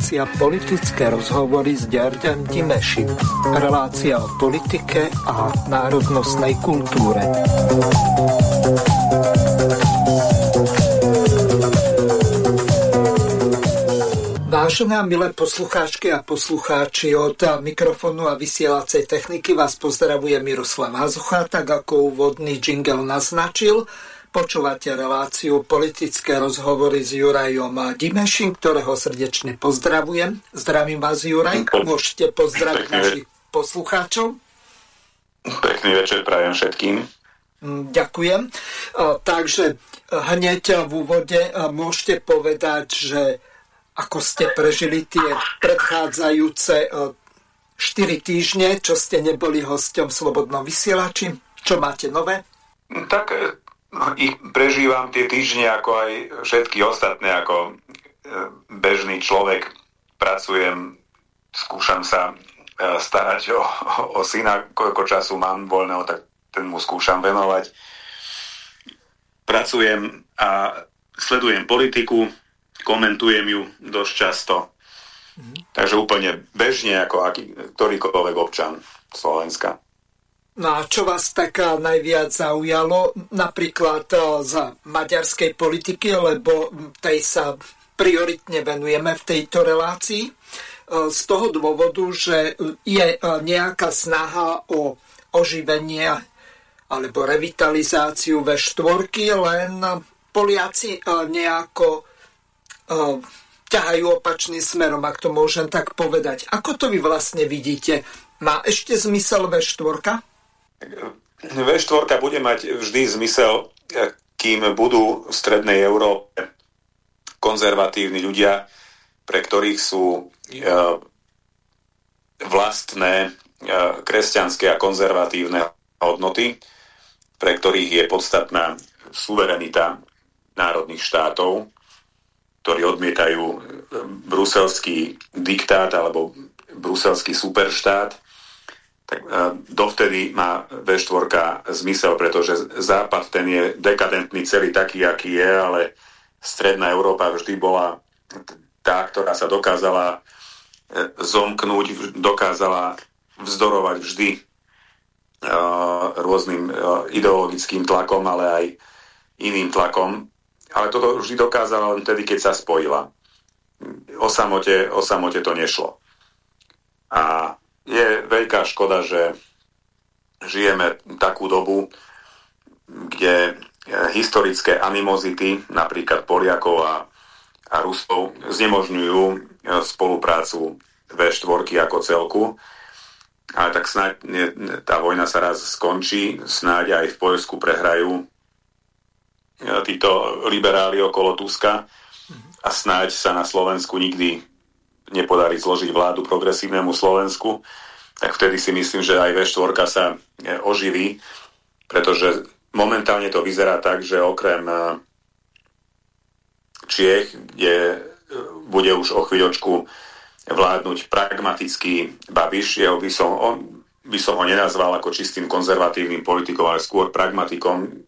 relácia politické rozhovory s Ďarďan Dimešim. Relácia o politike a národnostnej kultúre. Vážené a milé poslucháčky a poslucháči od mikrofónu a vysielacej techniky vás pozdravuje Miroslav Hazucha, tak ako úvodný jingle naznačil. Počúvate reláciu politické rozhovory s Jurajom Dimešim, ktorého srdečne pozdravujem. Zdravím vás, Juraj. Môžete pozdraviť Pekný našich ve... poslucháčov. Pekný večer prajem všetkým. Mm, ďakujem. Takže hneď v úvode môžete povedať, že ako ste prežili tie predchádzajúce 4 týždne, čo ste neboli hosťom v Slobodnom vysielači. Čo máte nové? Tak ich prežívam tie týždne ako aj všetky ostatné, ako e, bežný človek. Pracujem, skúšam sa e, starať o, o syna, koľko času mám voľného, tak ten mu skúšam venovať. Pracujem a sledujem politiku, komentujem ju dosť často. Mm. Takže úplne bežne ako aký, ktorýkoľvek občan Slovenska. No a čo vás tak najviac zaujalo napríklad za maďarskej politiky, lebo tej sa prioritne venujeme v tejto relácii, z toho dôvodu, že je nejaká snaha o oživenie alebo revitalizáciu ve štvorky, len Poliaci nejako ťahajú opačným smerom, ak to môžem tak povedať. Ako to vy vlastne vidíte? Má ešte zmysel ve štvorka? V4 bude mať vždy zmysel, kým budú v strednej Európe konzervatívni ľudia, pre ktorých sú e, vlastné e, kresťanské a konzervatívne hodnoty, pre ktorých je podstatná suverenita národných štátov, ktorí odmietajú bruselský diktát alebo bruselský superštát tak e, dovtedy má V4 zmysel, pretože Západ ten je dekadentný celý taký, aký je, ale Stredná Európa vždy bola tá, ktorá sa dokázala e, zomknúť, dokázala vzdorovať vždy e, rôznym ideologickým tlakom, ale aj iným tlakom. Ale toto vždy dokázala len vtedy, keď sa spojila. O samote, o samote to nešlo. A je veľká škoda, že žijeme takú dobu, kde historické animozity, napríklad Poliakov a, a Rusov, znemožňujú e, spoluprácu V4 ako celku. Ale tak snáď tá vojna sa raz skončí, snáď aj v Poľsku prehrajú e, títo liberáli okolo Tuska a snáď sa na Slovensku nikdy nepodarí zložiť vládu progresívnemu Slovensku, tak vtedy si myslím, že aj V4 sa e, oživí, pretože momentálne to vyzerá tak, že okrem e, Čiech, kde e, bude už o chvíľočku vládnuť pragmatický Babiš, jeho by som, on, by som ho nenazval ako čistým konzervatívnym politikom, ale skôr pragmatikom,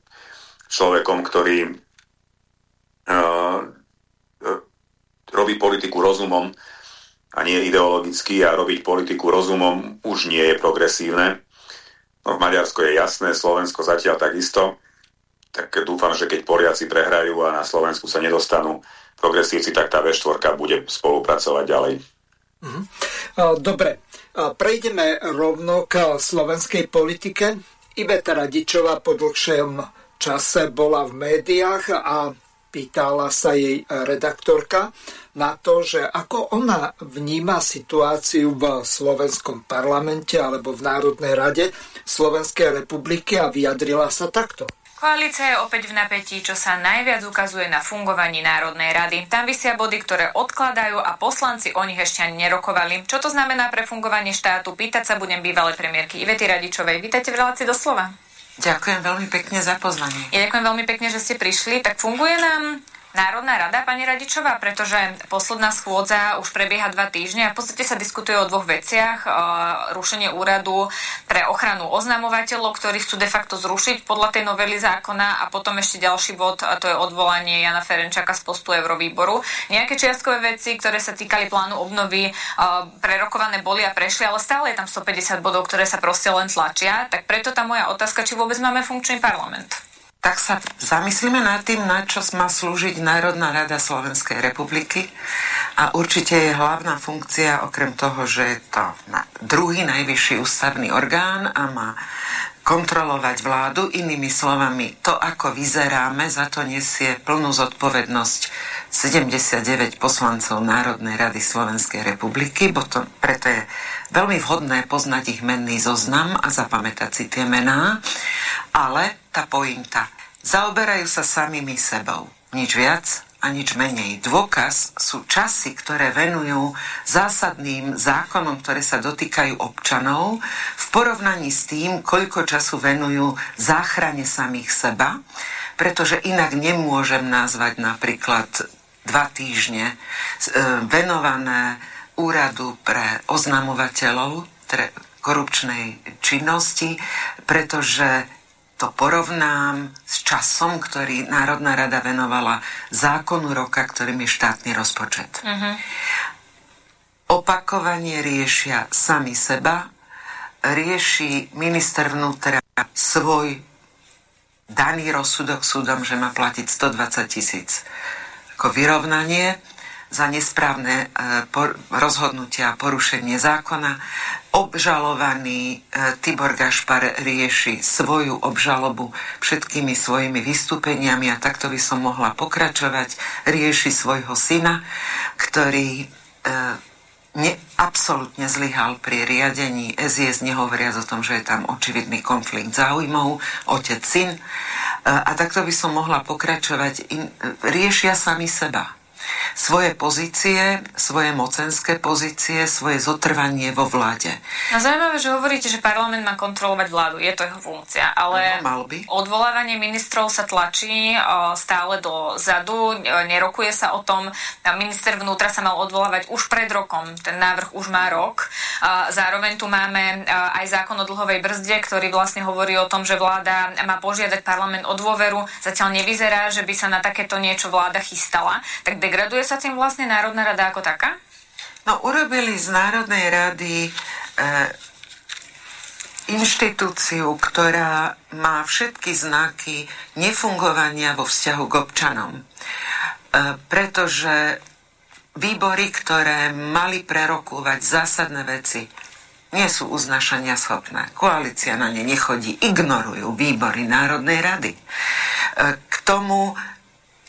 človekom, ktorý uh, robí politiku rozumom a nie ideologicky a robiť politiku rozumom už nie je progresívne. No, v Maďarsko je jasné, Slovensko zatiaľ takisto. Tak dúfam, že keď Poliaci prehrajú a na Slovensku sa nedostanú progresívci, tak tá V4 bude spolupracovať ďalej. Mhm. Dobre, prejdeme rovno k slovenskej politike. Iveta Radičová po dlhšom čase bola v médiách a pýtala sa jej redaktorka, na to, že ako ona vníma situáciu v slovenskom parlamente alebo v Národnej rade Slovenskej republiky a vyjadrila sa takto. Koalícia je opäť v napätí, čo sa najviac ukazuje na fungovaní Národnej rady. Tam vysia body, ktoré odkladajú a poslanci o nich ešte ani nerokovali. Čo to znamená pre fungovanie štátu? Pýtať sa budem bývalej premiérky Ivety Radičovej. Vítajte v relácii doslova. Ďakujem veľmi pekne za pozvanie. Ja ďakujem veľmi pekne, že ste prišli. Tak funguje nám Národná rada, pani Radičová, pretože posledná schôdza už prebieha dva týždne a v podstate sa diskutuje o dvoch veciach. Rušenie úradu pre ochranu oznamovateľov, ktorí chcú de facto zrušiť podľa tej novely zákona a potom ešte ďalší bod, a to je odvolanie Jana Ferenčaka z postu Eurovýboru. Nejaké čiastkové veci, ktoré sa týkali plánu obnovy, prerokované boli a prešli, ale stále je tam 150 bodov, ktoré sa proste len tlačia. Tak preto tá moja otázka, či vôbec máme funkčný parlament tak sa zamyslíme nad tým, na čo má slúžiť Národná rada Slovenskej republiky a určite je hlavná funkcia, okrem toho, že je to druhý najvyšší ústavný orgán a má kontrolovať vládu. Inými slovami, to, ako vyzeráme, za to nesie plnú zodpovednosť 79 poslancov Národnej rady Slovenskej republiky, bo to, preto je veľmi vhodné poznať ich menný zoznam a zapamätať si tie mená. Ale tá pointa. Zaoberajú sa samými sebou. Nič viac a nič menej. Dôkaz sú časy, ktoré venujú zásadným zákonom, ktoré sa dotýkajú občanov, v porovnaní s tým, koľko času venujú záchrane samých seba, pretože inak nemôžem nazvať napríklad dva týždne e, venované úradu pre oznamovateľov korupčnej činnosti, pretože to porovnám s časom, ktorý Národná rada venovala zákonu roka, ktorým je štátny rozpočet. Uh-huh. Opakovanie riešia sami seba, rieši minister vnútra svoj daný rozsudok súdom, že má platiť 120 tisíc ako vyrovnanie za nesprávne e, rozhodnutia a porušenie zákona. Obžalovaný e, Tibor Gašpar rieši svoju obžalobu všetkými svojimi vystúpeniami a takto by som mohla pokračovať. Rieši svojho syna, ktorý e, ne, absolútne zlyhal pri riadení SIS, nehovoriac o tom, že je tam očividný konflikt záujmov, otec, syn. A takto by som mohla pokračovať. riešia sami seba svoje pozície, svoje mocenské pozície, svoje zotrvanie vo vláde. No zaujímavé, že hovoríte, že parlament má kontrolovať vládu, je to jeho funkcia, ale no, mal by. odvolávanie ministrov sa tlačí stále do zadu, nerokuje sa o tom. Minister vnútra sa mal odvolávať už pred rokom, ten návrh už má rok. Zároveň tu máme aj zákon o dlhovej brzde, ktorý vlastne hovorí o tom, že vláda má požiadať parlament o dôveru. Zatiaľ nevyzerá, že by sa na takéto niečo vláda chystala. Tak degraduje sa tým vlastne Národná rada ako taká? No, urobili z Národnej rady e, inštitúciu, ktorá má všetky znaky nefungovania vo vzťahu k občanom. E, pretože výbory, ktoré mali prerokúvať zásadné veci, nie sú uznašania schopné. Koalícia na ne nechodí, ignorujú výbory Národnej rady. E, k tomu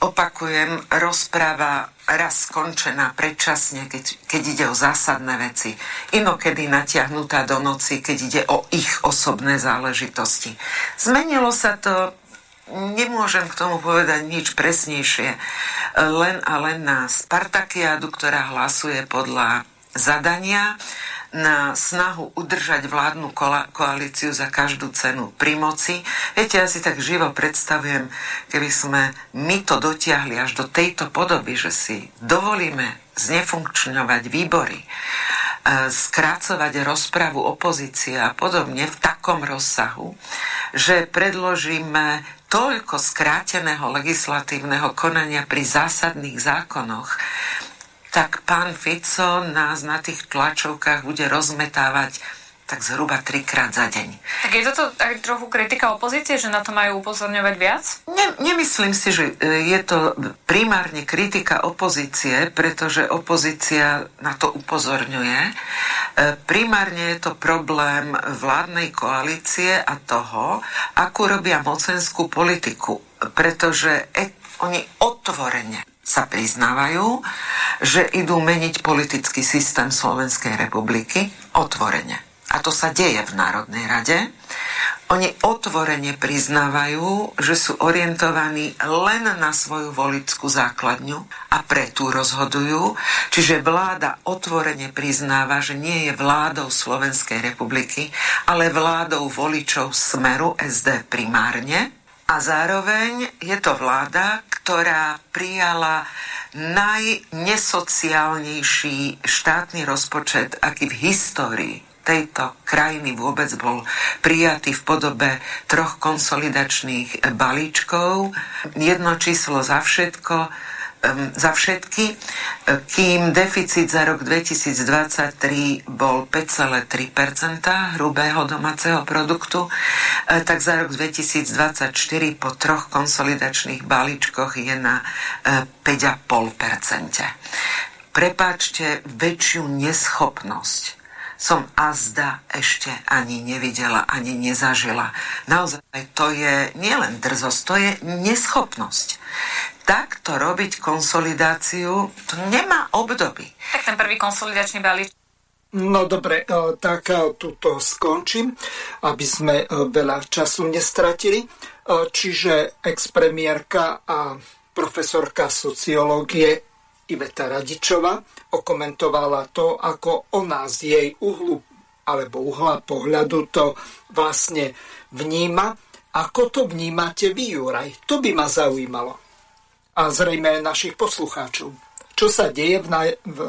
opakujem, rozpráva raz skončená predčasne, keď, keď ide o zásadné veci. Inokedy natiahnutá do noci, keď ide o ich osobné záležitosti. Zmenilo sa to, nemôžem k tomu povedať nič presnejšie, len a len na Spartakiádu, ktorá hlasuje podľa zadania na snahu udržať vládnu koalíciu za každú cenu pri moci. Viete, ja si tak živo predstavujem, keby sme my to dotiahli až do tejto podoby, že si dovolíme znefunkčňovať výbory, e, skrácovať rozpravu opozície a podobne v takom rozsahu, že predložíme toľko skráteného legislatívneho konania pri zásadných zákonoch, tak pán Fico nás na tých tlačovkách bude rozmetávať tak zhruba trikrát za deň. Tak je toto aj trochu kritika opozície, že na to majú upozorňovať viac? Ne, nemyslím si, že e, je to primárne kritika opozície, pretože opozícia na to upozorňuje. E, primárne je to problém vládnej koalície a toho, ako robia mocenskú politiku, pretože e- oni otvorene sa priznávajú, že idú meniť politický systém Slovenskej republiky otvorene. A to sa deje v Národnej rade. Oni otvorene priznávajú, že sú orientovaní len na svoju volickú základňu a pre tú rozhodujú. Čiže vláda otvorene priznáva, že nie je vládou Slovenskej republiky, ale vládou voličov Smeru SD primárne A zároveň je to vláda, ktorá prijala najnesociálnejší štátny rozpočet, aký v histórii tejto krajiny vôbec bol prijatý v podobe troch konsolidačných balíčkov. Jedno číslo za všetko, za všetky, kým deficit za rok 2023 bol 5,3% hrubého domáceho produktu, e, tak za rok 2024 po troch konsolidačných balíčkoch je na 5,5 e, Prepáčte väčšiu neschopnosť som azda ešte ani nevidela, ani nezažila. Naozaj to je nielen drzosť, to je neschopnosť. Takto robiť konsolidáciu, to nemá obdoby. Tak ten prvý konsolidačný balík No dobre, e, tak e, tuto skončím, aby sme e, veľa času nestratili. Čiže expremiérka a profesorka sociológie Iveta Radičova okomentovala to, ako ona z jej uhlu alebo uhla pohľadu to vlastne vníma. Ako to vnímate vy, Juraj? To by ma zaujímalo. A zrejme našich poslucháčov. Čo sa deje v, na- v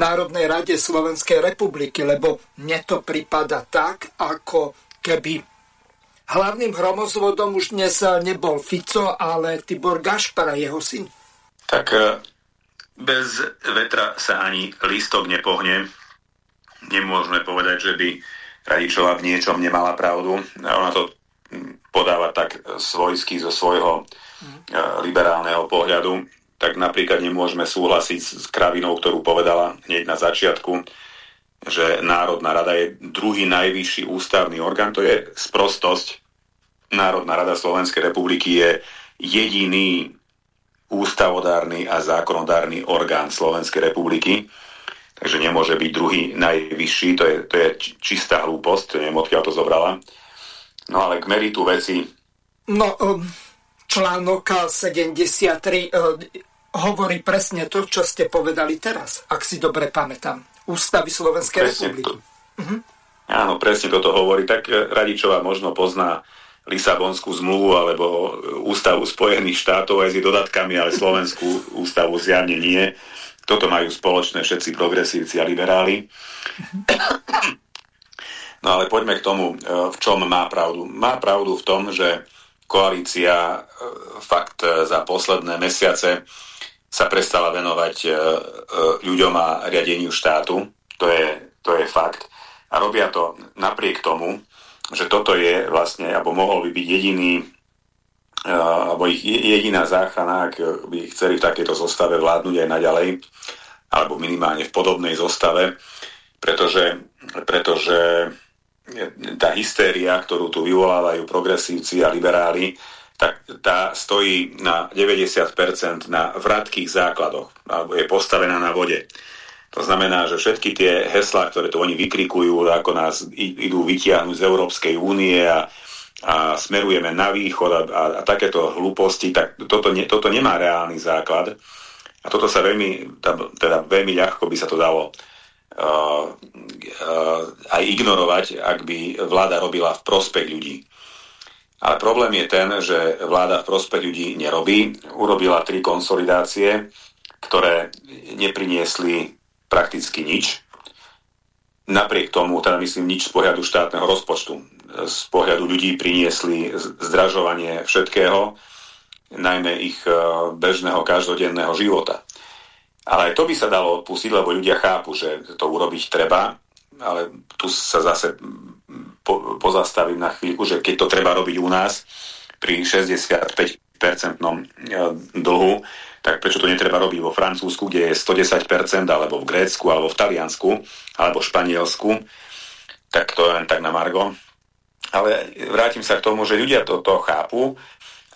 Národnej rade Slovenskej republiky, lebo mne to prípada tak, ako keby hlavným hromozvodom už dnes nebol Fico, ale Tibor Gašpara, jeho syn. Tak bez vetra sa ani lístok nepohne. Nemôžeme povedať, že by Radičová v niečom nemala pravdu. Ona to podáva tak svojsky zo svojho. Liberálneho pohľadu. Tak napríklad nemôžeme súhlasiť s kravinou, ktorú povedala hneď na začiatku, že Národná rada je druhý najvyšší ústavný orgán. To je sprostosť. Národná rada Slovenskej republiky je jediný ústavodárny a zákonodárny orgán Slovenskej republiky, takže nemôže byť druhý najvyšší, to je, to je čistá hlúposť, neviem odkiaľ to zobrala. No ale k meritu veci... No, um, článok 73 uh, hovorí presne to, čo ste povedali teraz, ak si dobre pamätám. Ústavy Slovenskej presne republiky. To, uh-huh. Áno, presne toto hovorí. Tak eh, Radičová možno pozná Lisabonskú zmluvu alebo Ústavu Spojených štátov aj s dodatkami, ale Slovenskú ústavu zjavne nie. Toto majú spoločné všetci progresívci a liberáli. No ale poďme k tomu, v čom má pravdu. Má pravdu v tom, že koalícia e, fakt e, za posledné mesiace sa prestala venovať ľuďom a riadeniu štátu. To je, to je fakt. A robia to napriek tomu, že toto je vlastne, alebo mohol by byť jediný alebo ich jediná záchrana, ak by chceli v takejto zostave vládnuť aj naďalej, alebo minimálne v podobnej zostave, pretože, pretože tá hystéria, ktorú tu vyvolávajú progresívci a liberáli, tak tá stojí na 90% na vratkých základoch, alebo je postavená na vode. To znamená, že všetky tie heslá, ktoré tu oni vykrikujú, ako nás idú vytiahnuť z Európskej únie a, a smerujeme na východ a, a, a takéto hlúposti, tak toto, ne, toto nemá reálny základ. A toto sa veľmi, teda veľmi ľahko by sa to dalo aj ignorovať, ak by vláda robila v prospech ľudí. Ale problém je ten, že vláda v prospech ľudí nerobí. Urobila tri konsolidácie, ktoré nepriniesli prakticky nič. Napriek tomu, teda myslím nič z pohľadu štátneho rozpočtu. Z pohľadu ľudí priniesli zdražovanie všetkého, najmä ich e, bežného každodenného života. Ale aj to by sa dalo odpustiť, lebo ľudia chápu, že to urobiť treba, ale tu sa zase po, pozastavím na chvíľku, že keď to treba robiť u nás pri 65-percentnom e, dlhu, tak prečo to netreba robiť vo Francúzsku, kde je 110%, alebo v Grécku, alebo v Taliansku, alebo v Španielsku, tak to len tak na Margo. Ale vrátim sa k tomu, že ľudia toto chápu,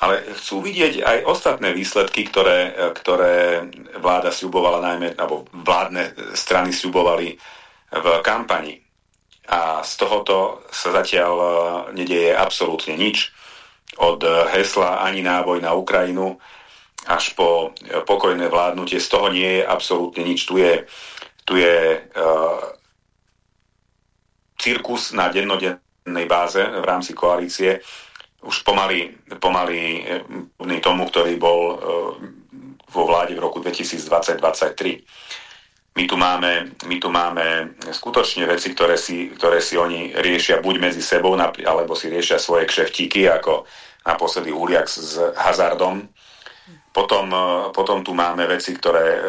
ale chcú vidieť aj ostatné výsledky, ktoré, ktoré vláda sľubovala najmä, alebo vládne strany sľubovali v kampani. A z tohoto sa zatiaľ nedieje absolútne nič. Od hesla ani náboj na Ukrajinu až po pokojné vládnutie. Z toho nie je absolútne nič. Tu je, tu je uh, cirkus na dennodennej báze v rámci koalície. Už pomaly, pomaly tomu, ktorý bol vo vláde v roku 2020-2023. My tu, máme, my tu máme skutočne veci, ktoré si, ktoré si oni riešia buď medzi sebou, alebo si riešia svoje kšeftíky, ako naposledy Uliak s hazardom. Potom, potom tu máme veci, ktoré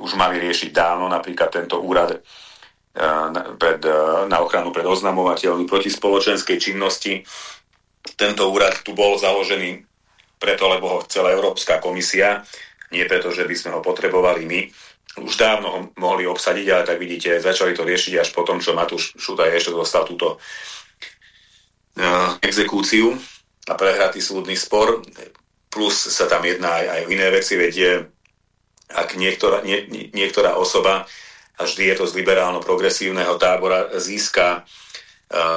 už mali riešiť dávno, napríklad tento úrad pred, na ochranu pred oznamovateľmi proti spoločenskej činnosti. Tento úrad tu bol založený preto, lebo ho chcela Európska komisia, nie preto, že by sme ho potrebovali my. Už dávno ho mohli obsadiť, ale tak vidíte, začali to riešiť až potom, čo Matúš Šutaj ešte dostal túto uh, exekúciu a prehratý súdny spor. Plus sa tam jedná aj, aj o iné veci, veď ak niektorá, nie, niektorá osoba a vždy je to z liberálno-progresívneho tábora, získa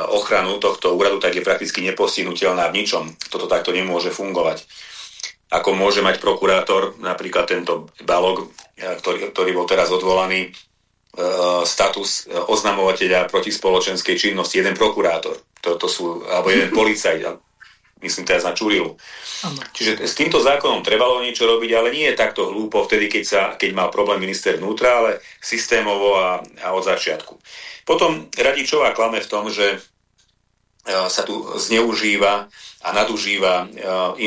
ochranu tohto úradu, tak je prakticky nepostihnutelná v ničom. Toto takto nemôže fungovať. Ako môže mať prokurátor, napríklad tento Balog, ktorý, ktorý bol teraz odvolaný, uh, status oznamovateľa proti spoločenskej činnosti, jeden prokurátor, to, to sú, alebo jeden policajt, myslím teraz na Čurilu. Čiže s týmto zákonom trebalo niečo robiť, ale nie je takto hlúpo vtedy, keď, sa, keď mal problém minister vnútra, ale systémovo a, a od začiatku. Potom Radičová klame v tom, že e, sa tu zneužíva a nadužíva e,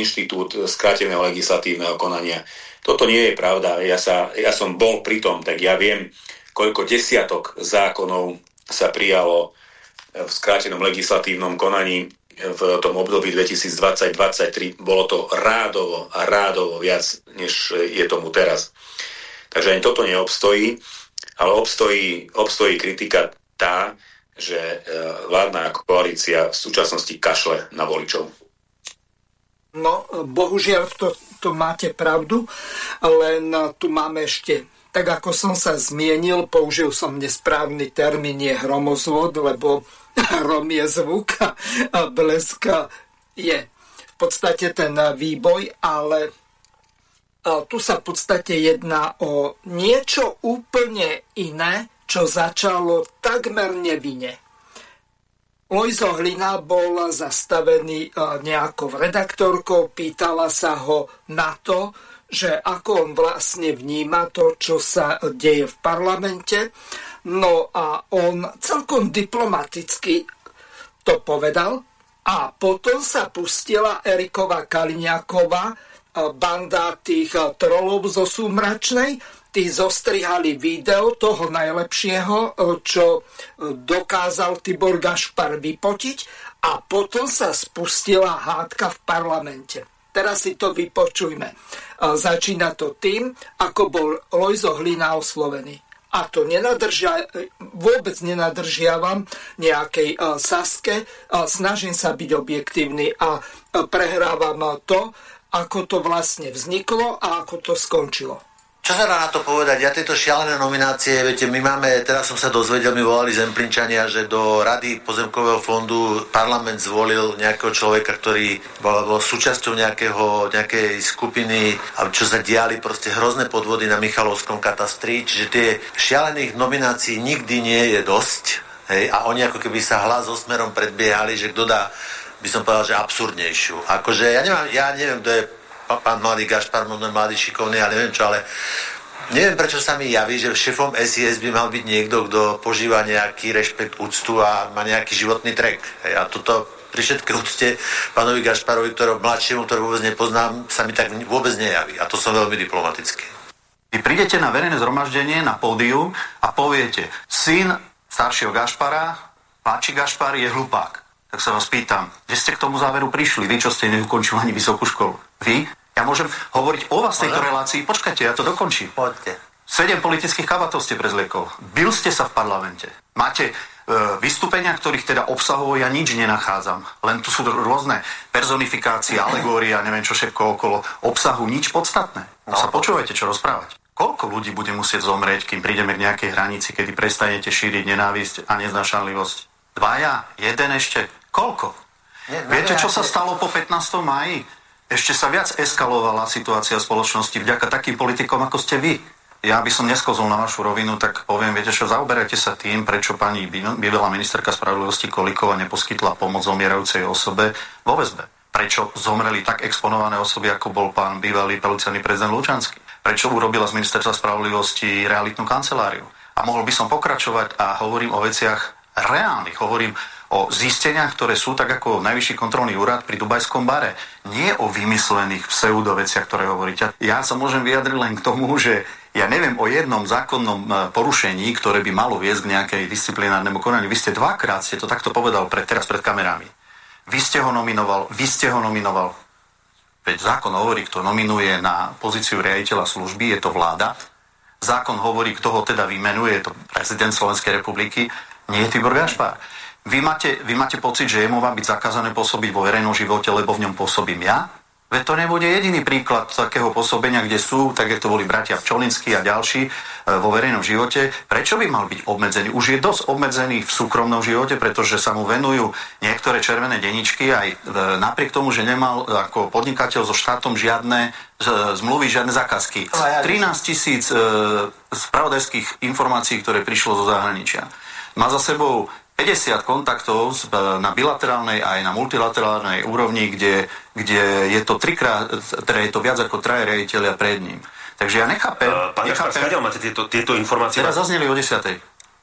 inštitút skráteného legislatívneho konania. Toto nie je pravda. Ja, sa, ja som bol pri tom, tak ja viem, koľko desiatok zákonov sa prijalo v skrátenom legislatívnom konaní v tom období 2020-2023 bolo to rádovo a rádovo viac, než je tomu teraz. Takže ani toto neobstojí, ale obstojí, obstojí kritika tá, že e, vládna koalícia v súčasnosti kašle na voličov. No, bohužiaľ, to, to máte pravdu, len tu máme ešte tak ako som sa zmienil, použil som nesprávny termín, nie hromozvod, lebo hrom je zvuk a blesk je v podstate ten výboj, ale tu sa v podstate jedná o niečo úplne iné, čo začalo takmer nevinne. Lojzo Hlina bol zastavený nejakou redaktorkou, pýtala sa ho na to, že ako on vlastne vníma to, čo sa deje v parlamente. No a on celkom diplomaticky to povedal a potom sa pustila Erikova Kaliňáková, banda tých trolov zo Súmračnej, tí zostrihali video toho najlepšieho, čo dokázal Tibor Gašpar vypotiť a potom sa spustila hádka v parlamente. Teraz si to vypočujme. Začína to tým, ako bol Lojzo Hlina oslovený. A to nenadržia, vôbec nenadržiavam nejakej saske, snažím sa byť objektívny a prehrávam to, ako to vlastne vzniklo a ako to skončilo. Čo sa dá na to povedať? Ja tieto šialené nominácie, viete, my máme, teraz som sa dozvedel, mi volali Zemplinčania, že do Rady pozemkového fondu parlament zvolil nejakého človeka, ktorý bol, bol súčasťou nejakého, nejakej skupiny, a čo sa diali proste hrozné podvody na Michalovskom katastri, čiže tie šialených nominácií nikdy nie je dosť. Hej, a oni ako keby sa hlas so smerom predbiehali, že kto dá by som povedal, že absurdnejšiu. Akože ja, neviem, ja neviem, kto je pán mladý Gašpar, možno mladý šikovný, ja neviem čo, ale neviem, prečo sa mi javí, že šefom SIS by mal byť niekto, kto požíva nejaký rešpekt, úctu a má nejaký životný trek. A toto pri všetkej úcte pánovi Gašparovi, ktorého mladšiemu, ktorého vôbec nepoznám, sa mi tak vôbec nejaví. A to som veľmi diplomatický. Vy prídete na verejné zhromaždenie, na pódium a poviete, syn staršieho Gašpara, páči Gašpar, je hlupák. Tak sa vás pýtam, kde ste k tomu záveru prišli? Vy, čo ste neukončili ani vysokú školu? Vy? Ja môžem hovoriť o vás tejto relácii. Počkajte, ja to dokončím. Poďte. Sedem politických kabatov ste prezliekol. Byl ste sa v parlamente. Máte e, vystúpenia, ktorých teda obsahovo ja nič nenachádzam. Len tu sú rôzne personifikácie, alegórie a neviem čo všetko okolo obsahu. Nič podstatné. No sa počúvajte, čo rozprávať. Koľko ľudí bude musieť zomrieť, kým prídeme k nejakej hranici, kedy prestanete šíriť nenávisť a neznašanlivosť? Dvaja? Jeden ešte? Koľko? Nie, Viete, čo sa stalo po 15. maji? Ešte sa viac eskalovala situácia spoločnosti vďaka takým politikom, ako ste vy. ja by som neskozol na vašu rovinu, tak poviem, viete čo, zaoberajte sa tým, prečo pani bývalá ministerka spravodlivosti Kolíková neposkytla pomoc zomierajúcej osobe vo väzbe. Prečo zomreli tak exponované osoby, ako bol pán bývalý policajný prezident Lučanský. Prečo urobila z ministerstva spravodlivosti realitnú kanceláriu. A mohol by som pokračovať a hovorím o veciach reálnych. Hovorím o zisteniach, ktoré sú tak ako Najvyšší kontrolný úrad pri Dubajskom bare. Nie o vymyslených pseudoveciach, ktoré hovoríte. Ja sa môžem vyjadriť len k tomu, že ja neviem o jednom zákonnom e, porušení, ktoré by malo viesť k nejakej disciplinárnemu konaniu. Vy ste dvakrát, ste to takto povedal pred, teraz pred kamerami. Vy ste ho nominoval, vy ste ho nominoval. Veď zákon hovorí, kto nominuje na pozíciu riaditeľa služby, je to vláda. Zákon hovorí, kto ho teda vymenuje, je to prezident Slovenskej republiky, nie je Tibor Gašpár. Vy máte, vy máte pocit, že jemu má byť zakázané pôsobiť vo verejnom živote, lebo v ňom pôsobím ja? Veď to nebude jediný príklad takého pôsobenia, kde sú, tak ako to boli bratia Pčolinskí a ďalší e, vo verejnom živote. Prečo by mal byť obmedzený? Už je dosť obmedzený v súkromnom živote, pretože sa mu venujú niektoré červené deničky aj e, napriek tomu, že nemal ako podnikateľ so štátom žiadne zmluvy, žiadne zákazky. 13 tisíc e, spravodajských informácií, ktoré prišlo zo zahraničia. Má za sebou 50 kontaktov na bilaterálnej aj na multilaterálnej úrovni, kde, kde je to trikrát, teda je to viac ako traje rejiteľia pred ním. Takže ja nechápem... Uh, pán nechápem Gašpar, máte tieto, tieto informácie? Teraz zazneli o 10.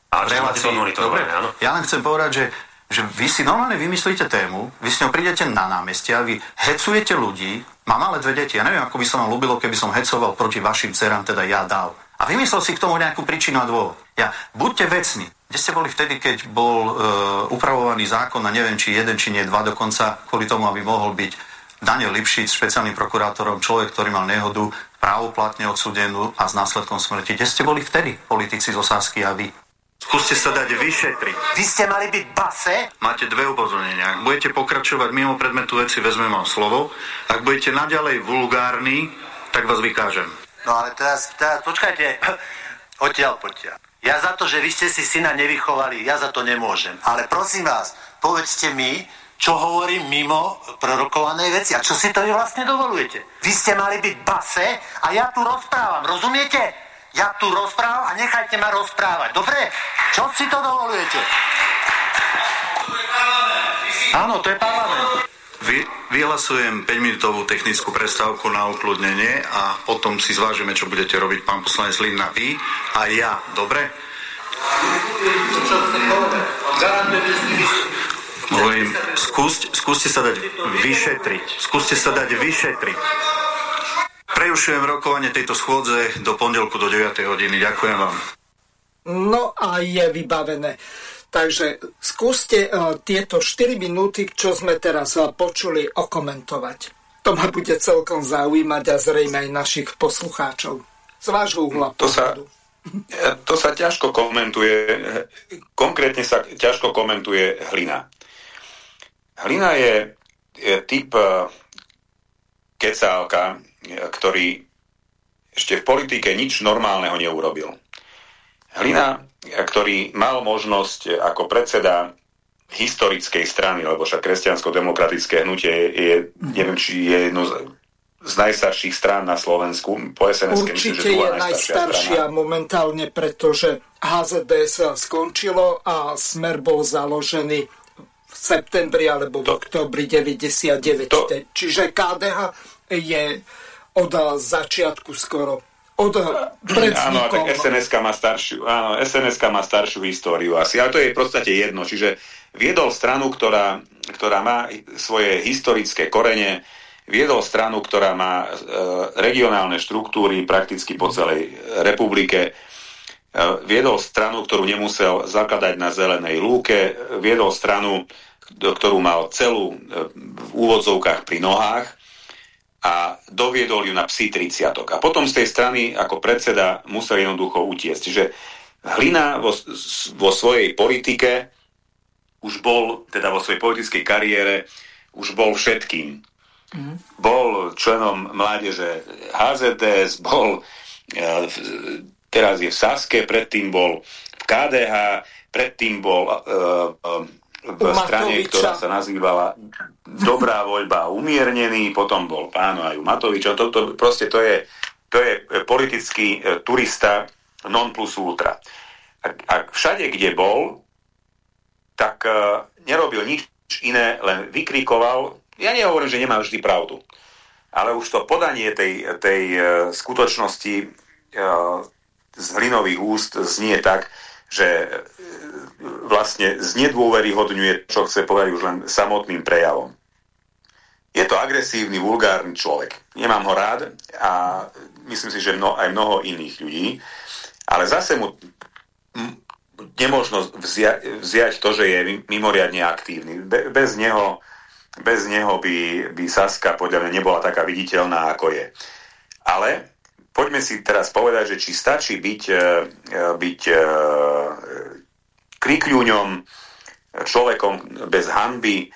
A to Dobre, áno? Ja len chcem povedať, že, že vy si normálne vymyslíte tému, vy s ňou prídete na námestie a vy hecujete ľudí, mám ale dve deti, ja neviem, ako by sa vám ľúbilo, keby som hecoval proti vašim dcerám, teda ja dal. A vymyslel si k tomu nejakú príčinu a dôvod. Ja, buďte vecní. Kde ste boli vtedy, keď bol e, upravovaný zákon a neviem, či jeden, či nie dva dokonca, kvôli tomu, aby mohol byť Daniel Lipšic, špeciálnym prokurátorom, človek, ktorý mal nehodu, právoplatne odsudenú a s následkom smrti. Kde ste boli vtedy, politici z Osásky a vy? Skúste sa dať vyšetriť. Vy ste mali byť base? Máte dve upozornenia. Ak budete pokračovať mimo predmetu veci, vezmem vám slovo. Ak budete naďalej vulgárni, tak vás vykážem. No ale teraz, teraz počkajte, odtiaľ poďte. Ja za to, že vy ste si syna nevychovali, ja za to nemôžem. Ale prosím vás, povedzte mi, čo hovorím mimo prorokovanej veci. A čo si to vy vlastne dovolujete? Vy ste mali byť base a ja tu rozprávam, rozumiete? Ja tu rozprávam a nechajte ma rozprávať. Dobre? Čo si to dovolujete? Áno, to je parlament. Vy, vyhlasujem 5-minútovú technickú prestávku na ukludnenie a potom si zvážime, čo budete robiť pán poslanec Linna, vy a ja. Dobre? Hovorím, skúste, skúste sa dať vyšetriť. Skúste sa dať vyšetriť. Prejušujem rokovanie tejto schôdze do pondelku do 9. hodiny. Ďakujem vám. No a je vybavené. Takže skúste uh, tieto 4 minúty, čo sme teraz uh, počuli, okomentovať. To ma bude celkom zaujímať a zrejme aj našich poslucháčov. Z vášho uhla to sa, to sa ťažko komentuje, konkrétne sa ťažko komentuje hlina. Hlina je, je typ kecálka, ktorý ešte v politike nič normálneho neurobil. Hlina ktorý mal možnosť ako predseda historickej strany, lebo však kresťansko-demokratické hnutie je, neviem, či je jedno z, z najstarších strán na Slovensku. Po SNS Určite myslím, je najstaršia strana. momentálne, pretože HZDS skončilo a Smer bol založený v septembri alebo v to, oktobri 99. To, Čiže KDH je od začiatku skoro od Áno, tak sns má staršiu, áno, sns má staršiu históriu asi, ale to je v podstate jedno. Čiže viedol stranu, ktorá, ktorá má svoje historické korene, viedol stranu, ktorá má e, regionálne štruktúry prakticky po celej republike, e, viedol stranu, ktorú nemusel zakladať na zelenej lúke, viedol stranu, ktorú mal celú e, v úvodzovkách pri nohách, a doviedol ju na psi 30. A potom z tej strany ako predseda musel jednoducho utiesť. Čiže Hlina vo, vo svojej politike už bol, teda vo svojej politickej kariére, už bol všetkým. Mm. Bol členom mládeže HZDS, bol e, teraz je v Saske, predtým bol v KDH, predtým bol e, e, v strane, ktorá sa nazývala Dobrá voľba umiernený, potom bol pán aj Matovič. To, to, proste to je to je politický turista non plus ultra. A, a všade, kde bol, tak nerobil nič iné, len vykrikoval. Ja nehovorím, že nemá vždy pravdu, ale už to podanie tej, tej skutočnosti z hlinových úst znie tak, že vlastne znedôveryhodňuje, čo chce povedať už len samotným prejavom. Je to agresívny, vulgárny človek. Nemám ho rád a myslím si, že mno, aj mnoho iných ľudí, ale zase mu nemožno vzia, vziať to, že je mimoriadne aktívny. Be, bez neho, bez neho by, by Saska podľa mňa nebola taká viditeľná, ako je. Ale poďme si teraz povedať, že či stačí byť, e, byť e, krikľúňom, človekom bez hanby,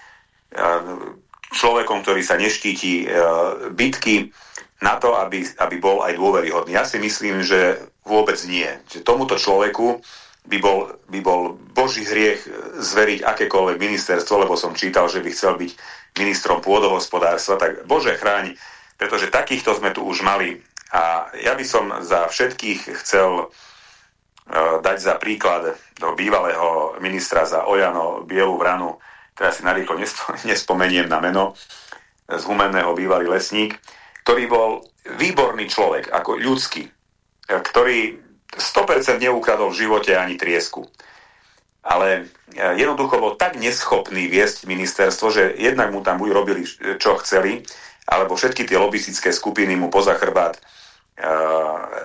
človekom, ktorý sa neštíti bitky na to, aby, aby bol aj dôveryhodný. Ja si myslím, že vôbec nie. Že tomuto človeku by bol, by bol boží hriech zveriť akékoľvek ministerstvo, lebo som čítal, že by chcel byť ministrom pôdohospodárstva, tak bože chráň, pretože takýchto sme tu už mali. A ja by som za všetkých chcel E, dať za príklad do bývalého ministra za Ojano Bielu vranu, teraz si narýchlo nespomeniem na meno, z Humenného bývalý lesník, ktorý bol výborný človek, ako ľudský, e, ktorý 100% neukradol v živote ani triesku. Ale e, jednoducho bol tak neschopný viesť ministerstvo, že jednak mu tam buď robili, čo chceli, alebo všetky tie lobistické skupiny mu poza chrbát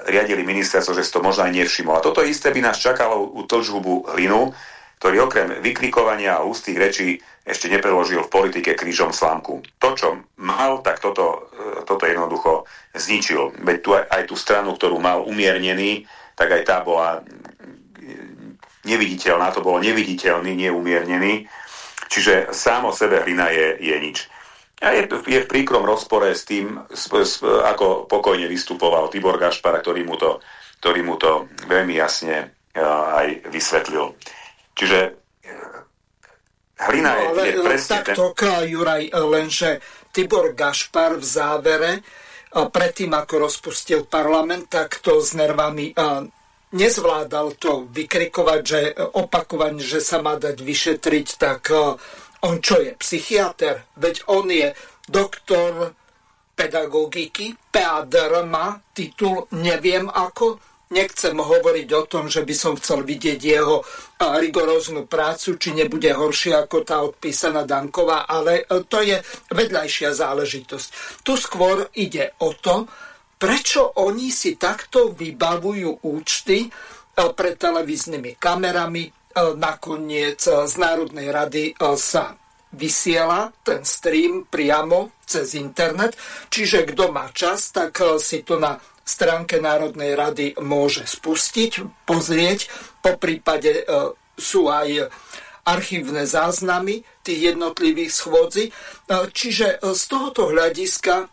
riadili ministerstvo, že si to možno aj nevšimol. A toto isté by nás čakalo u tlžhubu hlinu, ktorý okrem vykrikovania a ústých rečí ešte nepreložil v politike krížom slámku. To, čo mal, tak toto, e, toto jednoducho zničil. Veď tu aj, aj tú stranu, ktorú mal umiernený, tak aj tá bola neviditeľná, to bolo neviditeľný, neumiernený. Čiže sám o sebe hlina je, je nič. A je, je v príkrom rozpore s tým, s, s, ako pokojne vystupoval Tibor Gašpar, ktorý mu to, ktorý mu to veľmi jasne uh, aj vysvetlil. Čiže uh, hlina no, ale, je, je presne... Takto, ten... Juraj, lenže Tibor Gašpar v závere predtým, ako rozpustil parlament, tak to s nervami uh, nezvládal to vykrikovať, že opakovane, že sa má dať vyšetriť, tak uh, on čo je? Psychiatr? Veď on je doktor pedagogiky, PADR má titul, neviem ako, nechcem hovoriť o tom, že by som chcel vidieť jeho rigoróznu prácu, či nebude horšie ako tá odpísaná Danková, ale e, to je vedľajšia záležitosť. Tu skôr ide o to, prečo oni si takto vybavujú účty e, pred televíznymi kamerami, E, nakoniec e, z Národnej rady e, sa vysiela ten stream priamo cez internet, čiže kto má čas, tak si to na stránke Národnej rady môže spustiť, pozrieť. Po prípade sú aj archívne záznamy tých jednotlivých schôdzi. Čiže z tohoto hľadiska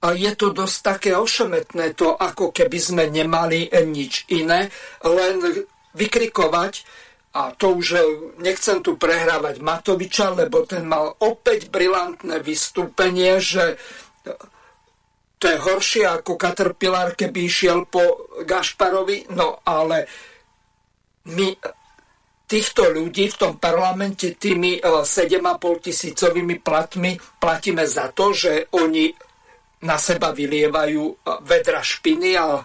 je to dosť také ošemetné to, ako keby sme nemali nič iné, len vykrikovať, a to už e, nechcem tu prehrávať Matoviča, lebo ten mal opäť brilantné vystúpenie, že e, to je horšie ako Caterpillar, keby išiel po Gašparovi. No ale my týchto ľudí v tom parlamente tými 7,5 e, tisícovými platmi platíme za to, že oni na seba vylievajú vedra špiny a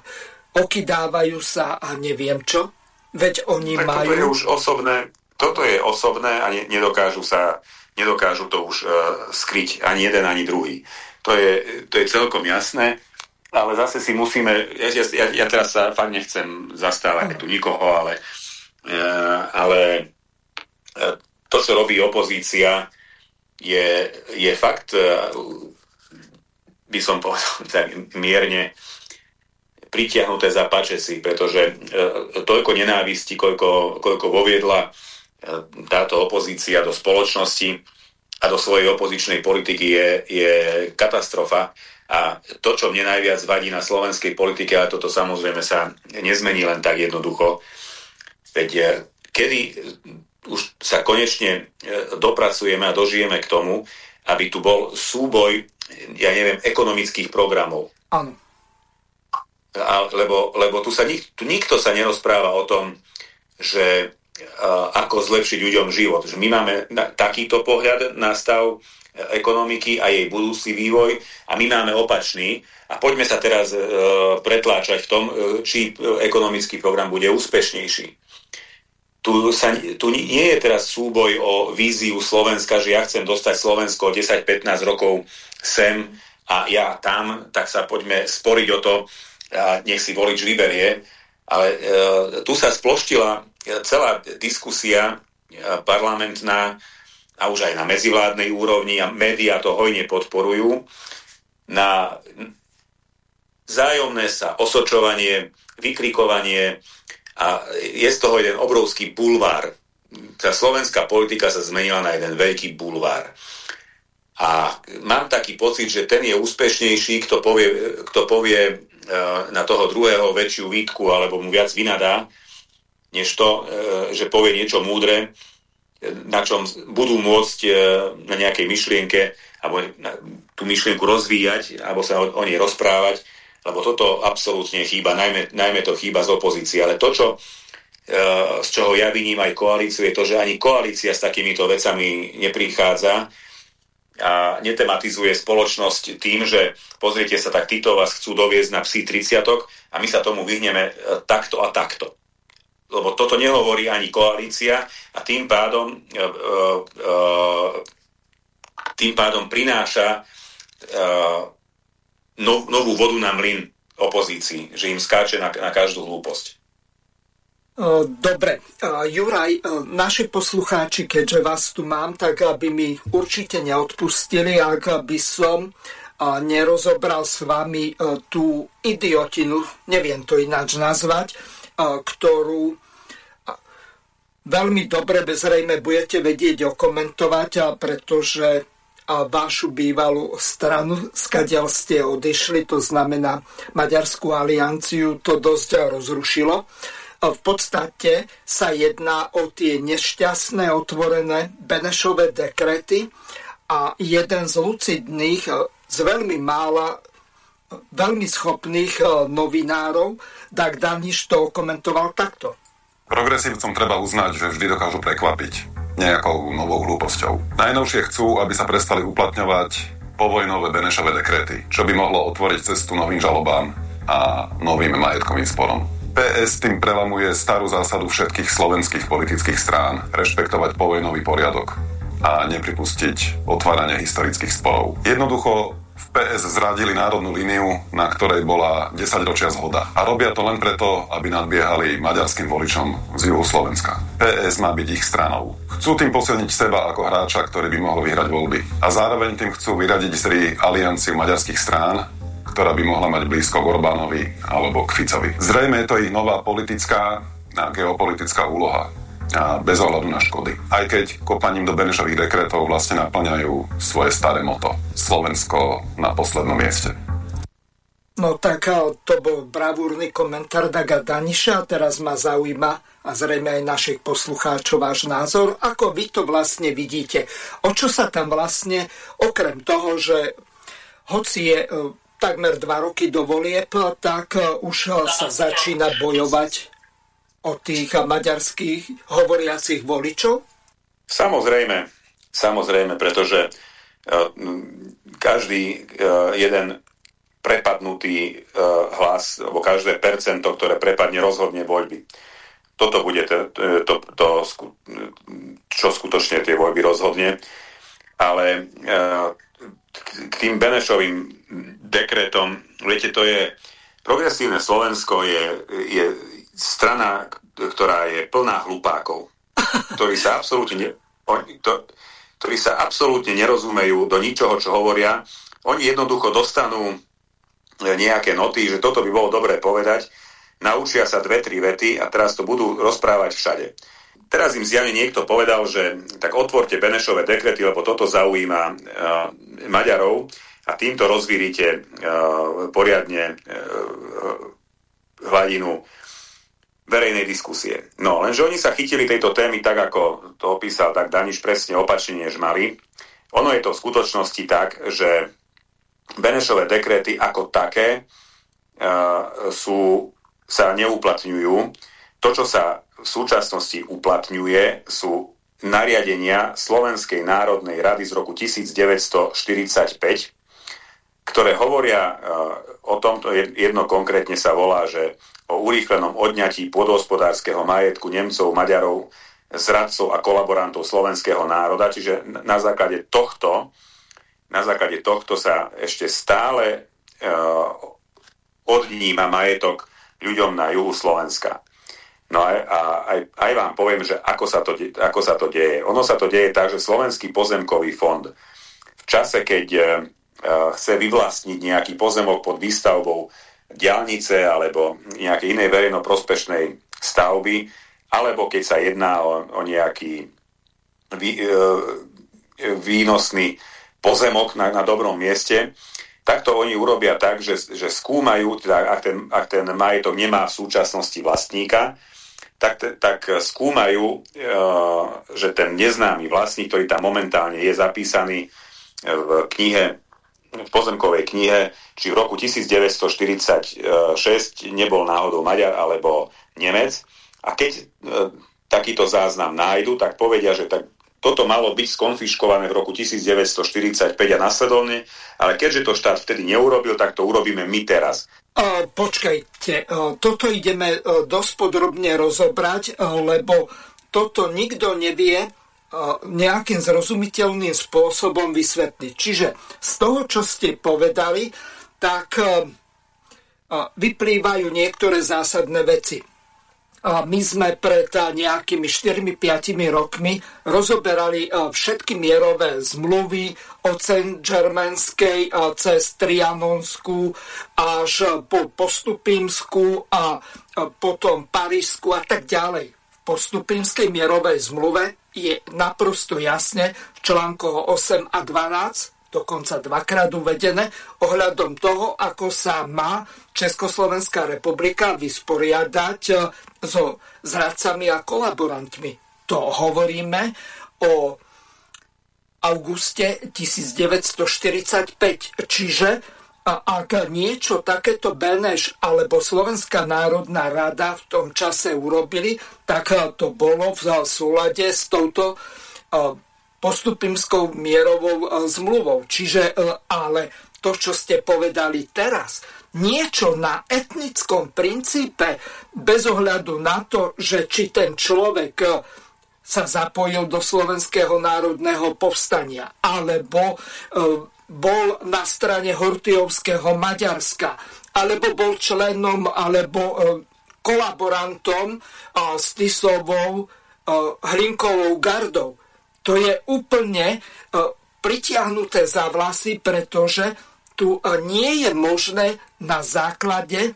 okydávajú sa a neviem čo. Veď oni tak majú... Toto je už osobné, toto je osobné a ne, nedokážu sa, nedokážu to už uh, skryť ani jeden, ani druhý. To je, to je celkom jasné, ale zase si musíme, ja, ja, ja teraz sa fakt nechcem zastávať tu nikoho, ale, uh, ale uh, to, čo robí opozícia, je, je fakt, uh, by som povedal tak mierne, pritiahnuté za pačesy, pretože e, toľko nenávisti, koľko, koľko voviedla e, táto opozícia do spoločnosti a do svojej opozičnej politiky je, je katastrofa. A to, čo mne najviac vadí na slovenskej politike, ale toto samozrejme sa nezmení len tak jednoducho, veď e, kedy už sa konečne dopracujeme a dožijeme k tomu, aby tu bol súboj, ja neviem, ekonomických programov. Áno a, lebo, lebo tu, sa nik, tu nikto sa nerozpráva o tom, že a, ako zlepšiť ľuďom život. Že my máme na, takýto pohľad na stav ekonomiky a jej budúci vývoj a my máme opačný. A poďme sa teraz e, pretláčať v tom, e, či ekonomický program bude úspešnejší. Tu, sa, tu nie je teraz súboj o víziu Slovenska, že ja chcem dostať Slovensko 10-15 rokov sem a ja tam, tak sa poďme sporiť o to, a nech si volič vyberie. Ale e, tu sa sploštila celá diskusia e, parlamentná a už aj na medzivládnej úrovni a médiá to hojne podporujú na zájomné sa osočovanie, vykrikovanie a je z toho jeden obrovský bulvár. Tá slovenská politika sa zmenila na jeden veľký bulvár. A mám taký pocit, že ten je úspešnejší, kto povie, kto povie e, na toho druhého väčšiu výtku alebo mu viac vynadá, než to, e, že povie niečo múdre, na čom budú môcť e, na nejakej myšlienke alebo tú myšlienku rozvíjať alebo sa o, o nej rozprávať, lebo toto absolútne chýba, najmä, najmä to chýba z opozície. Ale to, čo, z čoho ja viním aj koalíciu, je to, že ani koalícia s takýmito vecami neprichádza, a netematizuje spoločnosť tým, že pozrite sa, tak títo vás chcú doviezť na psí 30 a my sa tomu vyhneme e, takto a takto. Lebo toto nehovorí ani koalícia a tým pádom e, e, tým pádom prináša novú vodu na mlyn opozícii, že im skáče na každú hlúposť. Dobre, Juraj, naši poslucháči, keďže vás tu mám, tak aby mi určite neodpustili, ak by som nerozobral s vami tú idiotinu, neviem to ináč nazvať, ktorú veľmi dobre bezrejme budete vedieť okomentovať, pretože vašu bývalú stranu, skadiaľ ste odišli, to znamená Maďarskú alianciu, to dosť rozrušilo v podstate sa jedná o tie nešťastné otvorené Benešové dekrety a jeden z lucidných, z veľmi mála, veľmi schopných e, novinárov, tak Daniš to komentoval takto. Progresívcom treba uznať, že vždy dokážu prekvapiť nejakou novou hlúposťou. Najnovšie chcú, aby sa prestali uplatňovať povojnové Benešové dekrety, čo by mohlo otvoriť cestu novým žalobám a novým majetkovým sporom. PS tým prelamuje starú zásadu všetkých slovenských politických strán rešpektovať povojnový poriadok a nepripustiť otváranie historických sporov. Jednoducho v PS zradili národnú líniu, na ktorej bola 10 ročia zhoda. A robia to len preto, aby nadbiehali maďarským voličom z juhu Slovenska. PS má byť ich stranou. Chcú tým posilniť seba ako hráča, ktorý by mohol vyhrať voľby. A zároveň tým chcú vyradiť z alianciu maďarských strán, ktorá by mohla mať blízko k Orbánovi alebo k Ficovi. Zrejme je to ich nová politická a geopolitická úloha a bez ohľadu na škody. Aj keď kopaním do Benešových dekretov vlastne naplňajú svoje staré moto. Slovensko na poslednom mieste. No tak to bol bravúrny komentár Daga Daniša teraz ma zaujíma a zrejme aj našich poslucháčov váš názor, ako vy to vlastne vidíte. O čo sa tam vlastne, okrem toho, že hoci je takmer dva roky do volieb, tak e, už e, sa začína bojovať o tých maďarských hovoriacich voličov? Samozrejme, samozrejme, pretože e, každý jeden prepadnutý hlas, alebo každé percento, ktoré prepadne, rozhodne voľby. Toto bude to, to, to čo skutočne tie voľby rozhodne. Ale k tým Benešovým dekretom, viete, to je progresívne Slovensko je, je strana, ktorá je plná hlupákov, ktorí sa absolútne, ne, to, ktorí sa absolútne nerozumejú do ničoho, čo hovoria. Oni jednoducho dostanú nejaké noty, že toto by bolo dobré povedať, naučia sa dve, tri vety a teraz to budú rozprávať všade. Teraz im zjavne niekto povedal, že tak otvorte Benešové dekrety, lebo toto zaujíma uh, Maďarov a týmto rozvírite uh, poriadne uh, hladinu verejnej diskusie. No, lenže oni sa chytili tejto témy tak, ako to opísal tak Daniš presne opačne než mali. Ono je to v skutočnosti tak, že Benešové dekrety ako také sú, sa neuplatňujú. To, čo sa v súčasnosti uplatňuje, sú nariadenia Slovenskej národnej rady z roku 1945, ktoré hovoria o tomto, jedno konkrétne sa volá, že o urýchlenom odňatí podhospodárskeho majetku Nemcov, Maďarov, zradcov a kolaborantov slovenského národa. Čiže na základe tohto, na základe tohto sa ešte stále uh, odníma majetok ľuďom na juhu Slovenska. No a, aj, aj vám poviem, že ako sa, to, ako sa to deje. Ono sa to deje tak, že Slovenský pozemkový fond v čase, keď uh, chce vyvlastniť nejaký pozemok pod výstavbou diálnice alebo nejakej inej verejnoprospešnej stavby, alebo keď sa jedná o, o nejaký vý, e, výnosný pozemok na, na dobrom mieste, tak to oni urobia tak, že, že skúmajú, teda ak ten, ak ten majetok nemá v súčasnosti vlastníka, tak, tak skúmajú, e, že ten neznámy vlastník, ktorý tam momentálne je zapísaný v knihe v pozemkovej knihe, či v roku 1946 nebol náhodou Maďar alebo Nemec. A keď e, takýto záznam nájdu, tak povedia, že tak toto malo byť skonfiškované v roku 1945 a nasledovne, ale keďže to štát vtedy neurobil, tak to urobíme my teraz. Uh, počkajte, uh, toto ideme uh, dosť podrobne rozobrať, lebo toto nikto nevie, nejakým zrozumiteľným spôsobom vysvetliť. Čiže z toho, čo ste povedali, tak vyplývajú niektoré zásadné veci. My sme pred nejakými 4-5 rokmi rozoberali všetky mierové zmluvy od St. Germanskej cez Trianonskú až po Postupímsku a potom Parížsku a tak ďalej. V Postupímskej mierovej zmluve je naprosto jasne v článkoch 8 a 12 dokonca dvakrát uvedené ohľadom toho, ako sa má Československá republika vysporiadať e, so zradcami a kolaborantmi. To hovoríme o auguste 1945, čiže ak niečo takéto Beneš alebo Slovenská národná rada v tom čase urobili, tak to bolo v súlade s touto postupimskou mierovou zmluvou. Čiže ale to, čo ste povedali teraz, niečo na etnickom princípe, bez ohľadu na to, že či ten človek sa zapojil do slovenského národného povstania, alebo bol na strane Hortiovského Maďarska, alebo bol členom alebo e, kolaborantom e, s Tisovou e, Hlinkovou gardou. To je úplne pritiahnuté za vlasy, pretože tu nie je možné na základe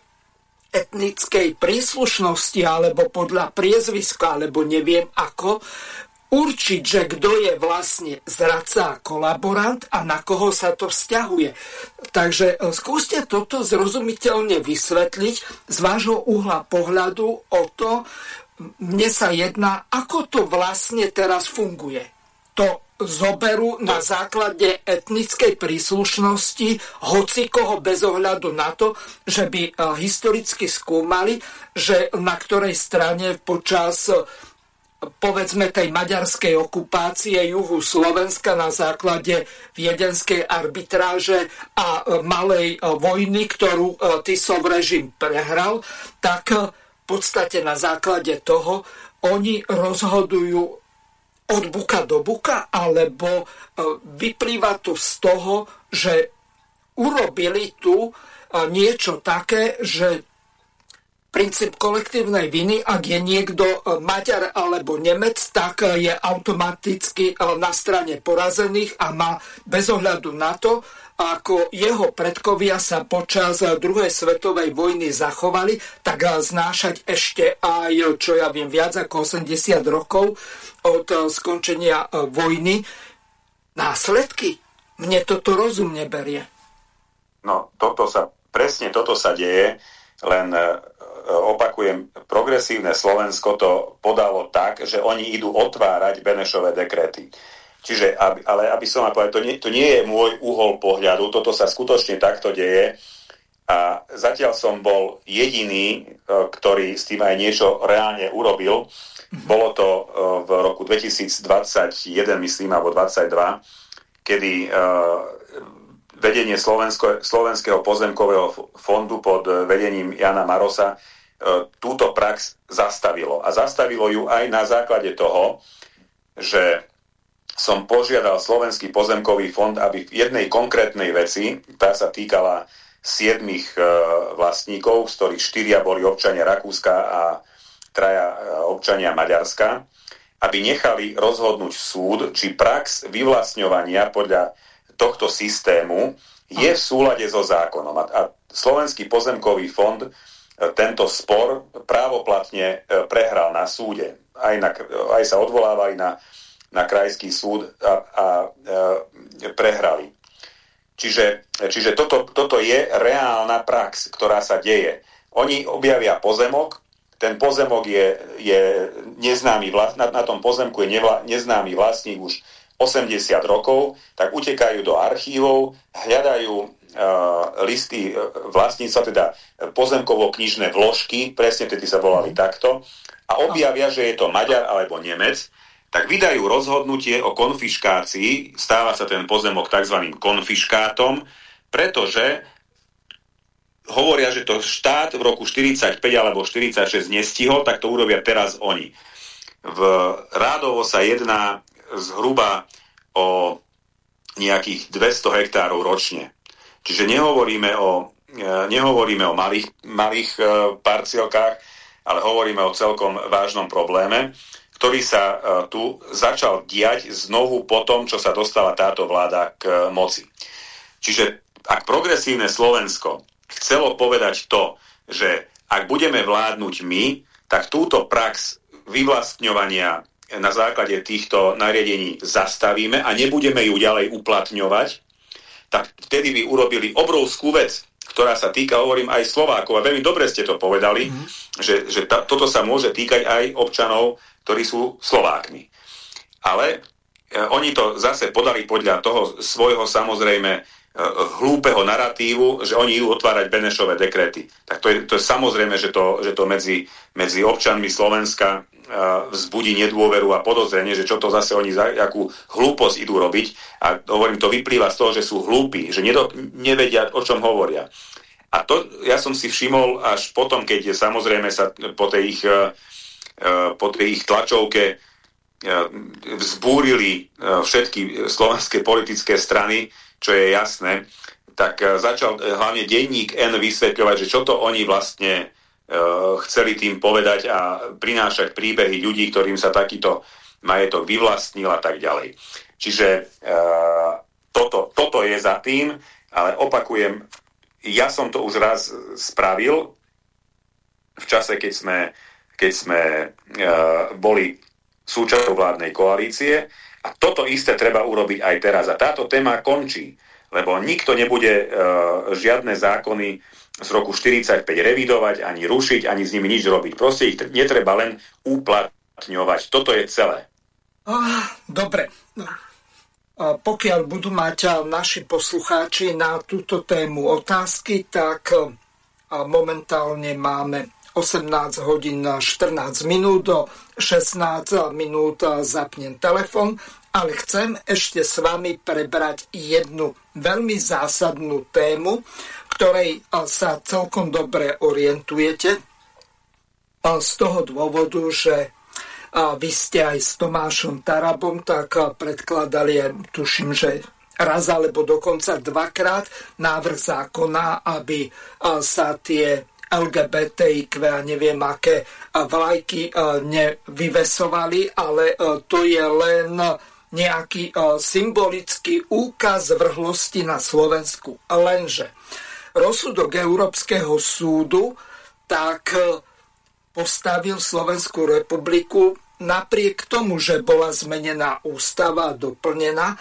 etnickej príslušnosti alebo podľa priezviska, alebo neviem ako, určiť, že kto je vlastne zradca a kolaborant a na koho sa to vzťahuje. Takže e, skúste toto zrozumiteľne vysvetliť z vášho uhla pohľadu o to, mne sa jedná, ako to vlastne teraz funguje. To zoberú na základe etnickej príslušnosti hoci koho bez ohľadu na to, že by e, historicky skúmali, že na ktorej strane počas povedzme tej maďarskej okupácie juhu Slovenska na základe viedenskej arbitráže a e, malej e, vojny, ktorú e, Tisov režim prehral, tak v podstate na základe toho oni rozhodujú od buka do buka, alebo vyplýva to z toho, že urobili tu niečo také, že princíp kolektívnej viny, ak je niekto e, Maďar alebo Nemec, tak e, je automaticky e, na strane porazených a má bez ohľadu na to, ako jeho predkovia sa počas druhej svetovej vojny zachovali, tak znášať ešte aj, čo ja viem, viac ako 80 rokov od skončenia vojny následky. Mne toto rozumne berie. No, toto sa, presne toto sa deje, len opakujem, progresívne Slovensko to podalo tak, že oni idú otvárať Benešové dekrety. Čiže, aby, ale aby som vám povedal, to nie, to nie je môj uhol pohľadu, toto sa skutočne takto deje A zatiaľ som bol jediný, ktorý s tým aj niečo reálne urobil. Bolo to v roku 2021, myslím, alebo 2022, kedy vedenie Slovensko, Slovenského pozemkového fondu pod vedením Jana Marosa túto prax zastavilo. A zastavilo ju aj na základe toho, že som požiadal Slovenský pozemkový fond, aby v jednej konkrétnej veci, tá sa týkala siedmých e, vlastníkov, z ktorých štyria boli občania Rakúska a traja e, občania Maďarska, aby nechali rozhodnúť súd, či prax vyvlastňovania podľa tohto systému je v súlade so zákonom. A, a Slovenský pozemkový fond e, tento spor právoplatne prehral na súde. Aj, na, aj sa odvolávali na na krajský súd a, a, a prehrali. Čiže, čiže toto, toto je reálna prax, ktorá sa deje. Oni objavia pozemok, ten pozemok je, je neznámy, na, na tom pozemku je nevla, neznámy vlastník už 80 rokov, tak utekajú do archívov, hľadajú listy vlastníctva, teda pozemkovo-knižné vložky, presne tedy sa volali mhm. takto, a objavia, že je to Maďar alebo Nemec, tak vydajú rozhodnutie o konfiškácii, stáva sa ten pozemok tzv. konfiškátom, pretože hovoria, že to štát v roku 45 alebo 46 nestihol, tak to urobia teraz oni. V Rádovo sa jedná zhruba o nejakých 200 hektárov ročne. Čiže nehovoríme o, e, nehovoríme o malých, malých e, parcielkách, ale hovoríme o celkom vážnom probléme ktorý sa uh, tu začal diať znovu po tom, čo sa dostala táto vláda k moci. Čiže ak progresívne Slovensko chcelo povedať to, že ak budeme vládnuť my, tak túto prax vyvlastňovania na základe týchto nariadení zastavíme a nebudeme ju ďalej uplatňovať, tak vtedy by urobili obrovskú vec, ktorá sa týka, hovorím, aj Slovákov. A veľmi dobre ste to povedali, mm-hmm. že, že ta, toto sa môže týkať aj občanov ktorí sú Slovákmi. Ale e, oni to zase podali podľa toho svojho samozrejme hlúpeho narratívu, že oni idú otvárať Benešové dekrety. Tak to je, to je samozrejme, že to, že to medzi, medzi občanmi Slovenska vzbudí nedôveru a podozrenie, že čo to zase oni za akú hlúposť idú robiť. A hovorím, to vyplýva z toho, že sú hlúpi, že nedo, nevedia, o čom hovoria. A to ja som si všimol až potom, keď samozrejme sa po tej ich po tej ich tlačovke vzbúrili všetky slovenské politické strany, čo je jasné, tak začal hlavne denník N vysvetľovať, že čo to oni vlastne chceli tým povedať a prinášať príbehy ľudí, ktorým sa takýto majetok vyvlastnil a tak ďalej. Čiže toto, toto je za tým, ale opakujem, ja som to už raz spravil v čase, keď sme keď sme uh, boli súčasťou vládnej koalície. A toto isté treba urobiť aj teraz. A táto téma končí, lebo nikto nebude uh, žiadne zákony z roku 45 revidovať, ani rušiť, ani s nimi nič robiť. Proste ich netreba len uplatňovať. Toto je celé. Dobre. Pokiaľ budú mať naši poslucháči na túto tému otázky, tak momentálne máme 18 hodín 14 minút, do 16 minút zapnem telefon, ale chcem ešte s vami prebrať jednu veľmi zásadnú tému, ktorej sa celkom dobre orientujete. Z toho dôvodu, že vy ste aj s Tomášom Tarabom tak predkladali, tuším, že raz alebo dokonca dvakrát návrh zákona, aby sa tie LGBTIQ a neviem aké vlajky e, nevyvesovali, ale e, to je len nejaký e, symbolický úkaz vrhlosti na Slovensku. Lenže rozsudok Európskeho súdu tak postavil Slovenskú republiku napriek tomu, že bola zmenená ústava a doplnená,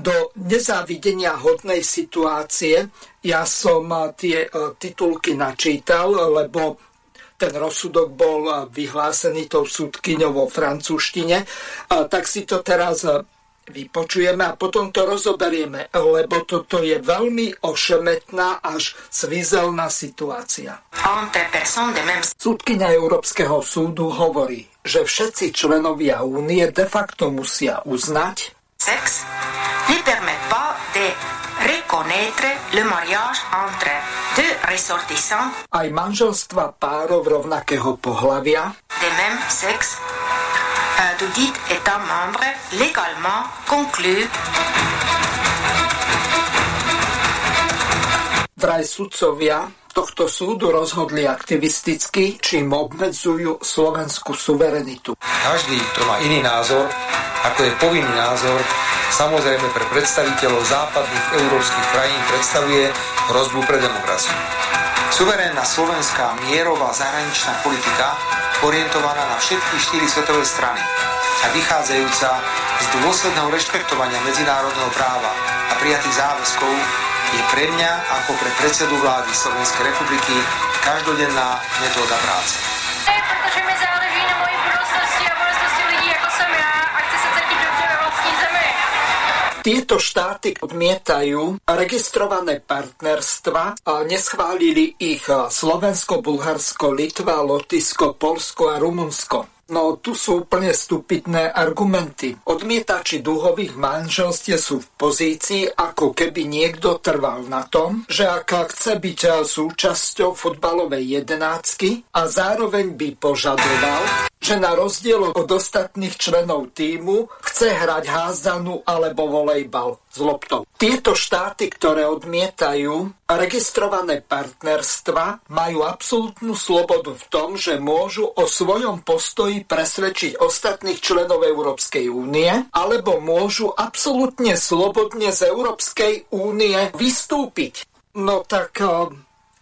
do nezávidenia hodnej situácie. Ja som tie titulky načítal, lebo ten rozsudok bol vyhlásený tou súdkyňou vo francúzštine, tak si to teraz vypočujeme a potom to rozoberieme, lebo toto je veľmi ošemetná až svizelná situácia. Súdkynia Európskeho súdu hovorí, že všetci členovia únie de facto musia uznať, sex ne permet pas de reconnaître le mariage entre deux ressortissants aj manželstva párov rovnakého pohlavia. de même sexe. Du dit État membre légalement conclu. Vraj sudcovia tohto súdu rozhodli aktivisticky, čím obmedzujú slovenskú suverenitu. Každý, kto má iný názor, ako je povinný názor, samozrejme pre predstaviteľov západných európskych krajín predstavuje hrozbu pre demokraciu. Suverénna slovenská mierová zahraničná politika, orientovaná na všetky štyri svetové strany a vychádzajúca z dôsledného rešpektovania medzinárodného práva a prijatých záväzkov je pre mňa ako pre predsedu vlády Slovenskej republiky každodenná metóda práce. Pretože mi záleží na mojej budúcnosti a budúcnosti ľudí ako som ja a chce sa cítiť dobře ve vlastní zemi. Tieto štáty odmietajú registrované partnerstva a neschválili ich Slovensko, Bulharsko, Litva, Lotysko, Polsko a Rumunsko. No tu sú úplne stupidné argumenty. Odmietači duhových manželstie sú v pozícii, ako keby niekto trval na tom, že ak chce byť súčasťou futbalovej jedenáctky a zároveň by požadoval, že na rozdiel od ostatných členov týmu chce hrať házdanu alebo volejbal s loptou. Tieto štáty, ktoré odmietajú registrované partnerstva, majú absolútnu slobodu v tom, že môžu o svojom postoji presvedčiť ostatných členov Európskej únie, alebo môžu absolútne slobodne z Európskej únie vystúpiť. No tak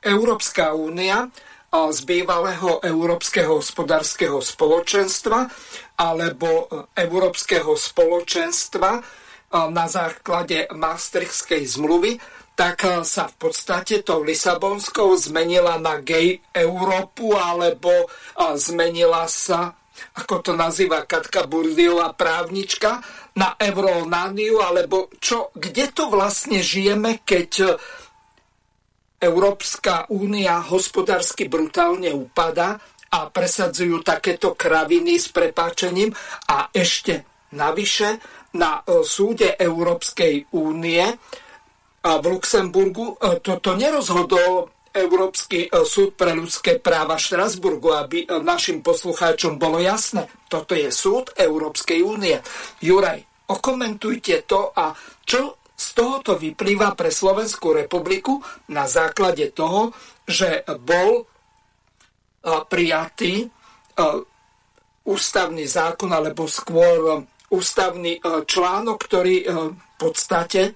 Európska únia z bývalého Európskeho hospodárskeho spoločenstva alebo Európskeho spoločenstva na základe Maastrichtskej zmluvy, tak sa v podstate tou Lisabonskou zmenila na gay Európu alebo zmenila sa, ako to nazýva Katka Burdiová právnička, na Euronániu, alebo čo, kde to vlastne žijeme, keď Európska únia hospodársky brutálne upada a presadzujú takéto kraviny s prepáčením a ešte navyše na e, súde Európskej únie v Luxemburgu e, toto nerozhodol Európsky e, súd pre ľudské práva Štrasburgu, aby našim poslucháčom bolo jasné. Toto je súd Európskej únie. Juraj, okomentujte to a čo z tohoto vyplýva pre Slovenskú republiku na základe toho, že bol prijatý ústavný zákon, alebo skôr ústavný článok, ktorý v podstate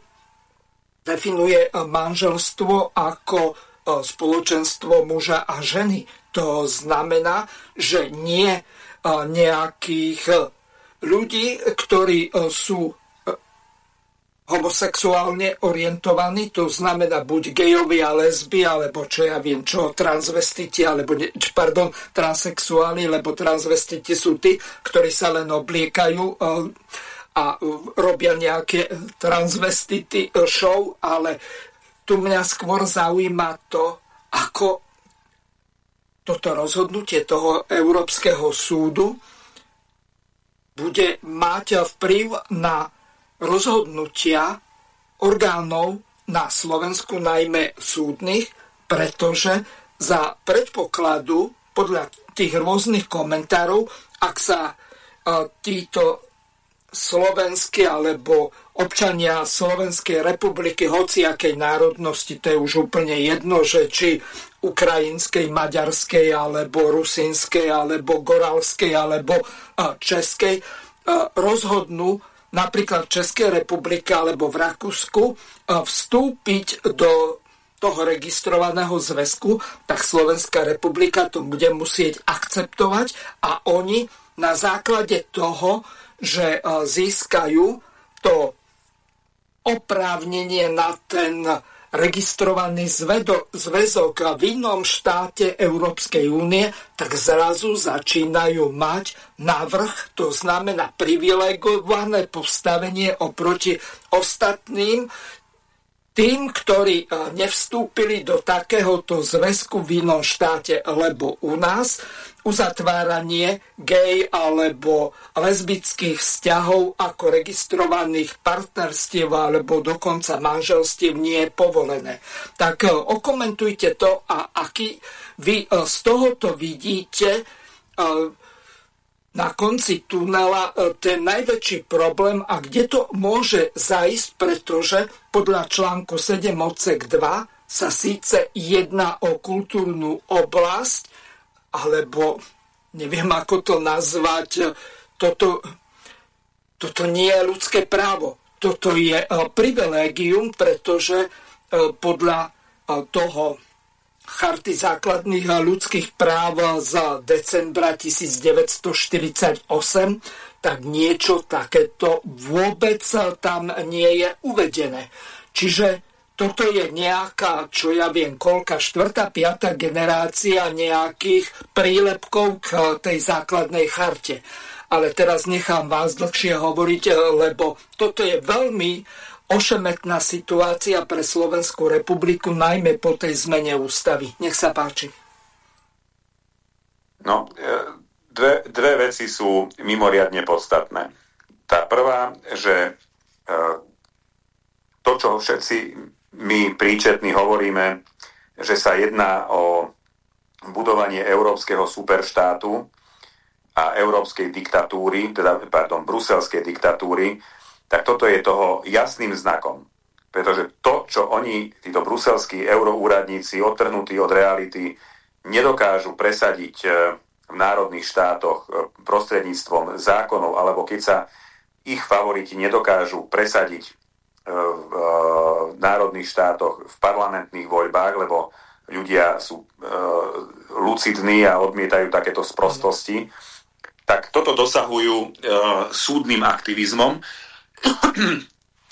definuje manželstvo ako spoločenstvo muža a ženy. To znamená, že nie nejakých ľudí, ktorí sú homosexuálne orientovaní, to znamená buď gejovi a lesby, alebo čo ja viem, čo transvestiti, alebo ne, pardon, transexuáli, lebo transvestiti sú tí, ktorí sa len obliekajú uh, a uh, robia nejaké transvestity uh, show, ale tu mňa skôr zaujíma to, ako toto rozhodnutie toho Európskeho súdu bude mať vplyv na rozhodnutia orgánov na Slovensku, najmä súdnych, pretože za predpokladu podľa tých rôznych komentárov, ak sa títo slovenskí alebo občania Slovenskej republiky hociakej národnosti, to je už úplne jedno, že či ukrajinskej, maďarskej, alebo rusínskej, alebo goralskej, alebo českej, rozhodnú napríklad v Českej republike alebo v Rakúsku vstúpiť do toho registrovaného zväzku, tak Slovenská republika to bude musieť akceptovať a oni na základe toho, že získajú to oprávnenie na ten registrovaný zvedo, zväzok v inom štáte Európskej únie, tak zrazu začínajú mať navrh, to znamená privilegované postavenie oproti ostatným tým, ktorí e, nevstúpili do takéhoto zväzku v inom štáte, lebo u nás uzatváranie gay alebo lesbických vzťahov ako registrovaných partnerstiev alebo dokonca manželstiev nie je povolené. Tak e, okomentujte to a aký vy e, z tohoto vidíte na konci tunela e, ten najväčší problém a kde to môže zajsť, pretože podľa článku 7 odsek 2 sa síce jedná o kultúrnu oblasť, alebo neviem ako to nazvať, e, toto, toto nie je ľudské právo. Toto je e, privilégium, pretože podľa toho charty základných a ľudských práv z decembra 1948, tak niečo takéto vôbec tam nie je uvedené. Čiže toto je nejaká, čo ja viem, koľka, štvrtá, piatá generácia nejakých prílepkov k tej základnej charte. Ale teraz nechám vás dlhšie hovoriť, lebo toto je veľmi ošemetná situácia pre Slovenskú republiku, najmä po tej zmene ústavy. Nech sa páči. No, e, dve, dve veci sú mimoriadne podstatné. Tá prvá, že to, čo všetci my príčetní hovoríme, že sa jedná o budovanie európskeho superštátu a európskej diktatúry, teda, pardon, bruselskej diktatúry, tak toto je toho jasným znakom. Pretože to, čo oni, títo bruselskí euroúradníci, odtrhnutí od reality, nedokážu presadiť e, v národných štátoch e, prostredníctvom zákonov, alebo keď sa ich favoriti nedokážu presadiť v národných štátoch v parlamentných voľbách, lebo ľudia sú lucidní a odmietajú takéto sprostosti, tak toto dosahujú súdnym aktivizmom,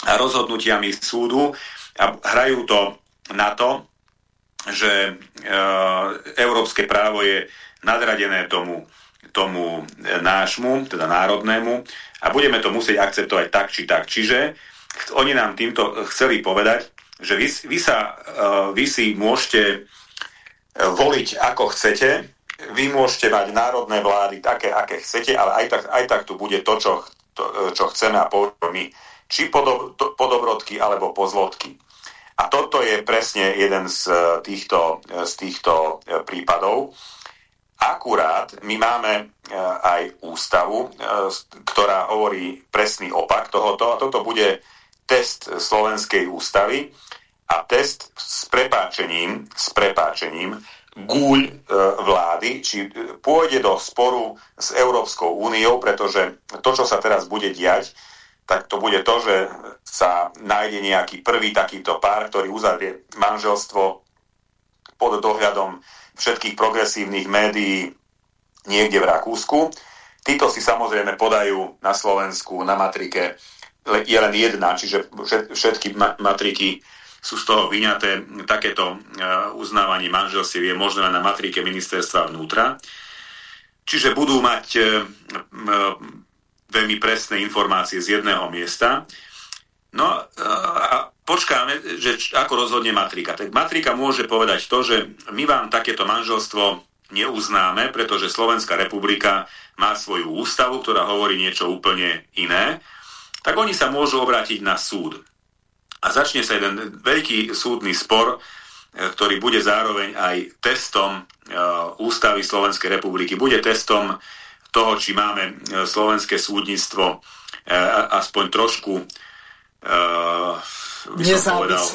a rozhodnutiami súdu a hrajú to na to, že európske právo je nadradené tomu, tomu nášmu, teda národnému a budeme to musieť akceptovať tak či tak. Čiže oni nám týmto chceli povedať, že vy, vy, sa, e, vy si môžete e, voliť ako chcete, vy môžete mať národné vlády také, aké chcete, ale aj tak, aj tak tu bude to, čo to, e, čo chceme a povieme my. Či podob, to, alebo pozvodky. A toto je presne jeden z týchto, z týchto prípadov. Akurát my máme aj ústavu, ktorá hovorí presný opak tohoto a toto bude test Slovenskej ústavy a test s prepáčením, s prepáčením gúľ e, vlády, či e, pôjde do sporu s Európskou úniou, pretože to, čo sa teraz bude diať, tak to bude to, že sa nájde nejaký prvý takýto pár, ktorý uzavrie manželstvo pod dohľadom všetkých progresívnych médií niekde v Rakúsku. Títo si samozrejme podajú na Slovensku na matrike je len jedna, čiže všetky matriky sú z toho vyňaté. Takéto e, uznávanie manželstiev je možné na matrike ministerstva vnútra. Čiže budú mať e, e, veľmi presné informácie z jedného miesta. No a počkáme, že ako rozhodne matrika. Tak matrika môže povedať to, že my vám takéto manželstvo neuznáme, pretože Slovenská republika má svoju ústavu, ktorá hovorí niečo úplne iné, tak oni sa môžu obrátiť na súd a začne sa jeden veľký súdny spor, e, ktorý bude zároveň aj testom e, ústavy Slovenskej republiky. Bude testom toho, či máme e, slovenské súdnictvo aspoň trošku nezávislé. Povedal,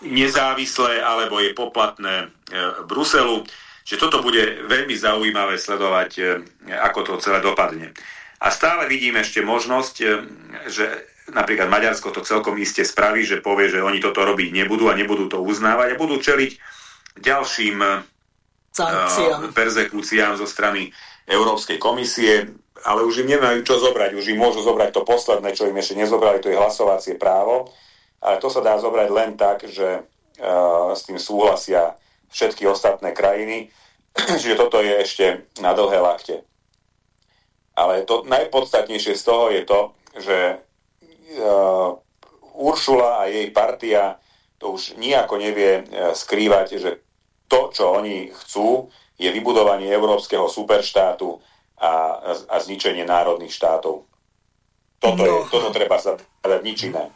nezávislé, alebo je poplatné Bruselu. Že toto bude veľmi zaujímavé sledovať, ako to celé dopadne. A stále vidím ešte možnosť, že napríklad Maďarsko to celkom iste spraví, že povie, že oni toto robiť nebudú a nebudú to uznávať a budú čeliť ďalším uh, perzekúciám zo strany Európskej komisie, ale už im nemajú čo zobrať, už im môžu zobrať to posledné, čo im ešte nezobrali, to je hlasovacie právo, ale to sa dá zobrať len tak, že s tým súhlasia všetky ostatné krajiny. Čiže toto je ešte na dlhé lakte. Ale to najpodstatnejšie z toho je to, že Uršula a jej partia to už nejako nevie skrývať, že to, čo oni chcú, je vybudovanie európskeho superštátu a, a zničenie národných štátov. Toto, no. je, toto treba zadať nič iné.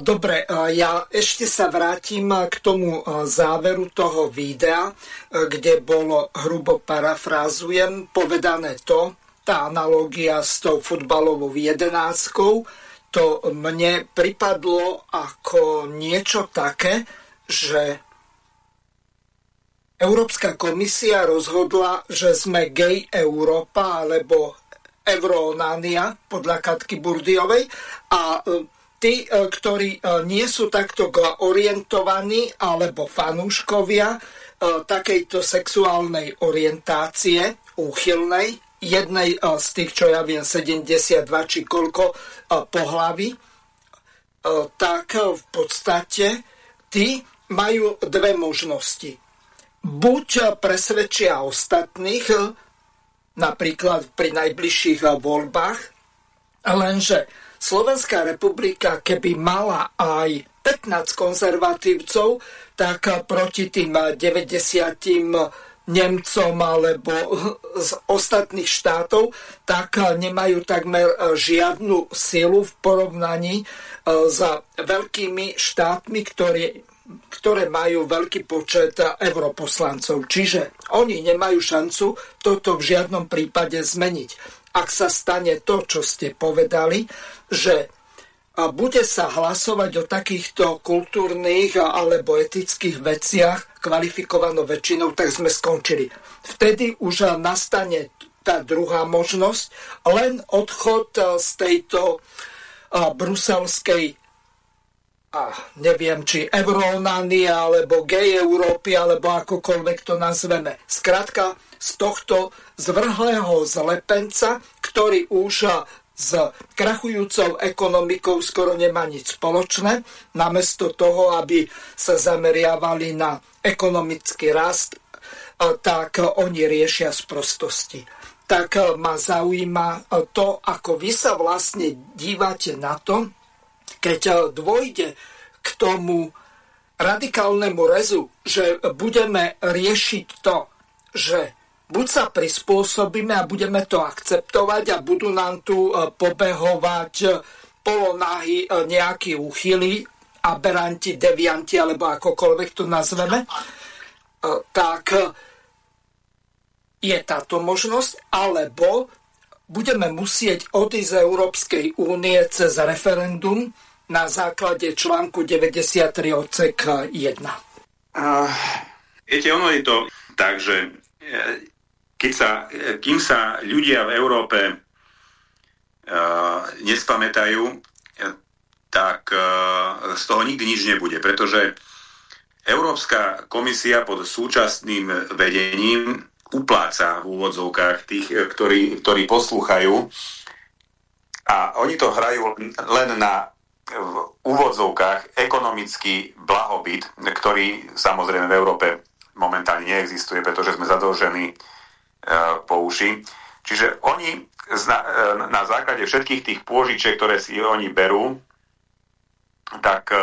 Dobre, ja ešte sa vrátim k tomu záveru toho videa, kde bolo, hrubo parafrázujem, povedané to, tá analogia s tou futbalovou jedenáctkou, to mne pripadlo ako niečo také, že Európska komisia rozhodla, že sme gay Európa alebo Euronánia podľa Katky Burdiovej a e, tí, e, ktorí e, nie sú takto orientovaní alebo fanúškovia takejto sexuálnej orientácie úchylnej, jednej z tých, čo ja viem, 72 či koľko pohlavy, tak v podstate tí majú dve možnosti. Buď presvedčia ostatných, napríklad pri najbližších voľbách, lenže Slovenská republika, keby mala aj 15 konzervatívcov, tak proti tým 90 Nemcom alebo z ostatných štátov, tak nemajú takmer žiadnu silu v porovnaní s veľkými štátmi, ktorí ktoré majú veľký počet europoslancov. Čiže oni nemajú šancu toto v žiadnom prípade zmeniť. Ak sa stane to, čo ste povedali, že bude sa hlasovať o takýchto kultúrnych alebo etických veciach kvalifikovanou väčšinou, tak sme skončili. Vtedy už nastane tá druhá možnosť, len odchod z tejto bruselskej a neviem, či Euronánia, alebo gej Európy, alebo akokoľvek to nazveme. Skrátka, z tohto zvrhlého zlepenca, ktorý už s krachujúcou ekonomikou skoro nemá nič spoločné, namiesto toho, aby sa zameriavali na ekonomický rast, tak oni riešia sprostosti. Tak ma zaujíma to, ako vy sa vlastne dívate na to, keď dôjde k tomu radikálnemu rezu, že budeme riešiť to, že buď sa prispôsobíme a budeme to akceptovať a budú nám tu eh, pobehovať eh, polonahy nejakí úchyly, aberanti, devianti, alebo akokoľvek to nazveme, tak je táto možnosť, alebo budeme musieť odísť z Európskej únie cez referendum, na základe článku 93 odsek 1. Uh, viete, ono je to tak, že e, keď sa, e, kým sa ľudia v Európe uh, nespamätajú, tak uh, z toho nikdy nič nebude, pretože Európska komisia pod súčasným vedením upláca v úvodzovkách tých, ktorí, ktorí poslúchajú. A oni to hrajú len na v úvodzovkách ekonomický blahobyt, ktorý samozrejme v Európe momentálne neexistuje, pretože sme zadlžení e, po uši. Čiže oni e, na základe všetkých tých pôžičiek, ktoré si oni berú, tak e,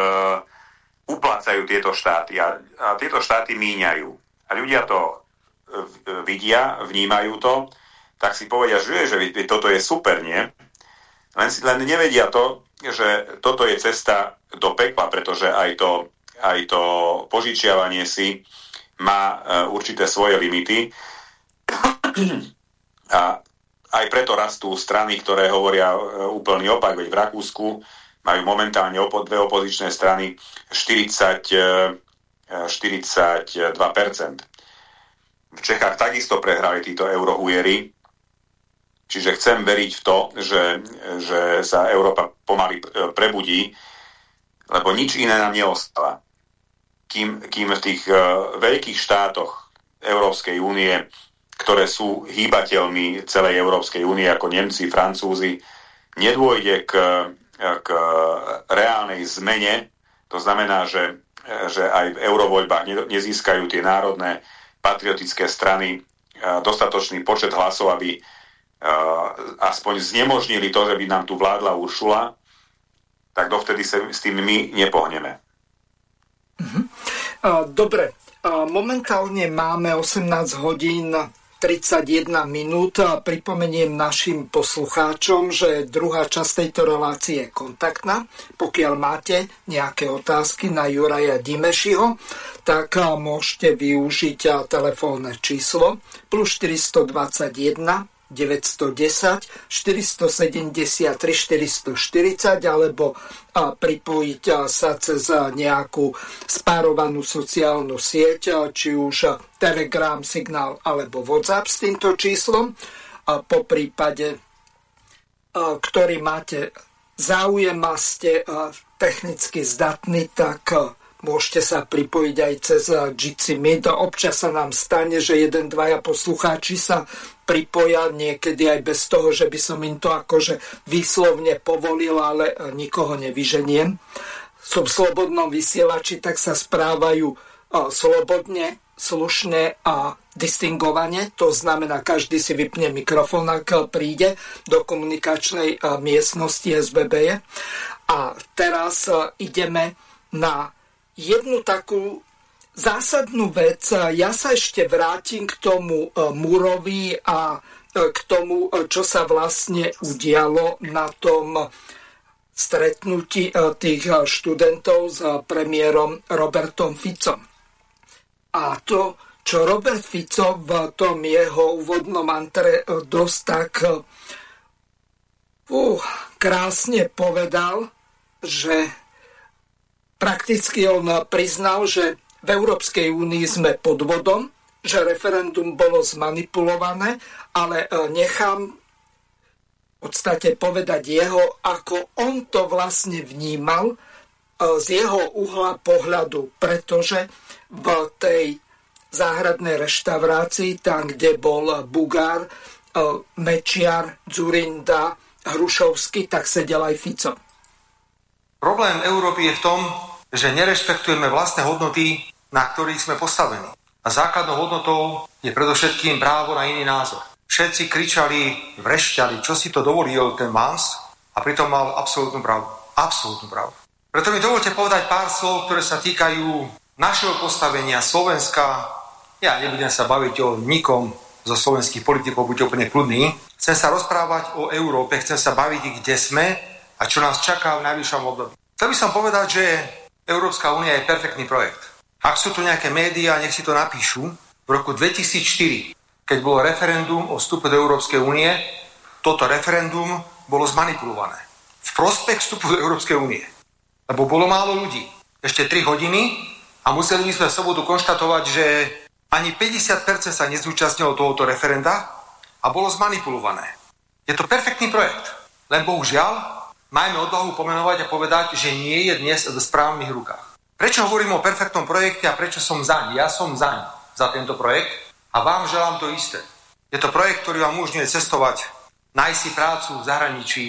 uplácajú tieto štáty a, a tieto štáty míňajú. A ľudia to e, vidia, vnímajú to, tak si povedia, že, že toto je super, nie? Len, len nevedia to, že toto je cesta do pekla, pretože aj to, aj to požičiavanie si má určité svoje limity. A aj preto rastú strany, ktoré hovoria e, úplný opak. Veď v Rakúsku majú momentálne dve opozičné strany 40, 42%. E, v Čechách takisto prehrali títo eurohujery Čiže chcem veriť v to, že, že sa Európa pomaly prebudí, lebo nič iné nám neostáva. Kým, kým v tých veľkých štátoch Európskej únie, ktoré sú hýbateľmi celej Európskej únie, ako Nemci, Francúzi, nedôjde k, k reálnej zmene, to znamená, že že aj v eurovoľbách nezískajú tie národné patriotické strany dostatočný počet hlasov, aby aspoň znemožnili to, že by nám tu vládla Uršula, tak dovtedy sa s tým my nepohneme. Mhm. Dobre, momentálne máme 18 hodín 31 minút. Pripomeniem našim poslucháčom, že druhá časť tejto relácie je kontaktná. Pokiaľ máte nejaké otázky na Juraja Dimešiho, tak môžete využiť telefónne číslo plus 421 910 473 440 alebo pripojiť sa cez nejakú spárovanú sociálnu sieť, či už Telegram, Signál alebo WhatsApp s týmto číslom. A po prípade, ktorý máte záujem a ste technicky zdatní, tak môžete sa pripojiť aj cez Jitsi Meet. Občas sa nám stane, že jeden, dvaja poslucháči sa pripoja niekedy aj bez toho, že by som im to akože výslovne povolil, ale e, nikoho nevyženiem. Som v slobodnom vysielači, tak sa správajú e, slobodne, slušne a distingovane. To znamená, každý si vypne mikrofón, ak príde do komunikačnej e, miestnosti SBB. A teraz ideme na jednu takú zásadnú vec. Ja sa ešte vrátim k tomu e, Murovi a e, k tomu, e, čo sa vlastne udialo na tom stretnutí tých študentov s premiérom Robertom Ficom. A to, čo Robert Fico v tom jeho úvodnom antre dosť tak uh, krásne povedal, že prakticky on priznal, že v Európskej únii sme pod vodom, že referendum bolo zmanipulované, ale e, nechám v podstate povedať jeho, ako on to vlastne vnímal e, z jeho uhla pohľadu, pretože v tej záhradnej reštaurácii, tam, kde bol Bugár, e, Mečiar, Zurinda, Hrušovský, tak sedel aj Fico. Problém Európy je v tom, že nerešpektujeme vlastné hodnoty na ktorých sme postavení. A základnou hodnotou je predovšetkým právo na iný názor. Všetci kričali, vrešťali, čo si to dovolil ten Mans a pritom mal absolútnu pravdu. Absolútnu pravdu. Preto mi dovolte povedať pár slov, ktoré sa týkajú našeho postavenia Slovenska. Ja nebudem sa baviť o nikom zo slovenských politikov, buďte úplne kľudní. Chcem sa rozprávať o Európe, chcem sa baviť, kde sme a čo nás čaká v najvyššom období. Chcel by som povedať, že Európska únia je perfektný projekt. Ak sú tu nejaké médiá, nech si to napíšu. V roku 2004, keď bolo referendum o vstupe do Európskej únie, toto referendum bolo zmanipulované. V prospech vstupu do Európskej únie. Lebo bolo málo ľudí. Ešte 3 hodiny a museli sme v sobotu konštatovať, že ani 50% sa nezúčastnilo tohoto referenda a bolo zmanipulované. Je to perfektný projekt. Len bohužiaľ, majme odvahu pomenovať a povedať, že nie je dnes v správnych rukách. Prečo hovorím o perfektnom projekte a prečo som zaň? Ja som zaň za tento projekt a vám želám to isté. Je to projekt, ktorý vám umožňuje cestovať, nájsť si prácu v zahraničí.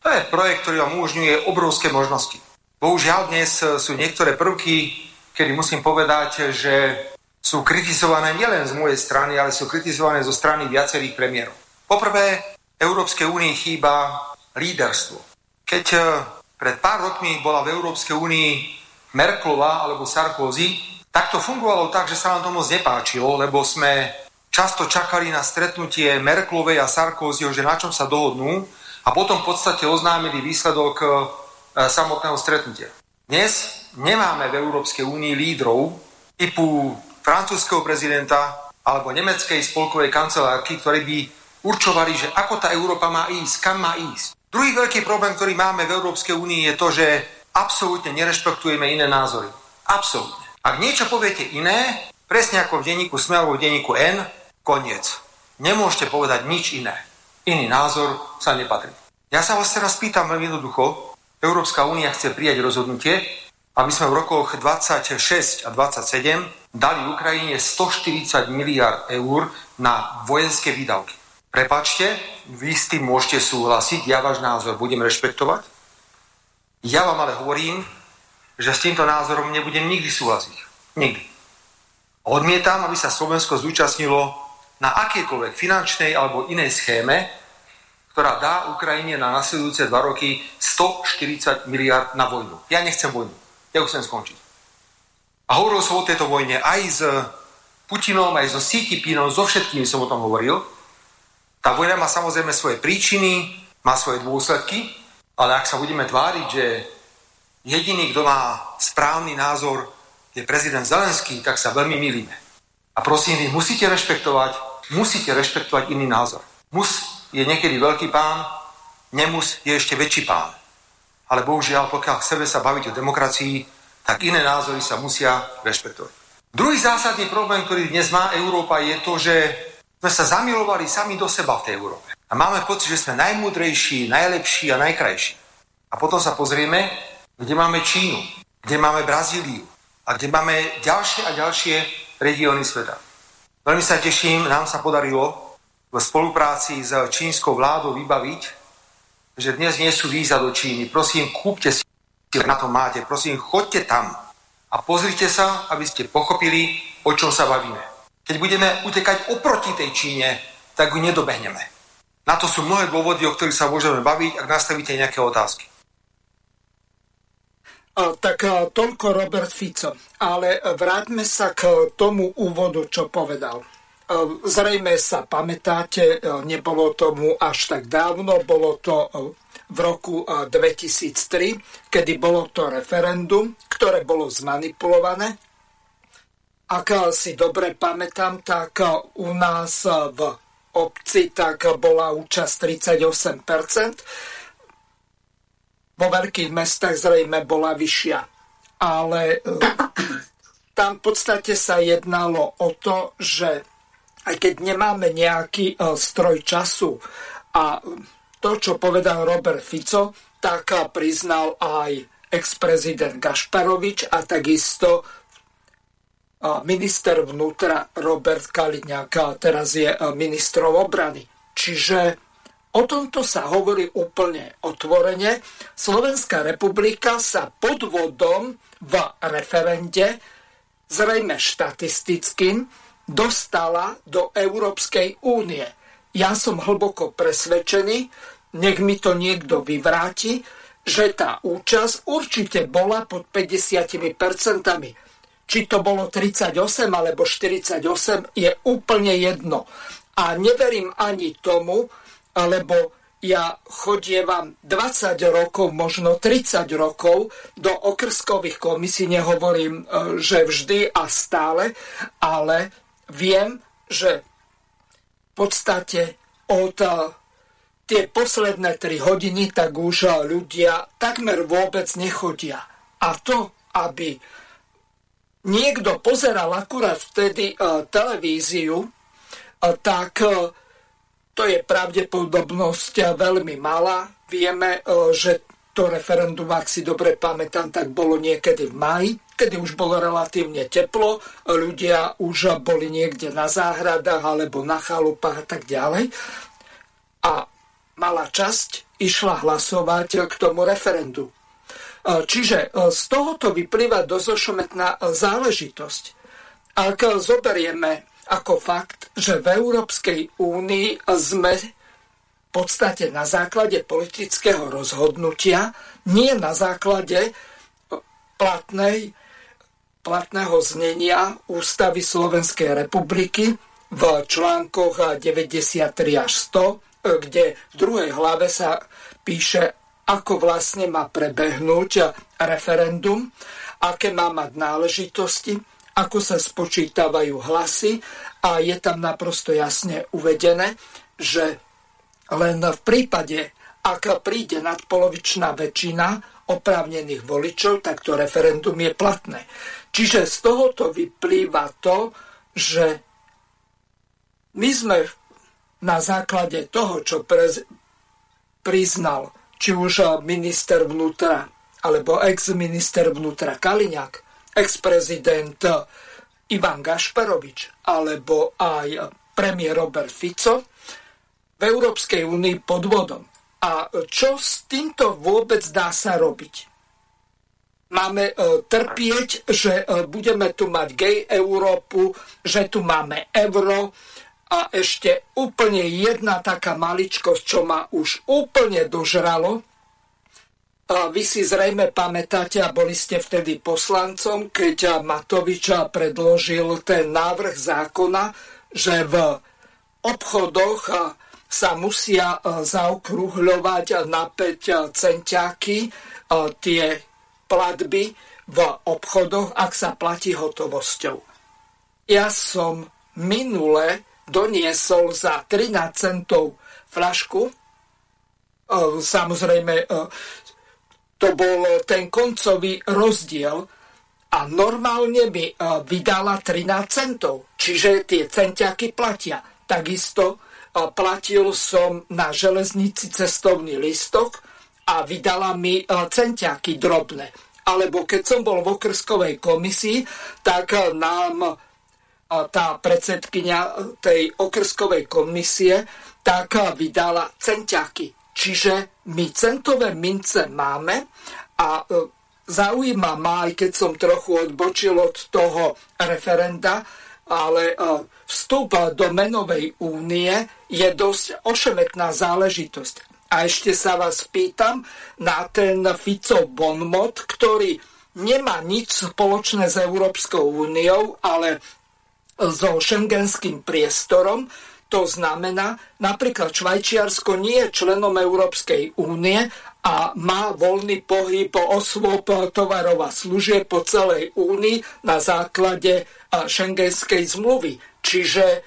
To je projekt, ktorý vám umožňuje obrovské možnosti. Bohužiaľ dnes sú niektoré prvky, kedy musím povedať, že sú kritizované nielen z mojej strany, ale sú kritizované zo strany viacerých premiérov. Poprvé, Európskej únii chýba líderstvo. Keď eh, pred pár rokmi bola v Európskej únii Merklova alebo Sarkozy, tak to fungovalo tak, že sa nám to moc nepáčilo, lebo sme často čakali na stretnutie Merklovej a Sarkozyho, že na čom sa dohodnú a potom v podstate oznámili výsledok e, samotného stretnutia. Dnes nemáme v Európskej únii lídrov typu francúzského prezidenta alebo nemeckej spolkovej kancelárky, ktorí by určovali, že ako tá Európa má ísť, kam má ísť. Druhý veľký problém, ktorý máme v Európskej únii je to, že absolútne nerešpektujeme iné názory. Absolútne. Ak niečo poviete iné, presne ako v denníku SME alebo v denníku N, koniec. Nemôžete povedať nič iné. Iný názor sa nepatrí. Ja sa vás teraz pýtam veľmi jednoducho. Európska únia chce prijať rozhodnutie, aby sme v rokoch 26 a 27 dali Ukrajine 140 miliard eur na vojenské výdavky. Prepačte, vy s tým môžete súhlasiť, ja váš názor budem rešpektovať, ja vám ale hovorím, že s týmto názorom nebudem nikdy súhlasiť. Nikdy. Odmietam, aby sa Slovensko zúčastnilo na akékoľvek finančnej alebo inej schéme, ktorá dá Ukrajine na nasledujúce dva roky 140 miliard na vojnu. Ja nechcem vojnu. Ja už chcem skončiť. A hovoril som o tejto vojne aj s Putinom, aj so Xi Jinpingom, so všetkými som o tom hovoril. Tá vojna má samozrejme svoje príčiny, má svoje dôsledky, ale ak sa budeme tváriť, že jediný, kto má správny názor, je prezident Zelenský, tak sa veľmi milíme. A prosím, vy musíte rešpektovať, musíte rešpektovať iný názor. Mus je niekedy veľký pán, nemus je ešte väčší pán. Ale bohužiaľ, pokiaľ chceme sa baviť o demokracii, tak iné názory sa musia rešpektovať. Druhý zásadný problém, ktorý dnes má Európa, je to, že sme sa zamilovali sami do seba v tej Európe. A máme pocit, že sme najmúdrejší, najlepší a najkrajší. A potom sa pozrieme, kde máme Čínu, kde máme Brazíliu a kde máme ďalšie a ďalšie regióny sveta. Veľmi sa teším, nám sa podarilo v spolupráci s čínskou vládou vybaviť, že dnes nie sú víza do Číny. Prosím, kúpte si, na to máte. Prosím, choďte tam a pozrite sa, aby ste pochopili, o čom sa bavíme. Keď budeme utekať oproti tej Číne, tak ju nedobehneme. Na to sú mnohé dôvody, o ktorých sa môžeme baviť, ak nastavíte nejaké otázky. Tak toľko Robert Fico. Ale vráťme sa k tomu úvodu, čo povedal. Zrejme sa pamätáte, nebolo tomu až tak dávno, bolo to v roku 2003, kedy bolo to referendum, ktoré bolo zmanipulované. Ak si dobre pamätám, tak u nás v obci tak bola účasť 38%. Vo veľkých mestách zrejme bola vyššia. Ale tam v podstate sa jednalo o to, že aj keď nemáme nejaký uh, stroj času. A to, čo povedal Robert Fico, tak uh, priznal aj ex-prezident Gašparovič a takisto minister vnútra Robert Kaliňák, a teraz je ministrom obrany. Čiže o tomto sa hovorí úplne otvorene. Slovenská republika sa podvodom v referende, zrejme štatistickým, dostala do Európskej únie. Ja som hlboko presvedčený, nech mi to niekto vyvráti, že tá účasť určite bola pod 50%. Či to bolo 38 alebo 48 je úplne jedno. A neverím ani tomu, lebo ja chodievam 20 rokov, možno 30 rokov do okrskových komisí, nehovorím, e, že vždy a stále, ale viem, že v podstate od eh, tie posledné 3 hodiny tak už eh, ľudia takmer vôbec nechodia. A to, aby niekto pozeral akurát vtedy uh, televíziu, uh, tak uh, to je pravdepodobnosť veľmi malá. Vieme, že to referendum, ak si dobre pamätám, tak bolo niekedy v maji kedy už bolo relatívne teplo, ľudia už boli niekde na záhradách alebo na chalupách a tak ďalej. A malá časť išla hlasovať k tomu referendu. Čiže z tohoto vyplýva dozošometná záležitosť. Ak zoberieme ako fakt, že v Európskej únii sme v podstate na základe politického rozhodnutia, nie na základe platnej platného znenia Ústavy Slovenskej republiky v článkoch 93 až 100, kde v druhej hlave sa píše, ako vlastne má prebehnúť referendum, aké má mať náležitosti, ako sa spočítavajú hlasy a je tam naprosto jasne uvedené, že len v prípade, ak príde nadpolovičná väčšina oprávnených voličov, tak to referendum je platné. Čiže z tohoto vyplýva to, že my sme na základe toho, čo prez, priznal či už minister vnútra alebo ex-minister vnútra Kaliňák, ex-prezident Ivan Gašparovič alebo aj premiér Robert Fico v Európskej únii pod vodom. A čo s týmto vôbec dá sa robiť? máme trpieť, že budeme tu mať gay Európu, že tu máme euro a ešte úplne jedna taká maličkosť, čo ma už úplne dožralo. A vy si zrejme pamätáte, a boli ste vtedy poslancom, keď Matovič predložil ten návrh zákona, že v obchodoch sa musia zaokrúhľovať na 5 centiaky tie platby v obchodoch, ak sa platí hotovosťou. Ja som minule doniesol za 13 centov flašku. Samozrejme, to bol ten koncový rozdiel a normálne mi vydala 13 centov, čiže tie centiaky platia. Takisto platil som na železnici cestovný listok a vydala mi centiaky drobné. Alebo keď som bol v okrskovej komisii, tak nám tá predsedkynia tej okrskovej komisie tak vydala centiaky. Čiže my centové mince máme a zaujíma ma, aj keď som trochu odbočil od toho referenda, ale e, vstup do menovej únie je dosť ošemetná záležitosť. A ešte sa vás pýtam na ten Fico Bonmot, ktorý nemá nič spoločné s Európskou úniou, ale so šengenským priestorom. To znamená, napríklad Švajčiarsko nie je členom Európskej únie a má voľný pohyb osôb, tovarov a služieb po celej únii na základe šengenskej zmluvy. Čiže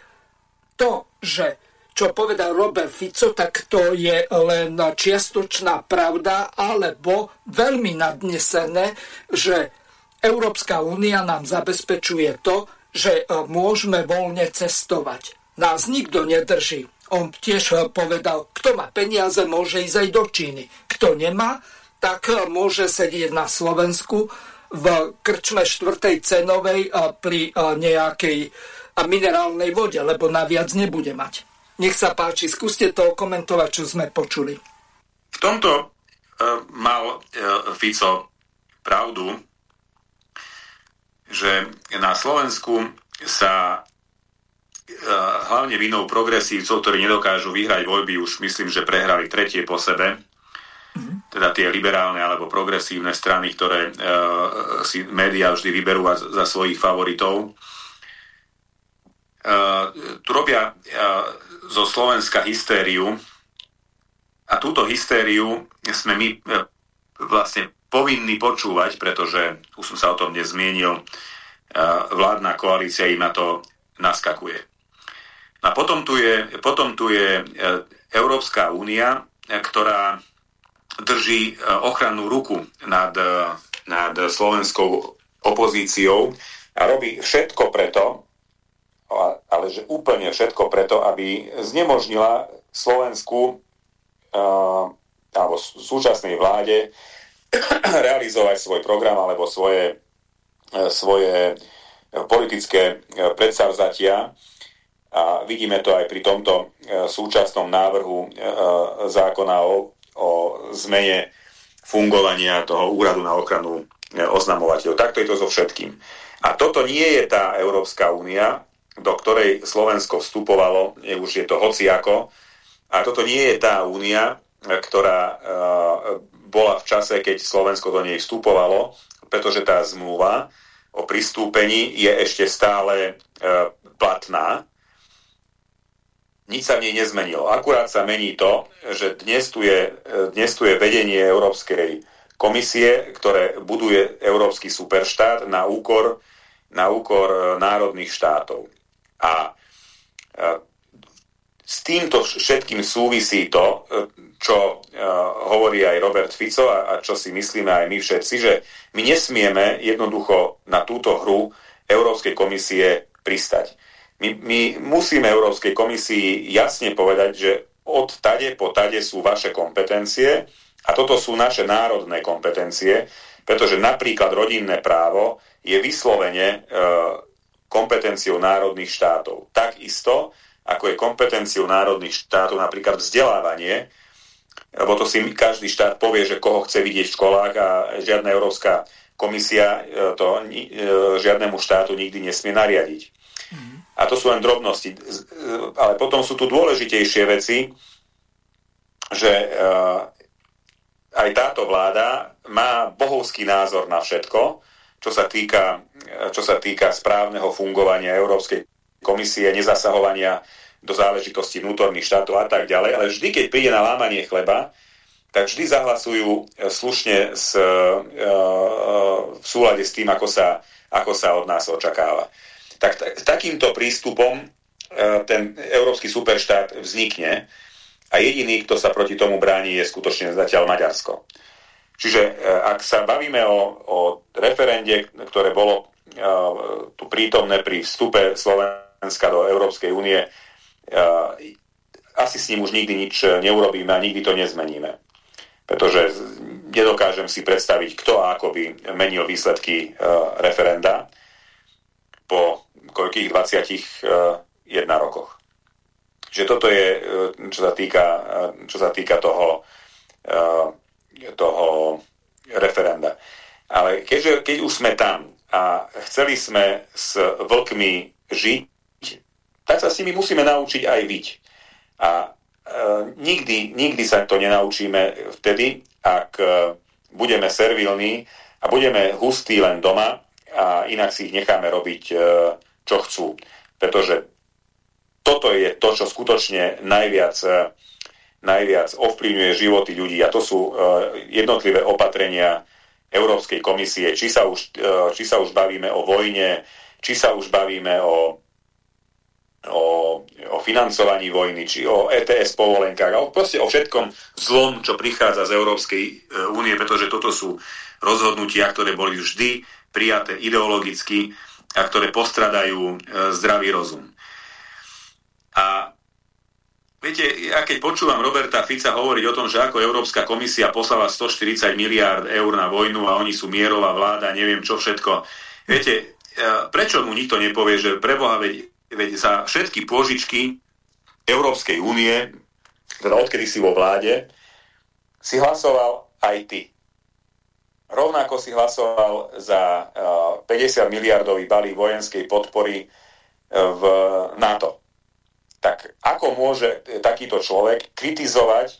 to, že čo povedal Robert Fico, tak to je len čiastočná pravda, alebo veľmi nadnesené, že Európska únia nám zabezpečuje to, že môžeme voľne cestovať. Nás nikto nedrží on tiež eh, povedal, kto má peniaze, môže ísť aj do Číny. Kto nemá, tak eh, môže sedieť na Slovensku v krčme štvrtej cenovej pri nejakej minerálnej vode, lebo naviac nebude mať. Nech sa páči, skúste to komentovať, čo sme počuli. V tomto uh, mal uh, Fico pravdu, že na Slovensku sa hlavne vinou progresívcov, ktorí nedokážu vyhrať voľby, už myslím, že prehrali tretie po sebe, mm-hmm. teda tie liberálne alebo progresívne strany, ktoré uh, si médiá vždy vyberú za svojich favoritov. Uh, tu robia uh, zo Slovenska hystériu a túto hystériu sme my uh, vlastne povinní počúvať, pretože, už som sa o tom dnes zmienil, vládna koalícia im na to naskakuje. A potom tu je, potom tu je e, Európska únia, e, ktorá drží ochrannú ruku nad, nad slovenskou opozíciou a robí všetko preto, ale že úplne všetko preto, aby znemožnila Slovensku alebo súčasnej vláde realizovať svoj program alebo svoje, svoje politické predsavzatia a vidíme to aj pri tomto e, súčasnom návrhu e, zákona o, o zmene fungovania toho úradu na ochranu e, oznamovateľov. Takto je to so všetkým. A toto nie je tá Európska únia, do ktorej Slovensko vstupovalo, už je to hociako, a toto nie je tá únia, ktorá bola v čase, keď Slovensko do nej vstupovalo, pretože tá zmluva o pristúpení je ešte stále platná nič sa v nej nezmenilo. Akurát sa mení to, že dnes tu je, dnes tu je vedenie Európskej komisie, ktoré buduje Európsky superštát na úkor, na úkor e, národných štátov. A e, s týmto všetkým súvisí to, e, čo hovorí aj Robert Fico a čo si myslíme aj my všetci, že my nesmieme jednoducho na túto hru Európskej komisie pristať. My, my musíme Európskej komisii jasne povedať, že od tade po tade sú vaše kompetencie a toto sú naše národné kompetencie, pretože napríklad rodinné právo je vyslovene e, kompetenciou národných štátov. Takisto, ako je kompetenciou národných štátov napríklad vzdelávanie, lebo to si každý štát povie, že koho chce vidieť v školách a žiadna Európska komisia to žiadnemu štátu nikdy nesmie nariadiť. A to sú len drobnosti. Ale potom sú tu dôležitejšie veci, že aj táto vláda má bohovský názor na všetko, čo sa týka, čo sa týka správneho fungovania Európskej komisie, nezasahovania do záležitosti vnútorných štátov a tak ďalej, ale vždy, keď príde na lámanie chleba, tak vždy zahlasujú e, slušne s, e, e, v súlade s tým, ako sa, ako sa od nás očakáva. Tak, tak takýmto prístupom ten európsky superštát vznikne a jediný, kto sa proti tomu bráni, je skutočne zatiaľ Maďarsko. Čiže ak sa bavíme o, o referende, ktoré bolo tu prítomné pri vstupe Slovenska do Európskej únie, asi s ním už nikdy nič neurobíme a nikdy to nezmeníme. Pretože nedokážem si predstaviť, kto a ako by menil výsledky referenda po koľkých 21 rokoch. Čiže toto je, čo sa týka, čo sa týka toho, toho referenda. Ale keďže, keď už sme tam a chceli sme s vlkmi žiť, tak sa s nimi musíme naučiť aj byť. A e, nikdy, nikdy sa to nenaučíme vtedy, ak e, budeme servilní a budeme hustí len doma a inak si ich necháme robiť, e, čo chcú. Pretože toto je to, čo skutočne najviac, e, najviac ovplyvňuje životy ľudí a to sú e, jednotlivé opatrenia Európskej komisie, či sa, už, e, či sa už bavíme o vojne, či sa už bavíme o o, o financovaní vojny, či o ETS povolenkách, ale proste o všetkom zlom, čo prichádza z Európskej e, únie, pretože toto sú rozhodnutia, ktoré boli vždy prijaté ideologicky a ktoré postradajú e, zdravý rozum. A viete, ja keď počúvam Roberta Fica hovoriť o tom, že ako Európska komisia poslala 140 miliárd eur na vojnu a oni sú mierová vláda, neviem čo všetko. Viete, e, prečo mu nikto nepovie, že preboha, veď veď za všetky pôžičky Európskej únie, teda odkedy si vo vláde, si hlasoval aj ty. Rovnako si hlasoval za 50 miliardový balík vojenskej podpory e, v NATO. Tak ako môže takýto človek kritizovať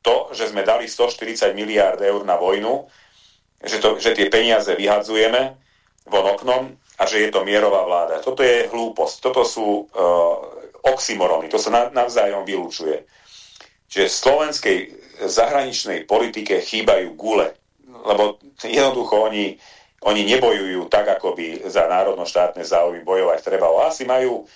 to, že sme dali 140 miliard eur na vojnu, že, to, že tie peniaze vyhadzujeme von oknom a že je to mierová vláda. Toto je hlúposť. Toto sú uh, oxymorony. To sa na, navzájom vylúčuje. Čiže v slovenskej zahraničnej politike chýbajú gule. Lebo jednoducho oni, oni nebojujú tak, ako by za národno-štátne záujmy bojovať treba. Asi majú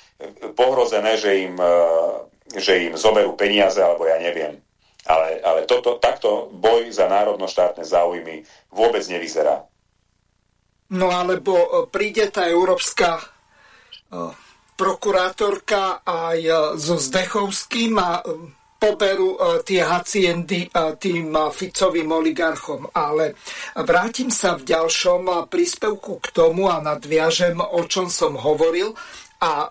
pohrozené, že im, uh, že im zoberú peniaze, alebo ja neviem. Ale, ale toto, takto boj za národno-štátne záujmy vôbec nevyzerá. No alebo e, príde tá európska e, prokurátorka aj e, so Zdechovským a poberú tie haciendy tým Ficovým oligarchom. Ale vrátim sa v ďalšom príspevku k tomu a nadviažem, o čom som hovoril. A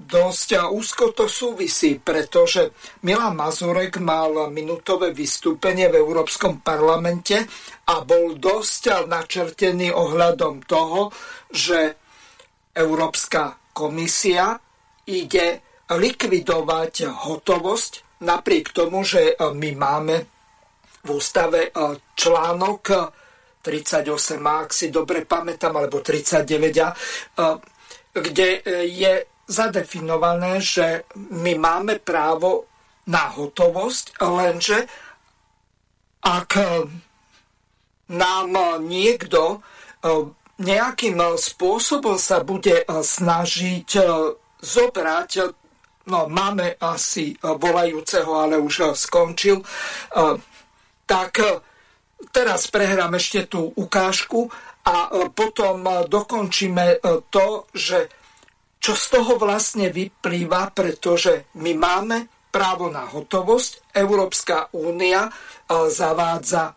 dosť úzko to súvisí, pretože Milan Mazurek mal minútové vystúpenie v Európskom parlamente a bol dosť načrtený ohľadom toho, že Európska komisia ide likvidovať hotovosť, napriek tomu, že my máme v ústave článok 38, ak si dobre pamätám, alebo 39, kde je zadefinované, že my máme právo na hotovosť, lenže ak nám niekto eh, nejakým spôsobom sa bude eh, snažiť eh, zobrať, no máme asi volajúceho, ale už skončil, tak teraz prehrám ešte tú ukážku a potom dokončíme to, že čo z toho vlastne vyplýva, pretože my máme právo na hotovosť. Európska únia e, zavádza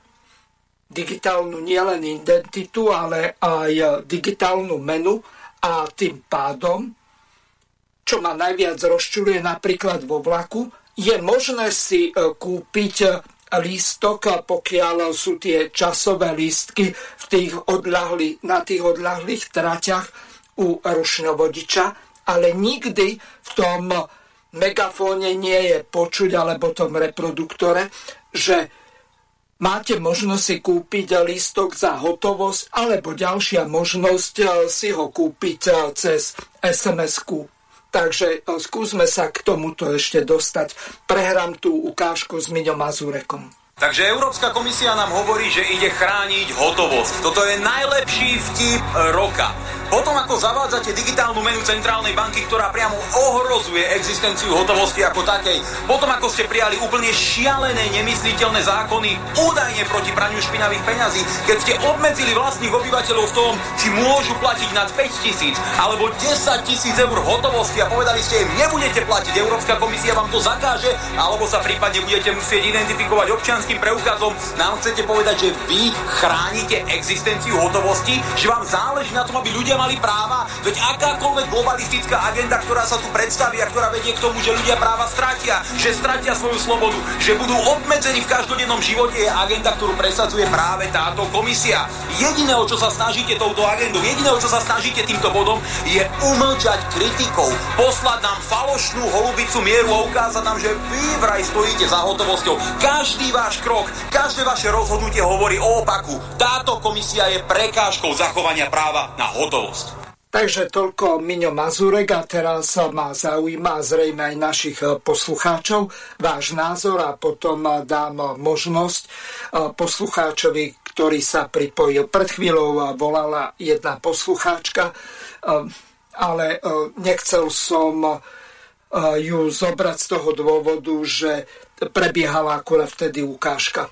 digitálnu nielen identitu, ale aj digitálnu menu a tým pádom, čo ma najviac rozčuluje napríklad vo vlaku, je možné si e, kúpiť lístok, pokiaľ sú tie časové lístky v tých odľahli, na tých odľahlých traťach u rušnovodiča, ale nikdy v tom megafóne nie je počuť, alebo tom reproduktore, že máte možnosť si kúpiť lístok za hotovosť, alebo ďalšia možnosť eh, si ho kúpiť eh, cez SMS-ku. Takže eh, skúsme sa k tomuto ešte dostať. Prehrám tú ukážku s Miňom Mazurekom. Takže Európska komisia nám hovorí, že ide chrániť hotovosť. Toto je najlepší vtip roka. Potom ako zavádzate digitálnu menu centrálnej banky, ktorá priamo ohrozuje existenciu hotovosti ako takej. Potom ako ste prijali úplne šialené, nemysliteľné zákony údajne proti praniu špinavých peňazí, keď ste obmedzili vlastných obyvateľov v tom, či môžu platiť nad 5 tisíc alebo 10 tisíc eur hotovosti a povedali ste im, nebudete platiť, Európska komisia vám to zakáže, alebo sa prípadne budete musieť identifikovať občianským preukazom. Nám chcete povedať, že vy chránite existenciu hotovosti, že vám záleží na tom, aby ľudia mali práva? Veď akákoľvek globalistická agenda, ktorá sa tu predstaví a ktorá vedie k tomu, že ľudia práva stratia, že stratia svoju slobodu, že budú obmedzení v každodennom živote, je agenda, ktorú presadzuje práve táto komisia. Jediné, čo sa snažíte touto agendou, jediné, čo sa snažíte týmto bodom, je umlčať kritikov, poslať nám falošnú holubicu mieru a ukázať nám, že vy vraj stojíte za hotovosťou. Každý váš krok, každé vaše rozhodnutie hovorí o opaku. Táto komisia je prekážkou zachovania práva na hotovosť. Takže toľko Miňo Mazurek a teraz ma zaujíma zrejme aj našich eh, poslucháčov váš názor a potom eh, dám možnosť eh, poslucháčovi, ktorý sa pripojil. Pred chvíľou volala jedna poslucháčka, ale nechcel som ju zobrať z toho dôvodu, že prebiehala akurát vtedy ukážka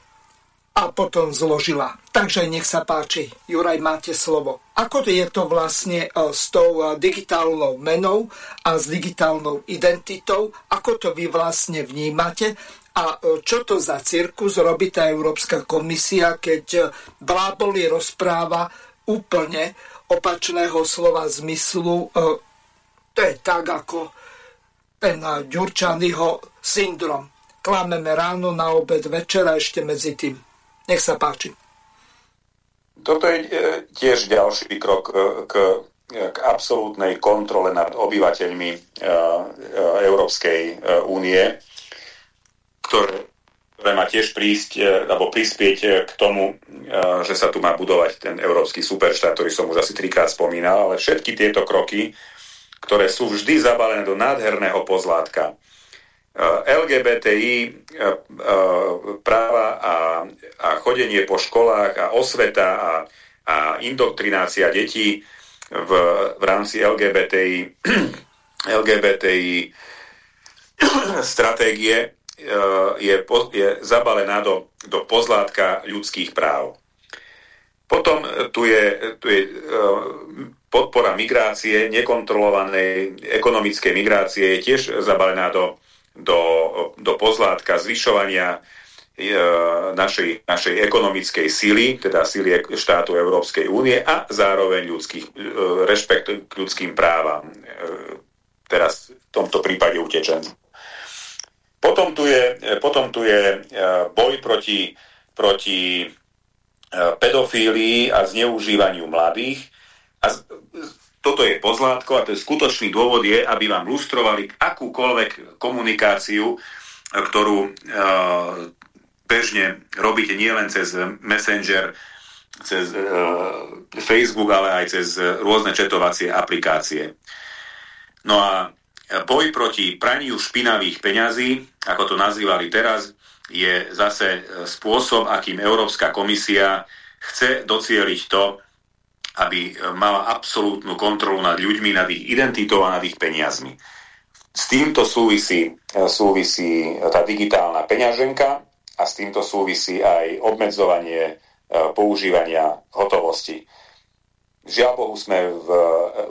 a potom zložila. Takže nech sa páči, Juraj, máte slovo. Ako je to vlastne e, s tou e, digitálnou menou a s digitálnou identitou? Ako to vy vlastne vnímate? A e, čo to za cirkus robí tá Európska komisia, keď bláboli rozpráva úplne opačného slova zmyslu? To je tak ako ten Ďurčanyho syndrom. Klameme ráno, na obed, večera ešte medzi tým. Nech sa páči. Toto je e, tiež ďalší krok e, k, k absolútnej kontrole nad obyvateľmi e, Európskej únie, ktoré, ktoré má tiež prísť alebo prispieť k tomu, že sa tu má budovať ten európsky superštát, ktorý som už asi trikrát spomínal, ale všetky tieto kroky, ktoré sú vždy zabalené do nádherného pozlátka, LGBTI práva a, a chodenie po školách a osveta a, a indoktrinácia detí v, v rámci LGBTI, LGBTI stratégie je, je zabalená do, do pozlátka ľudských práv. Potom tu je, tu je podpora migrácie, nekontrolovanej ekonomickej migrácie je tiež zabalená do, do, do pozlátka zvyšovania e, našej, našej ekonomickej síly, teda síly štátu Európskej únie a zároveň ľudských, e, rešpekt k ľudským právam. E, teraz v tomto prípade utečencov. Potom tu je, potom tu je boj proti, proti pedofílii a zneužívaniu mladých. A toto je pozlátko a ten skutočný dôvod je, aby vám lustrovali akúkoľvek komunikáciu, ktorú uh, bežne robíte nielen cez Messenger, cez uh, Facebook, ale aj cez rôzne četovacie aplikácie. No a boj proti praniu špinavých peňazí, ako to nazývali teraz, je zase spôsob, akým Európska komisia chce docieliť to, aby e, mala absolútnu kontrolu nad ľuďmi, nad ich identitou a nad ich peniazmi. S týmto súvisí, e, súvisí tá digitálna peňaženka a s týmto súvisí aj obmedzovanie e, používania hotovosti. Žiaľ Bohu sme v,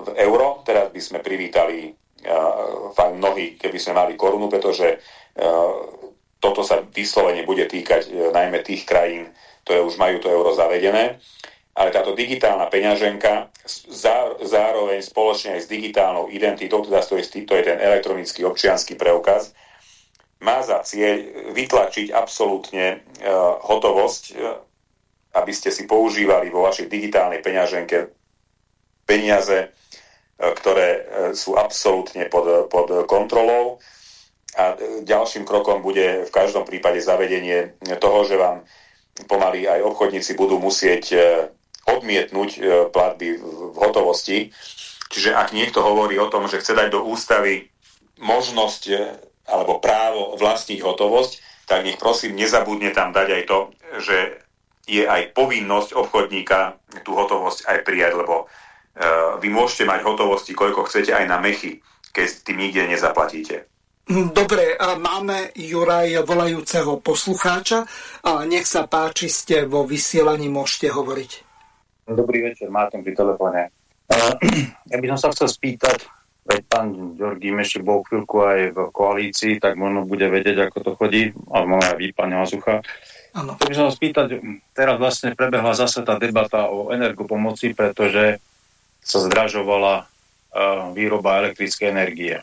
v euro, teraz by sme privítali fakt mnohí, keby sme mali korunu, pretože toto sa vyslovene bude týkať najmä tých krajín, ktoré už majú to euro zavedené ale táto digitálna peňaženka zároveň spoločne aj s digitálnou identitou, teda to je, to je ten elektronický občianský preukaz, má za cieľ vytlačiť absolútne hotovosť, aby ste si používali vo vašej digitálnej peňaženke peniaze, ktoré sú absolútne pod, pod kontrolou. A ďalším krokom bude v každom prípade zavedenie toho, že vám pomaly aj obchodníci budú musieť odmietnúť platby v hotovosti. Čiže ak niekto hovorí o tom, že chce dať do ústavy možnosť e, alebo právo vlastniť hotovosť, tak nech prosím nezabudne tam dať aj to, že je aj povinnosť obchodníka tú hotovosť aj prijať, lebo uh, vy môžete mať hotovosti, koľko chcete aj na mechy, keď tým nikde nezaplatíte. Dobre, máme Juraj volajúceho poslucháča. Nech sa páči, ste vo vysielaní, môžete hovoriť. Dobrý večer, Martin pri telefóne. Ja by som sa chcel spýtať, veď pán Ďorgím ešte bol chvíľku aj v koalícii, tak možno bude vedieť, ako to chodí, a možno aj vy, pán Hazucha. Ano. Chcel by som spýtať, teraz vlastne prebehla zase tá debata o energopomoci, pretože sa zdražovala uh, výroba elektrickej energie.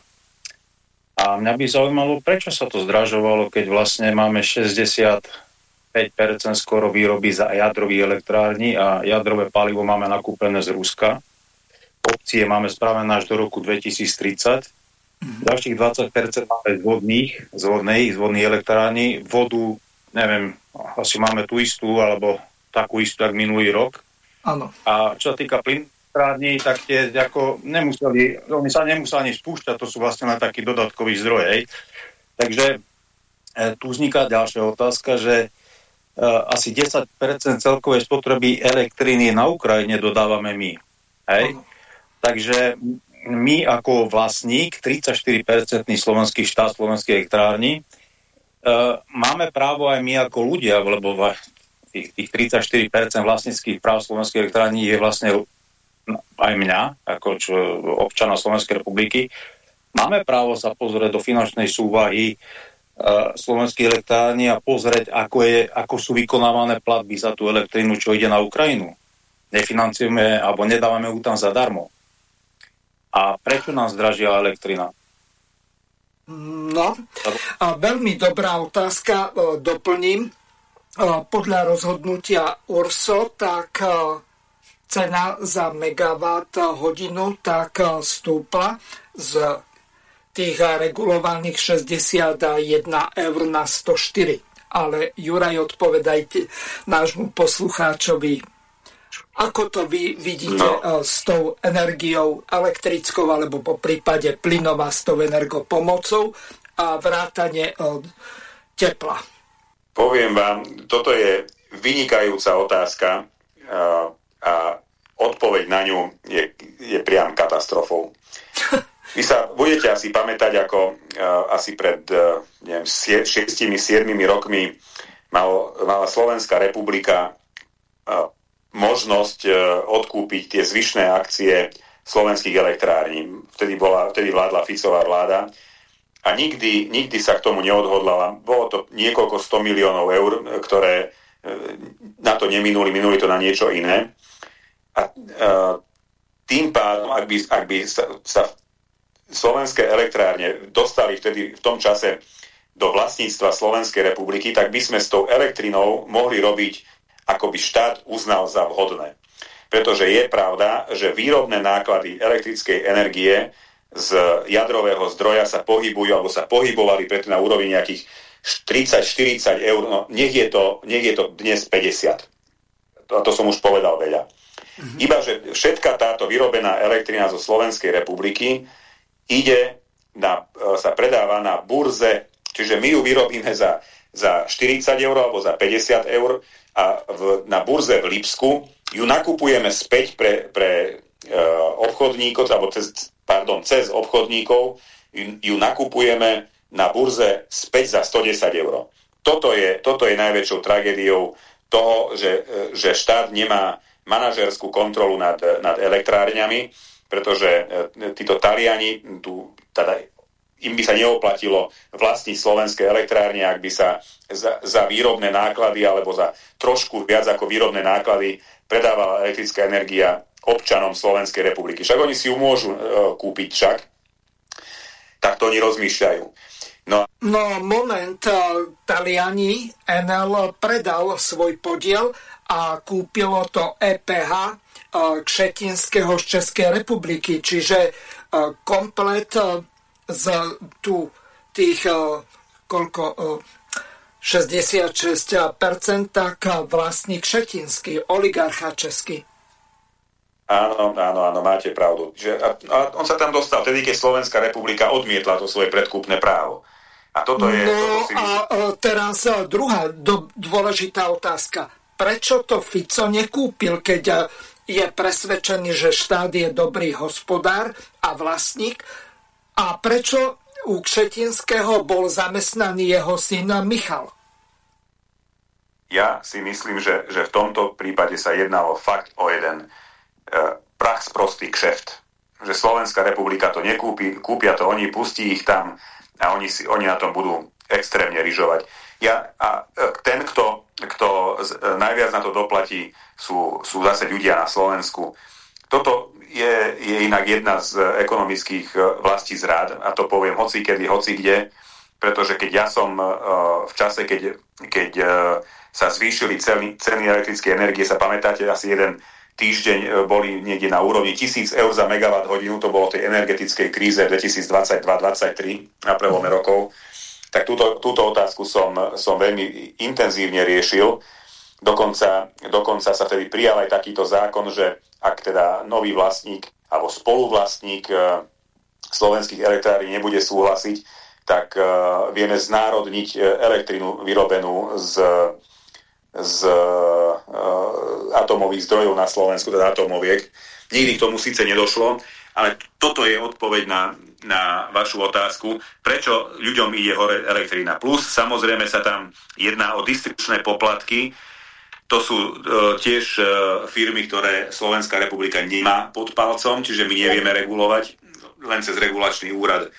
A mňa by zaujímalo, prečo sa to zdražovalo, keď vlastne máme 65% skoro výroby za jadrových elektrární a jadrové palivo máme nakúpené z Ruska opcie máme spravené až do roku 2030. Mm-hmm. Ďalších 20% máme z vodných, z vodnej, z vodných elektrární. Vodu, neviem, asi máme tú istú, alebo takú istú, jak minulý rok. Áno. A čo sa týka elektrární, tak tie ako nemuseli, oni sa nemuseli ani spúšťať, to sú vlastne len taký dodatkový zdroj. Hej. Takže e, tu vzniká ďalšia otázka, že asi 10% celkovej spotreby elektriny na Ukrajine dodávame my. Hej? Ano. Takže my ako vlastník, 34% slovenský štát, slovenských elektrárni, e, máme právo aj my ako ľudia, lebo tých, tých 34% vlastníckých práv slovenských elektrární je vlastne aj mňa, ako čo, občana Slovenskej republiky, máme právo sa pozrieť do finančnej súvahy slovenských elektrární a pozrieť, ako, je, ako sú vykonávané platby za tú elektrínu, čo ide na Ukrajinu. Nefinancujeme alebo nedávame ju tam zadarmo. A prečo nás zdražia elektrina? No, a veľmi dobrá otázka, e, doplním. E, podľa rozhodnutia URSO, tak e, cena za megawatt hodinu tak stúpla z tých regulovaných 61 eur na 104. Ale Juraj, odpovedajte nášmu poslucháčovi, ako to vy vidíte no. s tou energiou elektrickou alebo po prípade plynová s tou energopomocou a vrátanie tepla? Poviem vám, toto je vynikajúca otázka a, a odpoveď na ňu je, je priam katastrofou. Vy sa budete asi pamätať, ako uh, asi pred uh, neviem, 6-7 rokmi mal, mala Slovenská republika uh, možnosť e, odkúpiť tie zvyšné akcie slovenských elektrární. Vtedy, bola, vtedy vládla Ficová vláda a nikdy, nikdy sa k tomu neodhodlala. Bolo to niekoľko 100 miliónov eur, ktoré na to neminuli, minuli to na niečo iné. A, a tým pádom, ak by, ak by sa, sa slovenské elektrárne dostali vtedy v tom čase do vlastníctva Slovenskej republiky, tak by sme s tou elektrinou mohli robiť ako by štát uznal za vhodné. Pretože je pravda, že výrobné náklady elektrickej energie z jadrového zdroja sa pohybujú, alebo sa pohybovali preto na úrovni nejakých 30-40 eur, no nech je, to, nech je to dnes 50. A to som už povedal veľa. Mm-hmm. Iba, že všetka táto vyrobená elektrina zo Slovenskej republiky ide na, e, sa predáva na burze, čiže my ju vyrobíme za, za 40 eur alebo za 50 eur a v, na burze v Lipsku ju nakupujeme späť pre, pre e, obchodníkov, alebo cez, pardon, cez obchodníkov ju, ju nakupujeme na burze späť za 110 eur. Toto je, toto je najväčšou tragédiou toho, že, e, že štát nemá manažerskú kontrolu nad, nad elektrárňami, pretože e, títo Taliani tu teda im by sa neoplatilo vlastniť slovenské elektrárne, ak by sa za, za výrobné náklady alebo za trošku viac ako výrobné náklady predávala elektrická energia občanom Slovenskej republiky. Však oni si ju môžu e, kúpiť však. Tak to oni rozmýšľajú. No, no moment, Taliani NL predal svoj podiel a kúpilo to EPH Kšetinského z Českej republiky, čiže komplet z tu tých koľko 66% tak vlastník Šetinský, oligarcha český. Áno, áno, áno, máte pravdu. Že, a, a on sa tam dostal tedy, keď Slovenská republika odmietla to svoje predkúpne právo. A toto je... No toto si a teraz druhá do, dôležitá otázka. Prečo to Fico nekúpil, keď je presvedčený, že štát je dobrý hospodár a vlastník? A prečo u Kšetinského bol zamestnaný jeho syn Michal? Ja si myslím, že, že v tomto prípade sa jednalo fakt o jeden E, prach z prostý kšeft. Že Slovenská republika to nekúpi, kúpia to oni, pustí ich tam a oni, si, oni na tom budú extrémne ryžovať. Ja, a e, ten, kto, kto e, najviac na to doplatí, sú, sú zase ľudia na Slovensku. Toto je, je inak jedna z ekonomických vlastí zrád, a to poviem hoci kedy, hoci kde, pretože keď ja som v čase, keď, keď sa zvýšili ceny, ceny elektrickej energie, sa pamätáte, asi jeden týždeň e, boli niekde na úrovni 1000 eur za megawatt hodinu, to bolo v tej energetickej kríze 2022-2023 na prelome rokov, tak túto, túto otázku som, som veľmi intenzívne riešil. Dokonca, dokonca sa vtedy prijal aj takýto zákon, že ak teda nový vlastník alebo spoluvlastník e, slovenských elektrární nebude súhlasiť, tak e, vieme znárodniť elektrinu vyrobenú z z atomových zdrojov na Slovensku, teda atomoviek. Nikdy k tomu síce nedošlo, ale toto je odpoveď na, na vašu otázku, prečo ľuďom ide hore elektrina. Plus samozrejme sa tam jedná o distribučné poplatky, to sú uh, tiež uh, firmy, ktoré Slovenská republika nemá pod palcom, čiže my nevieme regulovať len cez regulačný úrad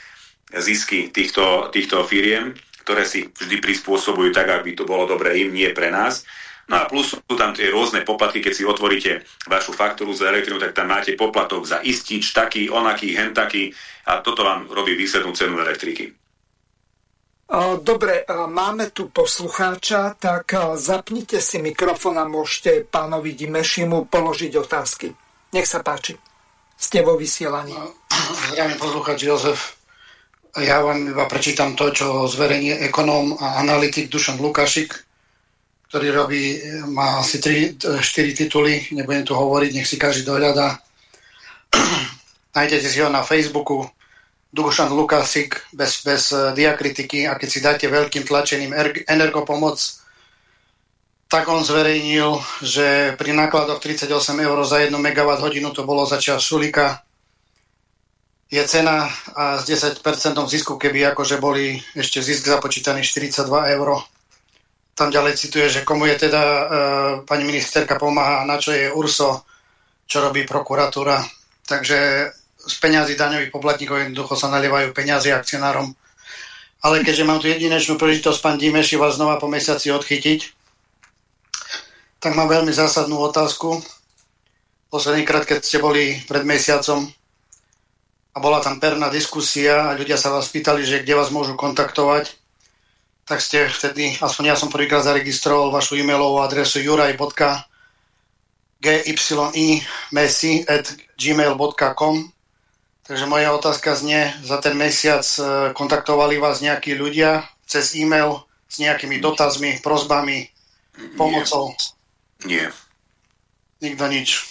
zisky týchto, týchto firiem ktoré si vždy prispôsobujú tak, aby to bolo dobre im, nie pre nás. No a plus sú tam tie rôzne poplatky, keď si otvoríte vašu faktúru za elektrinu, tak tam máte poplatok za istič, taký, onaký, hentaký a toto vám robí výslednú cenu elektriky. Dobre, máme tu poslucháča, tak zapnite si mikrofón a môžete pánovi Dimešimu položiť otázky. Nech sa páči. Ste vo vysielaní. Zdravím poslucháč Jozef. Ja vám iba prečítam to, čo zverejní ekonóm a analytik Dušan Lukášik, ktorý robí, má asi 3, 4 tituly, nebudem tu hovoriť, nech si každý dohľadá. Nájdete si ho na Facebooku, Dušan Lukasik bez, bez eh, diakritiky a keď si dáte veľkým tlačením energopomoc, tak on zverejnil, že pri nákladoch 38 eur za 1 MWh to bolo začal Sulika je cena a s 10% zisku, keby akože boli ešte zisk započítaný 42 eur. Tam ďalej cituje, že komu je teda e, pani ministerka pomáha, na čo je URSO, čo robí prokuratúra. Takže z peňazí daňových poplatníkov jednoducho sa nalievajú peniazy akcionárom. Ale keďže mám tu jedinečnú príležitosť pán Dimeši vás znova po mesiaci odchytiť, tak mám veľmi zásadnú otázku. Posledný krát, keď ste boli pred mesiacom a bola tam perná diskusia a ľudia sa vás pýtali, že kde vás môžu kontaktovať, tak ste vtedy, aspoň ja som prvýkrát zaregistroval vašu e-mailovú adresu juraj.gymesi.gmail.com Takže moja otázka znie, za ten mesiac e, kontaktovali vás nejakí ľudia cez e-mail s nejakými dotazmi, prozbami, pomocou? Nie. Nikto nič.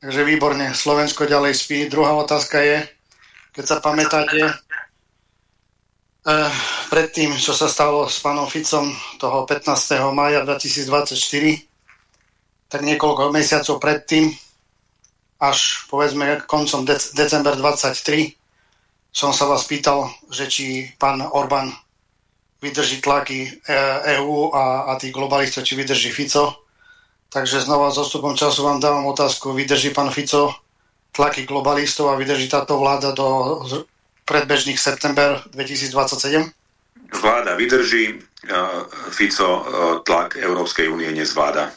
Takže výborne, Slovensko ďalej spí. Druhá otázka je, keď sa pamätáte, eh, predtým, čo sa stalo s pánom Ficom toho 15. maja 2024, tak niekoľko mesiacov predtým, až povedzme koncom dec- december 23, som sa vás pýtal, že či pán Orbán vydrží tlaky EÚ eh, e a, a tých globalistov, či vydrží Fico. Takže znova s odstupom času vám dávam otázku, vydrží pán Fico tlaky globalistov a vydrží táto vláda do predbežných september 2027? Vláda vydrží, Fico tlak Európskej únie nezvláda.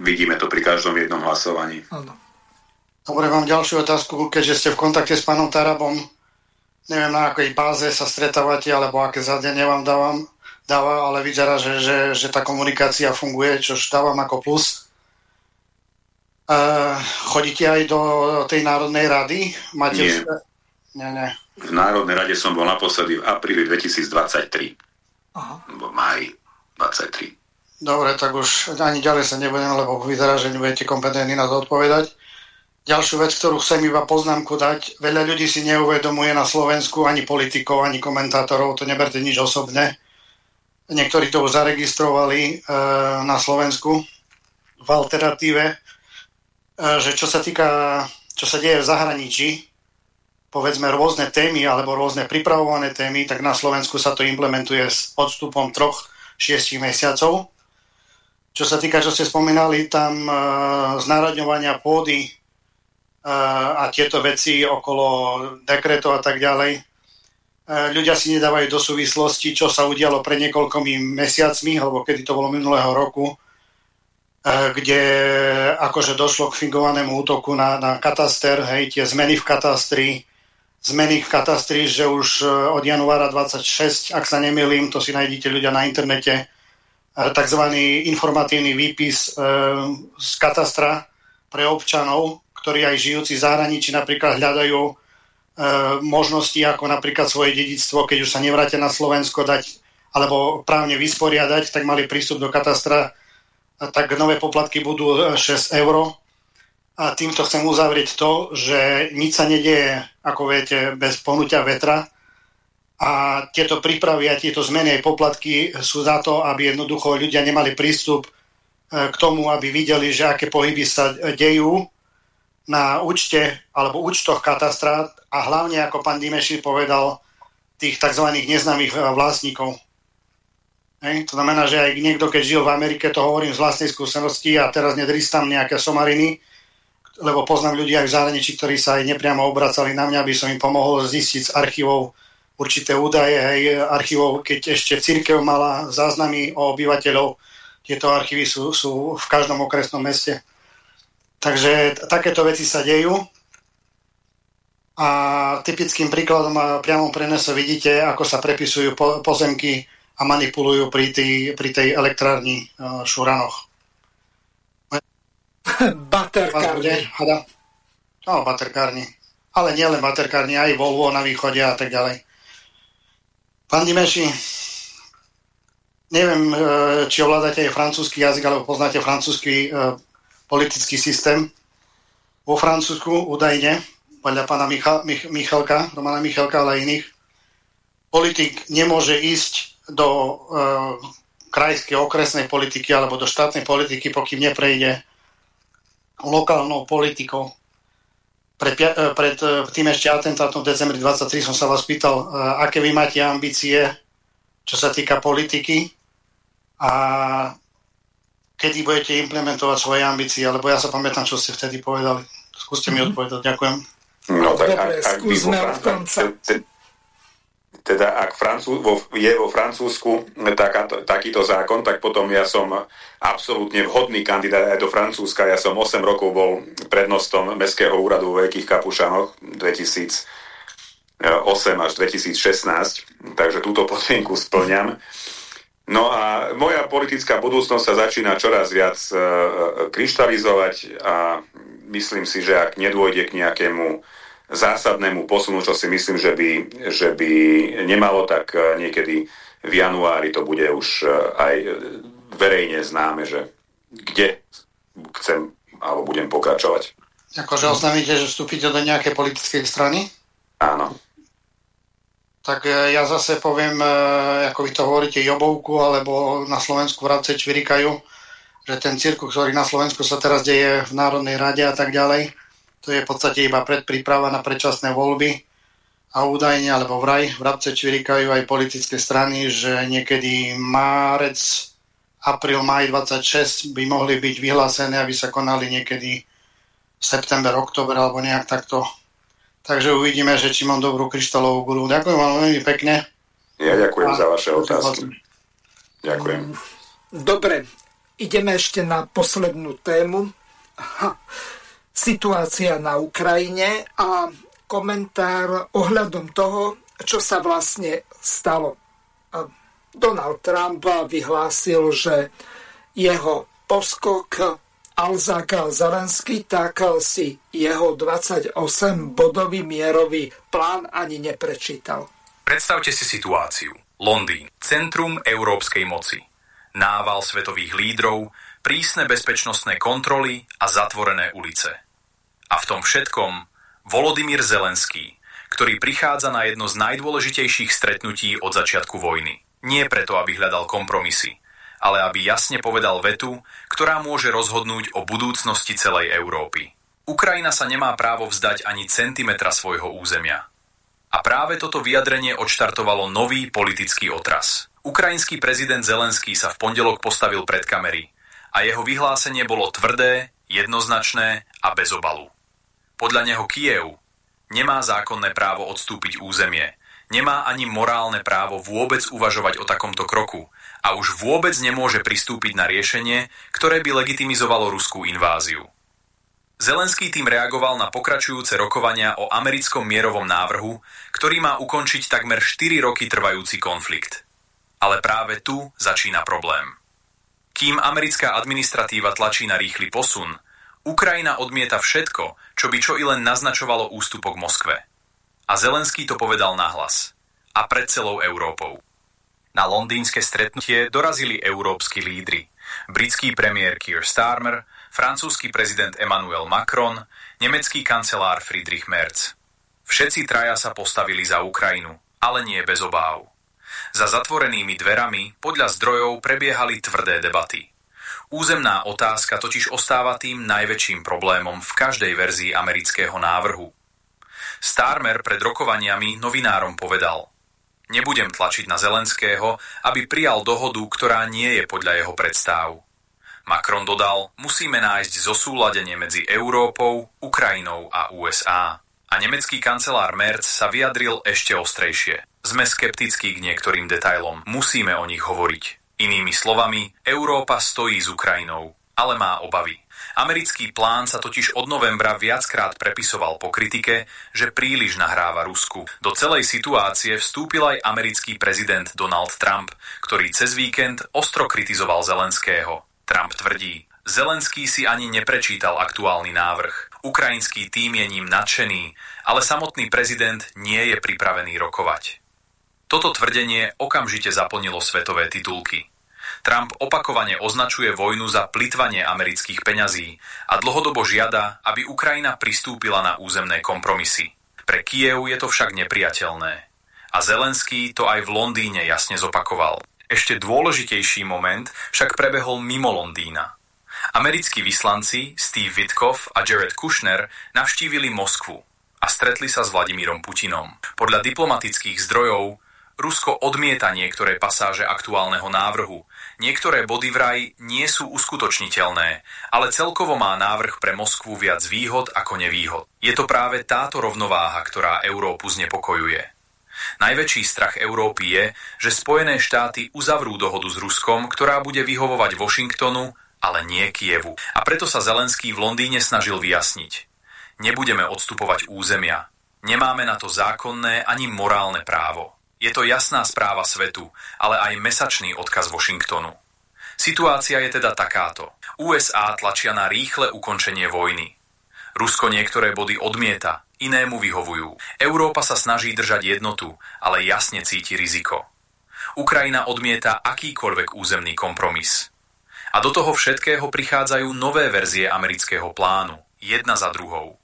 Vidíme to pri každom jednom hlasovaní. Dobre, mám ďalšiu otázku. Keďže ste v kontakte s pánom Tarabom, neviem na akej báze sa stretávate, alebo aké zadenie vám dávam, dáva, ale vyzerá, že, že, že tá komunikácia funguje, čo dávam ako plus. Uh, chodíte aj do tej Národnej rady? Máte Nie. V... Nie, nie. V Národnej rade som bol naposledy v apríli 2023. Aha. Alebo máji 23. Dobre, tak už ani ďalej sa nebudem, lebo vyzerá, že nebudete kompetentní na to odpovedať. Ďalšiu vec, ktorú chcem iba poznámku dať, veľa ľudí si neuvedomuje na Slovensku, ani politikov, ani komentátorov, to neberte nič osobne. Niektorí to už zaregistrovali e, na Slovensku v alternatíve, e, že čo sa týka, čo sa deje v zahraničí, povedzme rôzne témy alebo rôzne pripravované témy, tak na Slovensku sa to implementuje s odstupom troch, šiestich mesiacov. Čo sa týka, čo ste spomínali, tam e, znárodňovania pôdy e, a tieto veci okolo dekretov a tak ďalej, e, ľudia si nedávajú do súvislosti, čo sa udialo pred niekoľkými mesiacmi, alebo kedy to bolo minulého roku, e, kde akože došlo k fingovanému útoku na, na kataster, hej, tie zmeny v katastri, zmeny v katastri, že už e, od januára 26, ak sa nemýlim, to si nájdete ľudia na internete, e, tzv. informatívny výpis e, z katastra pre občanov, ktorí aj žijúci v zahraničí napríklad hľadajú možnosti, ako napríklad svoje dedictvo, keď už sa nevrátia na Slovensko dať alebo právne vysporiadať, tak mali prístup do katastra, tak nové poplatky budú 6 eur. A týmto chcem uzavrieť to, že nič sa nedieje, ako viete, bez pohnutia vetra. A tieto prípravy a tieto zmeny aj poplatky sú za to, aby jednoducho ľudia nemali prístup k tomu, aby videli, že aké pohyby sa dejú na účte alebo účtoch katastra a hlavne, ako pán Dimeši povedal, tých tzv. neznámych vlastníkov. Hej? To znamená, že aj niekto, keď žil v Amerike, to hovorím z vlastnej skúsenosti a teraz nedristám nejaké somariny, lebo poznám ľudí aj v zahraničí, ktorí sa aj nepriamo obracali na mňa, aby som im pomohol zistiť z archívov určité údaje, hej, archívov, keď ešte církev mala záznamy o obyvateľov, tieto archívy sú, sú v každom okresnom meste. Takže takéto veci sa dejú. A typickým príkladom a priamom prenese vidíte, ako sa prepisujú po, pozemky a manipulujú pri, tý, pri tej elektrárni uh, Šuranoch. Baterkárni. No, baterkárni. Ale nielen baterkárni, aj Volvo na východe a tak ďalej. Pán Dimeši, neviem, či ovládate aj francúzsky jazyk, alebo poznáte francúzsky politický systém. Vo Francúzsku údajne, podľa pána Michal, Mich, Michalka, Romana Michalka, ale iných, politik nemôže ísť do e, krajskej okresnej politiky alebo do štátnej politiky, pokým neprejde lokálnou politikou. Pred, pred tým ešte atentátom v decembri 23 som sa vás pýtal, aké vy máte ambície, čo sa týka politiky a kedy budete implementovať svoje ambície, lebo ja sa pamätám, čo ste vtedy povedali. Skúste mi odpovedať, ďakujem. No tak Dobre, ak, ak by vo Fran- teda ak Francú, vo, je vo Francúzsku takáto, takýto zákon, tak potom ja som absolútne vhodný kandidát aj do Francúzska. Ja som 8 rokov bol prednostom Mestského úradu v Veľkých Kapušanoch 2008 až 2016, takže túto podmienku splňam. No a moja politická budúcnosť sa začína čoraz viac e, kryštalizovať a myslím si, že ak nedôjde k nejakému zásadnému posunu, čo si myslím, že by, že by nemalo, tak niekedy v januári to bude už aj verejne známe, že kde chcem alebo budem pokračovať. Akože oznámite, že vstúpite do nejakej politickej strany? Áno. Tak ja zase poviem, ako vy to hovoríte, Jobovku, alebo na Slovensku vrabce čvirikajú, že ten cirkus, ktorý na Slovensku sa teraz deje v Národnej rade a tak ďalej, to je v podstate iba predpríprava na predčasné voľby a údajne, alebo vraj, vrabce čvirikajú aj politické strany, že niekedy márec, apríl, maj 26 by mohli byť vyhlásené, aby sa konali niekedy september, október alebo nejak takto. Takže uvidíme, že či mám dobrú kryštálovú gulu. Ďakujem vám veľmi pekne. Ja ďakujem a za vaše otázky. Ďakujem. Dobre, ideme ešte na poslednú tému. Ha situácia na Ukrajine a komentár ohľadom toho, čo sa vlastne stalo. Donald Trump vyhlásil, že jeho poskok Alzák Zelensky, tak si jeho 28-bodový mierový plán ani neprečítal. Predstavte si situáciu. Londýn, centrum európskej moci. Nával svetových lídrov, prísne bezpečnostné kontroly a zatvorené ulice. A v tom všetkom Volodymyr Zelenský, ktorý prichádza na jedno z najdôležitejších stretnutí od začiatku vojny. Nie preto, aby hľadal kompromisy, ale aby jasne povedal vetu, ktorá môže rozhodnúť o budúcnosti celej Európy. Ukrajina sa nemá právo vzdať ani centimetra svojho územia. A práve toto vyjadrenie odštartovalo nový politický otras. Ukrajinský prezident Zelenský sa v pondelok postavil pred kamery a jeho vyhlásenie bolo tvrdé, jednoznačné a bez obalu. Podľa neho Kiev nemá zákonné právo odstúpiť územie, nemá ani morálne právo vôbec uvažovať o takomto kroku a už vôbec nemôže pristúpiť na riešenie, ktoré by legitimizovalo ruskú inváziu. Zelenský tým reagoval na pokračujúce rokovania o americkom mierovom návrhu, ktorý má ukončiť takmer 4 roky trvajúci konflikt. Ale práve tu začína problém. Kým americká administratíva tlačí na rýchly posun, Ukrajina odmieta všetko, čo by čo i len naznačovalo ústupok Moskve. A Zelenský to povedal nahlas. A pred celou Európou. Na londýnske stretnutie dorazili európsky lídry. Britský premiér Keir Starmer, francúzsky prezident Emmanuel Macron, nemecký kancelár Friedrich Merz. Všetci traja sa postavili za Ukrajinu, ale nie bez obáv. Za zatvorenými dverami podľa zdrojov prebiehali tvrdé debaty. Územná otázka totiž ostáva tým najväčším problémom v každej verzii amerického návrhu. Starmer pred rokovaniami novinárom povedal – Nebudem tlačiť na Zelenského, aby prijal dohodu, ktorá nie je podľa jeho predstáv. Macron dodal, musíme nájsť zosúladenie medzi Európou, Ukrajinou a USA. A nemecký kancelár Merz sa vyjadril ešte ostrejšie. Sme skeptickí k niektorým detailom, musíme o nich hovoriť. Inými slovami, Európa stojí s Ukrajinou, ale má obavy. Americký plán sa totiž od novembra viackrát prepisoval po kritike, že príliš nahráva Rusku. Do celej situácie vstúpil aj americký prezident Donald Trump, ktorý cez víkend ostro kritizoval Zelenského. Trump tvrdí, Zelenský si ani neprečítal aktuálny návrh. Ukrajinský tým je ním nadšený, ale samotný prezident nie je pripravený rokovať. Toto tvrdenie okamžite zaplnilo svetové titulky. Trump opakovane označuje vojnu za plitvanie amerických peňazí a dlhodobo žiada, aby Ukrajina pristúpila na územné kompromisy. Pre Kiev je to však nepriateľné. A Zelenský to aj v Londýne jasne zopakoval. Ešte dôležitejší moment však prebehol mimo Londýna. Americkí vyslanci Steve Witkoff a Jared Kushner navštívili Moskvu a stretli sa s Vladimírom Putinom. Podľa diplomatických zdrojov Rusko odmieta niektoré pasáže aktuálneho návrhu. Niektoré body vraj nie sú uskutočniteľné, ale celkovo má návrh pre Moskvu viac výhod ako nevýhod. Je to práve táto rovnováha, ktorá Európu znepokojuje. Najväčší strach Európy je, že Spojené štáty uzavrú dohodu s Ruskom, ktorá bude vyhovovať Washingtonu, ale nie Kievu. A preto sa Zelenský v Londýne snažil vyjasniť. Nebudeme odstupovať územia. Nemáme na to zákonné ani morálne právo. Je to jasná správa svetu, ale aj mesačný odkaz Washingtonu. Situácia je teda takáto. USA tlačia na rýchle ukončenie vojny. Rusko niektoré body odmieta, inému vyhovujú. Európa sa snaží držať jednotu, ale jasne cíti riziko. Ukrajina odmieta akýkoľvek územný kompromis. A do toho všetkého prichádzajú nové verzie amerického plánu, jedna za druhou.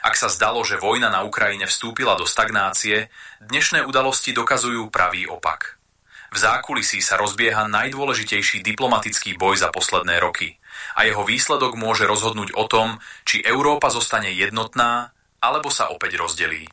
Ak sa zdalo, že vojna na Ukrajine vstúpila do stagnácie, dnešné udalosti dokazujú pravý opak. V zákulisí sa rozbieha najdôležitejší diplomatický boj za posledné roky a jeho výsledok môže rozhodnúť o tom, či Európa zostane jednotná alebo sa opäť rozdelí.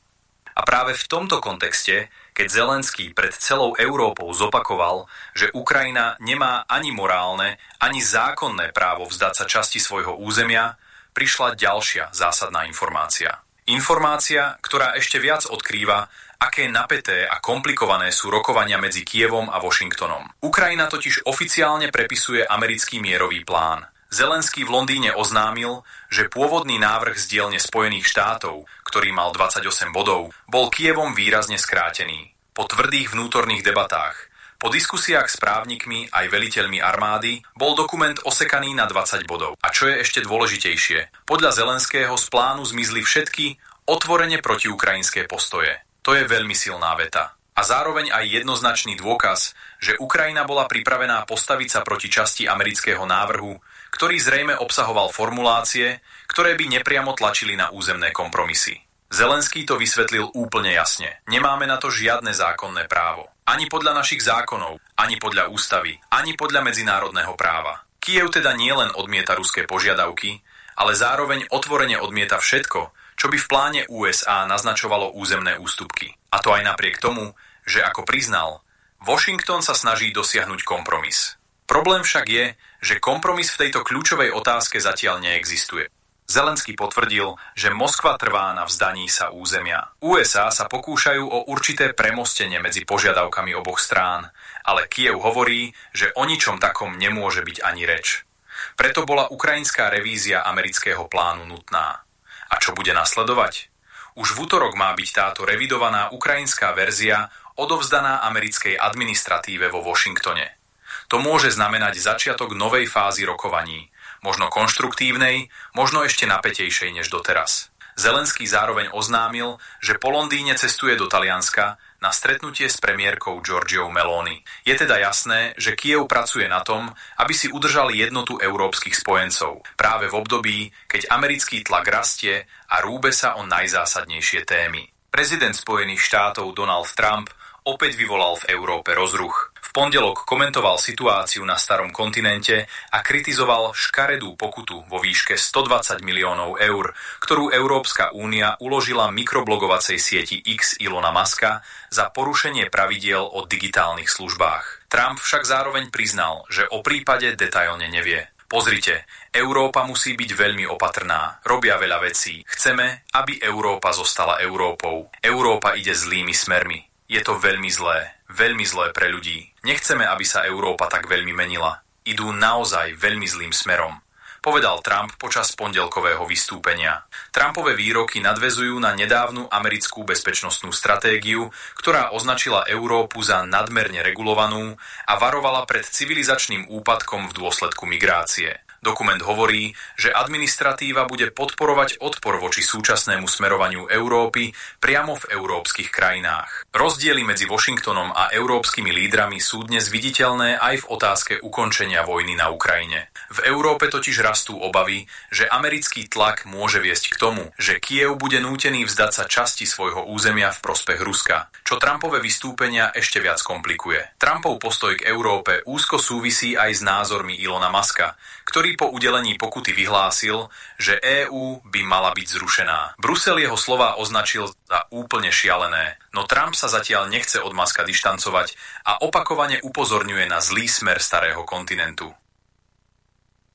A práve v tomto kontexte, keď Zelenský pred celou Európou zopakoval, že Ukrajina nemá ani morálne, ani zákonné právo vzdať sa časti svojho územia, prišla ďalšia zásadná informácia. Informácia, ktorá ešte viac odkrýva, aké napäté a komplikované sú rokovania medzi Kievom a Washingtonom. Ukrajina totiž oficiálne prepisuje americký mierový plán. Zelenský v Londýne oznámil, že pôvodný návrh z dielne Spojených štátov, ktorý mal 28 bodov, bol Kievom výrazne skrátený. Po tvrdých vnútorných debatách, po diskusiách s právnikmi aj veliteľmi armády bol dokument osekaný na 20 bodov. A čo je ešte dôležitejšie, podľa Zelenského z plánu zmizli všetky otvorene protiukrajinské postoje. To je veľmi silná veta a zároveň aj jednoznačný dôkaz, že Ukrajina bola pripravená postaviť sa proti časti amerického návrhu, ktorý zrejme obsahoval formulácie, ktoré by nepriamo tlačili na územné kompromisy. Zelenský to vysvetlil úplne jasne. Nemáme na to žiadne zákonné právo. Ani podľa našich zákonov, ani podľa ústavy, ani podľa medzinárodného práva. Kiev teda nielen odmieta ruské požiadavky, ale zároveň otvorene odmieta všetko, čo by v pláne USA naznačovalo územné ústupky. A to aj napriek tomu, že ako priznal, Washington sa snaží dosiahnuť kompromis. Problém však je, že kompromis v tejto kľúčovej otázke zatiaľ neexistuje. Zelenský potvrdil, že Moskva trvá na vzdaní sa územia. USA sa pokúšajú o určité premostenie medzi požiadavkami oboch strán, ale Kiev hovorí, že o ničom takom nemôže byť ani reč. Preto bola ukrajinská revízia amerického plánu nutná. A čo bude nasledovať? Už v útorok má byť táto revidovaná ukrajinská verzia odovzdaná americkej administratíve vo Washingtone. To môže znamenať začiatok novej fázy rokovaní, možno konštruktívnej, možno ešte napätejšej než doteraz. Zelenský zároveň oznámil, že po Londýne cestuje do Talianska na stretnutie s premiérkou Giorgiou Meloni. Je teda jasné, že Kiev pracuje na tom, aby si udržal jednotu európskych spojencov, práve v období, keď americký tlak rastie a rúbe sa o najzásadnejšie témy. Prezident Spojených štátov Donald Trump opäť vyvolal v Európe rozruch pondelok komentoval situáciu na starom kontinente a kritizoval škaredú pokutu vo výške 120 miliónov eur, ktorú Európska únia uložila mikroblogovacej sieti X Ilona Maska za porušenie pravidiel o digitálnych službách. Trump však zároveň priznal, že o prípade detailne nevie. Pozrite, Európa musí byť veľmi opatrná. Robia veľa vecí. Chceme, aby Európa zostala Európou. Európa ide zlými smermi. Je to veľmi zlé. Veľmi zlé pre ľudí. Nechceme, aby sa Európa tak veľmi menila. Idú naozaj veľmi zlým smerom povedal Trump počas pondelkového vystúpenia. Trumpové výroky nadvezujú na nedávnu americkú bezpečnostnú stratégiu, ktorá označila Európu za nadmerne regulovanú a varovala pred civilizačným úpadkom v dôsledku migrácie. Dokument hovorí, že administratíva bude podporovať odpor voči súčasnému smerovaniu Európy priamo v európskych krajinách. Rozdiely medzi Washingtonom a európskymi lídrami sú dnes viditeľné aj v otázke ukončenia vojny na Ukrajine. V Európe totiž rastú obavy, že americký tlak môže viesť k tomu, že Kiev bude nútený vzdať sa časti svojho územia v prospech Ruska, čo Trumpové vystúpenia ešte viac komplikuje. Trumpov postoj k Európe úzko súvisí aj s názormi Ilona Maska, ktorý po udelení pokuty vyhlásil, že EÚ by mala byť zrušená. Brusel jeho slova označil za úplne šialené, no Trump sa zatiaľ nechce od Maska dištancovať a opakovane upozorňuje na zlý smer starého kontinentu.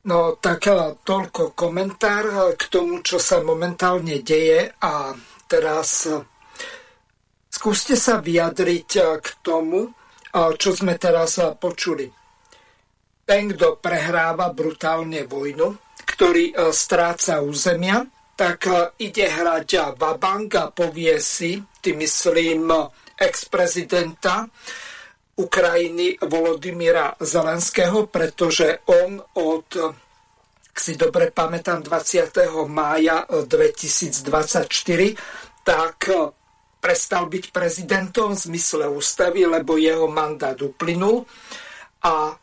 No tak toľko komentár k tomu, čo sa momentálne deje a teraz eh, skúste sa vyjadriť k tomu, čo sme teraz počuli. Ten, kto prehráva brutálne vojnu, ktorý stráca územia, tak ide hrať vabank a povie si, tým myslím ex-prezidenta, Ukrajiny Volodymyra Zelenského, pretože on od, ak si dobre pamätám, 20. mája 2024, tak prestal byť prezidentom v zmysle ústavy, lebo jeho mandát uplynul a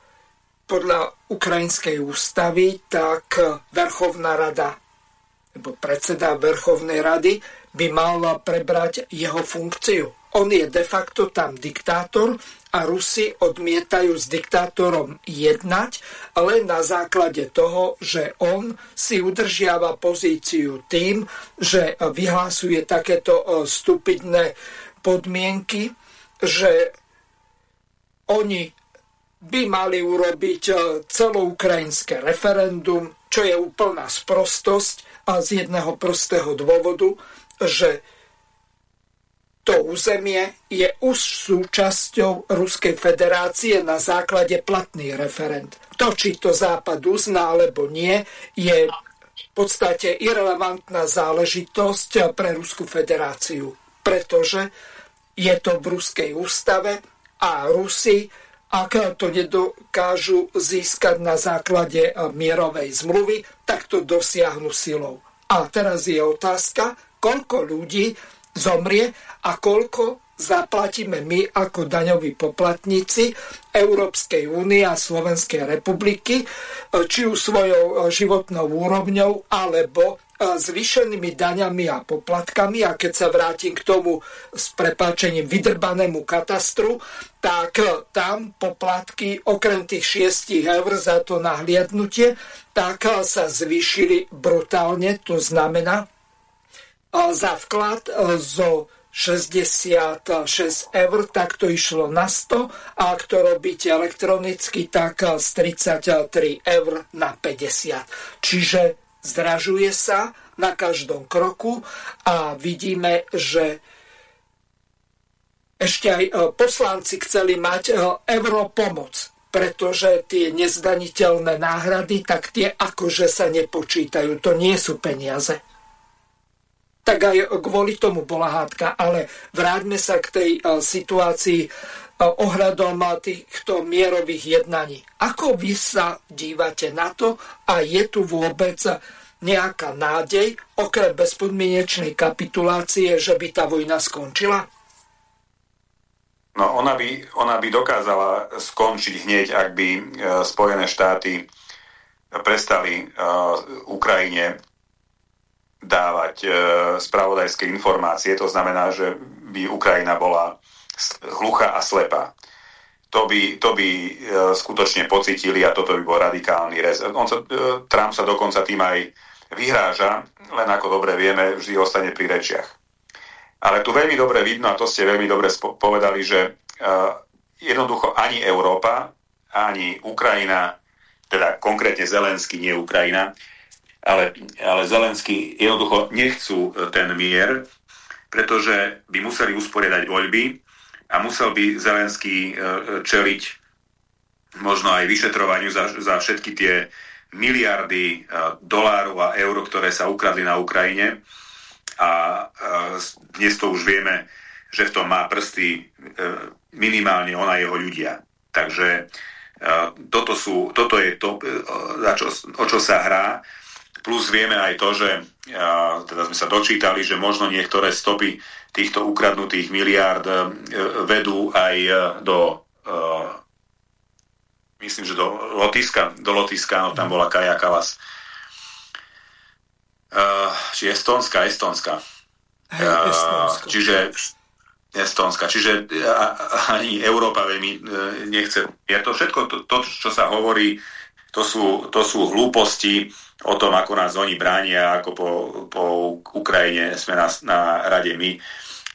podľa ukrajinskej ústavy tak Verchovná rada alebo predseda Verchovnej rady by mal prebrať jeho funkciu. On je de facto tam diktátor a Rusi odmietajú s diktátorom jednať, len na základe toho, že on si udržiava pozíciu tým, že vyhlásuje takéto e, stupidné podmienky, že oni by mali urobiť e, celoukrajinské referendum, čo je úplná sprostosť a z jedného prostého dôvodu, že to územie je už súčasťou Ruskej federácie na základe platný referent. To, či to Západ uzná alebo nie, je v podstate irrelevantná záležitosť pre Ruskú federáciu, pretože je to v Ruskej ústave a Rusi, ak to nedokážu získať na základe mierovej zmluvy, tak to dosiahnu silou. A teraz je otázka, koľko ľudí zomrie a koľko zaplatíme my ako daňoví poplatníci Európskej únie a Slovenskej republiky, či už svojou životnou úrovňou, alebo zvýšenými daňami a poplatkami. A keď sa vrátim k tomu s prepáčením vydrbanému katastru, tak tam poplatky okrem tých 6 eur za to nahliadnutie, tak sa zvýšili brutálne, to znamená za vklad zo 66 eur, tak to išlo na 100 a ak to robíte elektronicky, tak z 33 eur na 50. Čiže zdražuje sa na každom kroku a vidíme, že ešte aj e, poslanci chceli mať e, europomoc, pretože tie nezdaniteľné náhrady, tak tie akože sa nepočítajú, to nie sú peniaze tak aj kvôli tomu bola hádka. Ale vráťme sa k tej e, situácii e, ohľadom e, týchto mierových jednaní. Ako vy sa dívate na to a je tu vôbec nejaká nádej, okrem bezpodmienečnej kapitulácie, že by tá vojna skončila? No, ona by, ona by dokázala skončiť hneď, ak by Spojené štáty prestali Ukrajine dávať e, spravodajské informácie. To znamená, že by Ukrajina bola hluchá a slepá. To by, to by e, skutočne pocitili a toto by bol radikálny rez. On sa, e, Trump sa dokonca tým aj vyhráža, len ako dobre vieme, vždy ostane pri rečiach. Ale tu veľmi dobre vidno, a to ste veľmi dobre povedali, že e, jednoducho ani Európa, ani Ukrajina, teda konkrétne Zelenský, nie Ukrajina, ale, ale Zelensky jednoducho nechcú e, ten mier, pretože by museli usporiadať voľby a musel by Zelenský e, čeliť možno aj vyšetrovaniu za, za všetky tie miliardy e, dolárov a eur, ktoré sa ukradli na Ukrajine. A dnes to už vieme, že v tom má prsty minimálne ona jeho ľudia. Takže toto, sú, toto je to, čo, o čo sa hrá. Plus vieme aj to, že teda sme sa dočítali, že možno niektoré stopy týchto ukradnutých miliárd e, vedú aj e, do e, myslím, že do Lotiska, do Lotiska, no tam bola Kaja Kalas. či Estonska, Estonska. Čiže Estonska. Čiže ani Európa veľmi nechce. Je to všetko, to, to, čo sa hovorí, to sú, to sú hlúposti, o tom, ako nás oni bránia, ako po, po Ukrajine sme na, na rade my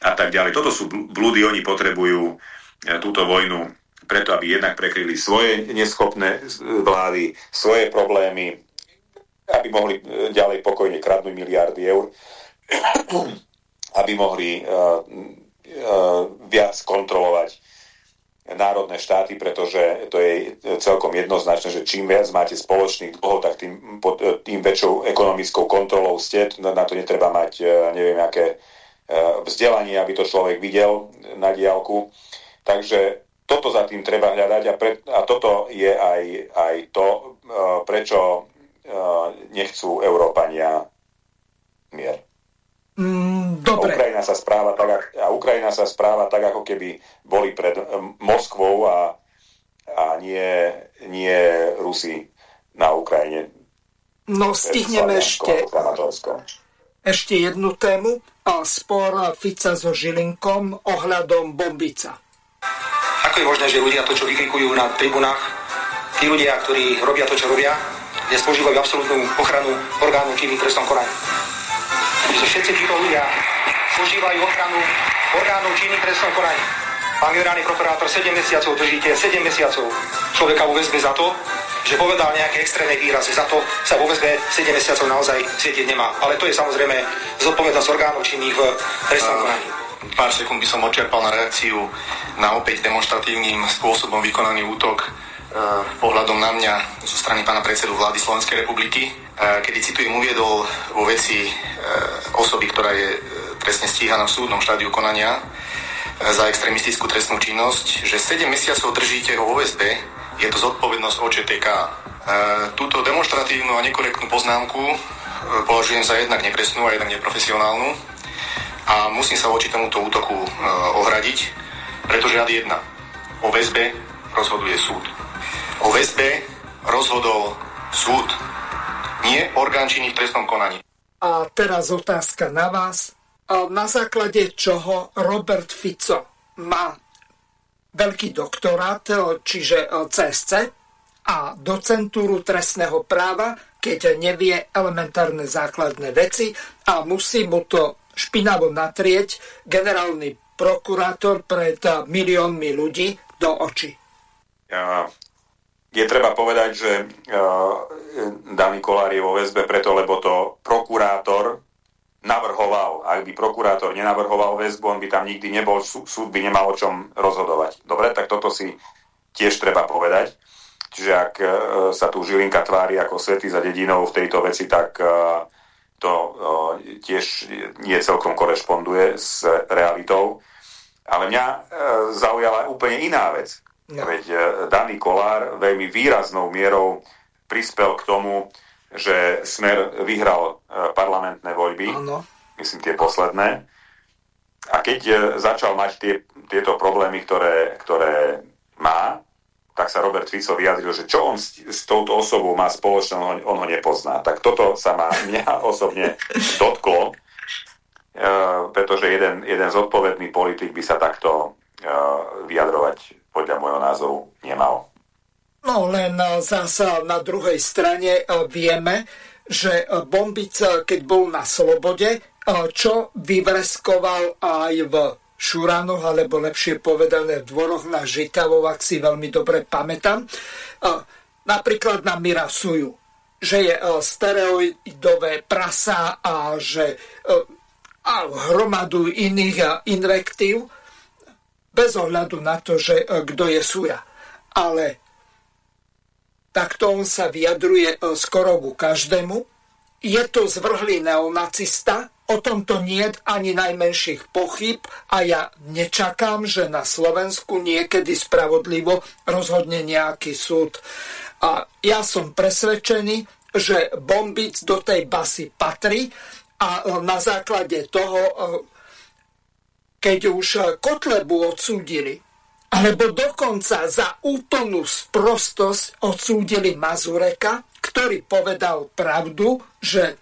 a tak ďalej. Toto sú blúdy, oni potrebujú e, túto vojnu preto, aby jednak prekryli svoje neschopné vlády, svoje problémy, aby mohli e, ďalej pokojne kradnúť miliardy eur, aby mohli uh, uh, viac kontrolovať národné štáty, pretože to je celkom jednoznačné, že čím viac máte spoločných dlhov, tak tým, tým väčšou ekonomickou kontrolou ste. Na to netreba mať, e, neviem, aké e, vzdelanie, aby to človek videl na diálku. Takže toto za tým treba hľadať a, pre, a toto je aj, aj to, e, prečo nechcú Európania mier. Mm, dobre. A Ukrajina sa správa tak, a Ukrajina sa správa tak, ako keby boli pred Moskvou a, a nie, nie Rusi na Ukrajine. No stihneme ešte, ešte jednu tému. A spor Fica so Žilinkom ohľadom Bombica. Ako je možné, že ľudia to, čo vykrikujú na tribunách, tí ľudia, ktorí robia to, čo robia, nespožívajú absolútnu ochranu orgánu činných trestnom konaní že všetci títo ľudia požívajú ochranu orgánov činných trestnom konaní. Pán generálny prokurátor, 7 mesiacov držíte, 7 mesiacov človeka vo väzbe za to, že povedal nejaké extrémne výrazy. Za to sa vo väzbe 7 mesiacov naozaj svietiť nemá. Ale to je samozrejme zodpovednosť orgánov činných v trestnom konaní. pár sekúnd by som očerpal na reakciu na opäť demonstratívnym spôsobom vykonaný útok pohľadom na mňa zo strany pána predsedu vlády Slovenskej republiky, kedy citujem uviedol vo veci osoby, ktorá je trestne stíhaná v súdnom štádiu konania za extremistickú trestnú činnosť, že 7 mesiacov držíte ho vo OSB, je to zodpovednosť OČTK. Túto demonstratívnu a nekorektnú poznámku považujem za jednak nepresnú a jednak neprofesionálnu a musím sa voči tomuto útoku ohradiť, pretože rad jedna. O väzbe rozhoduje súd. O väzbe rozhodol súd, nie orgán činný v trestnom konaní. A teraz otázka na vás. Na základe čoho Robert Fico má veľký doktorát, čiže CSC, a docentúru trestného práva, keď nevie elementárne základné veci a musí mu to špinavo natrieť generálny prokurátor pred miliónmi ľudí do očí. Ja, je treba povedať, že uh, Dani Kolár je vo väzbe preto, lebo to prokurátor navrhoval. Ak by prokurátor nenavrhoval väzbu, on by tam nikdy nebol, súd by nemal o čom rozhodovať. Dobre, tak toto si tiež treba povedať. Čiže ak uh, sa tu Žilinka tvári ako svety za dedinou v tejto veci, tak uh, to tiež nie celkom korešponduje s realitou. Ale mňa zaujala úplne iná vec. No. Veď e, Daný Kolár veľmi výraznou mierou prispel k tomu, že Smer vyhral e, parlamentné voľby, ano. myslím tie posledné. A keď e, začal mať tie, tieto problémy, ktoré, ktoré má, tak sa Robert Fico vyjadril, že čo on s, s touto osobou má spoločné, on, on ho nepozná. Tak toto sa ma mňa osobne dotklo, pretože jeden, jeden zodpovedný politik by sa takto vyjadrovať podľa môjho názoru nemal. No len e, zasa na druhej strane e, vieme, že e, Bombic, keď bol na slobode, čo vyvreskoval aj v Šuranoch, alebo lepšie povedané v dvoroch na Žitavov, ak si veľmi dobre pamätám. Napríklad na Mirasuju, že je stereoidové prasa a že a hromadu iných invektív bez ohľadu na to, že e, kto je súja. Ale takto on sa vyjadruje e, skoro ku každému. Je to zvrhlý neonacista, o tomto nie ani najmenších pochyb a ja nečakám, že na Slovensku niekedy spravodlivo rozhodne nejaký súd. A ja som presvedčený, že Bombic do tej basy patrí a e, na základe toho keď už Kotlebu odsúdili, alebo dokonca za úplnú sprostosť odsúdili Mazureka, ktorý povedal pravdu, že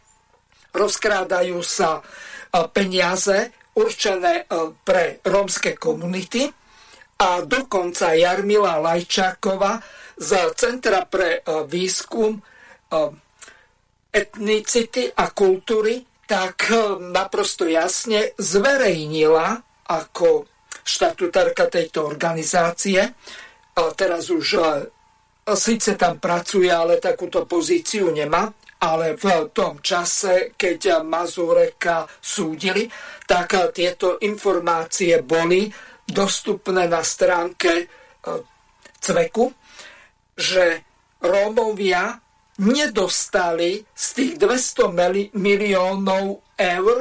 rozkrádajú sa eh, peniaze určené eh, pre rómske komunity a dokonca Jarmila Lajčákova z Centra pre výskum etnicity a kultúry tak naprosto jasne zverejnila ako štatutárka tejto organizácie. A teraz už síce tam pracuje, ale takúto pozíciu nemá, ale v tom čase, keď Mazureka súdili, tak tieto informácie boli dostupné na stránke Cveku, že Rómovia nedostali z tých 200 miliónov eur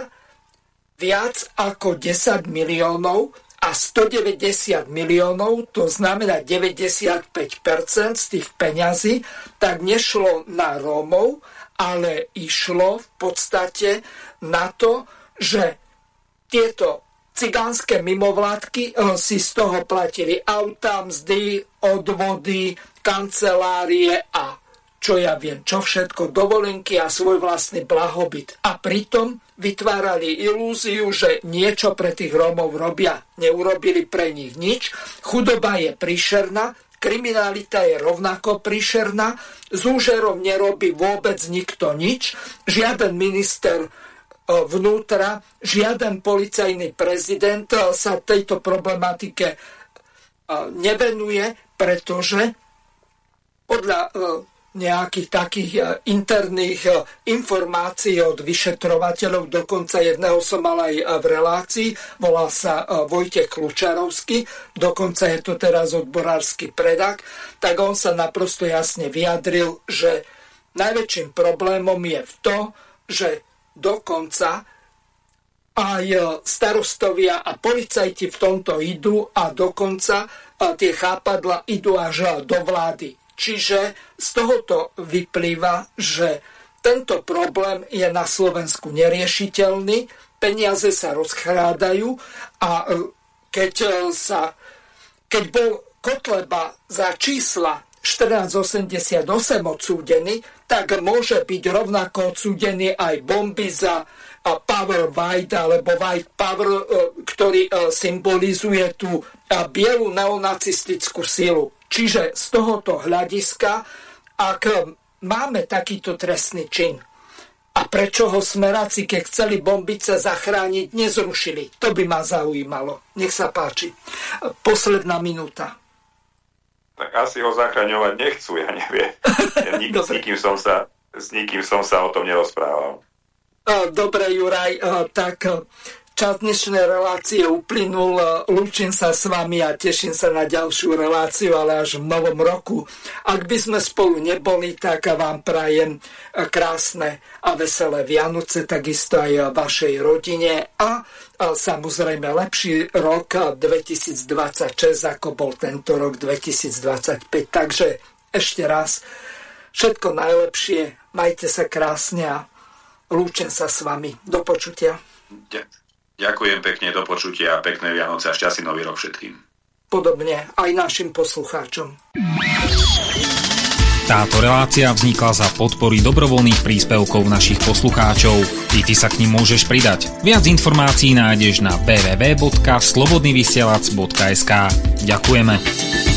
viac ako 10 miliónov a 190 miliónov, to znamená 95% z tých peňazí, tak nešlo na Rómov, ale išlo v podstate na to, že tieto cigánske mimovládky eh, si z toho platili auta, mzdy, odvody, kancelárie a čo ja viem, čo všetko, dovolenky a svoj vlastný blahobyt. A pritom vytvárali ilúziu, že niečo pre tých Rómov robia. Neurobili pre nich nič. Chudoba je príšerná, kriminalita je rovnako príšerná, s úžerom nerobí vôbec nikto nič, žiaden minister e, vnútra, žiaden policajný prezident e, sa tejto problematike e, nevenuje, pretože podľa nejakých takých e, interných e, informácií od vyšetrovateľov, dokonca jedného som mal aj v relácii, volá sa Vojtech Klučarovský, dokonca je to teraz odborársky predak, tak on sa naprosto jasne vyjadril, že najväčším problémom je v to, že dokonca aj starostovia a policajti v tomto idú a dokonca tie chápadla idú až do vlády. Čiže z tohoto vyplýva, že tento problém je na Slovensku neriešiteľný, peniaze sa rozchrádajú a e, keď, e, sa, keď bol Kotleba za čísla 1488 odsúdený, tak môže byť rovnako odsúdený aj bomby za Power White alebo White Power, e, ktorý symbolizuje tú bielu neonacistickú silu. Čiže z tohoto hľadiska, ak máme takýto trestný čin, a prečo ho smeráci, keď chceli bombice zachrániť, nezrušili? To by ma zaujímalo. Nech sa páči. Posledná minúta. Tak asi ho zachraňovať nechcú, ja neviem. Ja nik, s, nikým som sa, s nikým som sa o tom nerozprával. Dobre, Juraj, tak Čas dnešnej relácie uplynul. Lúčim sa s vami a teším sa na ďalšiu reláciu, ale až v novom roku. Ak by sme spolu neboli, tak vám prajem krásne a veselé Vianoce, takisto aj vašej rodine a samozrejme lepší rok 2026, ako bol tento rok 2025. Takže ešte raz všetko najlepšie, majte sa krásne a lúčim sa s vami. Do počutia. Ďakujem. Ďakujem pekne, do počutia, pekné Vianoce a šťastný nový rok všetkým. Podobne aj našim poslucháčom. Táto relácia vznikla za podpory dobrovoľných príspevkov našich poslucháčov. I ty sa k ním môžeš pridať. Viac informácií nájdeš na www.slobodnyvysielac.sk Ďakujeme.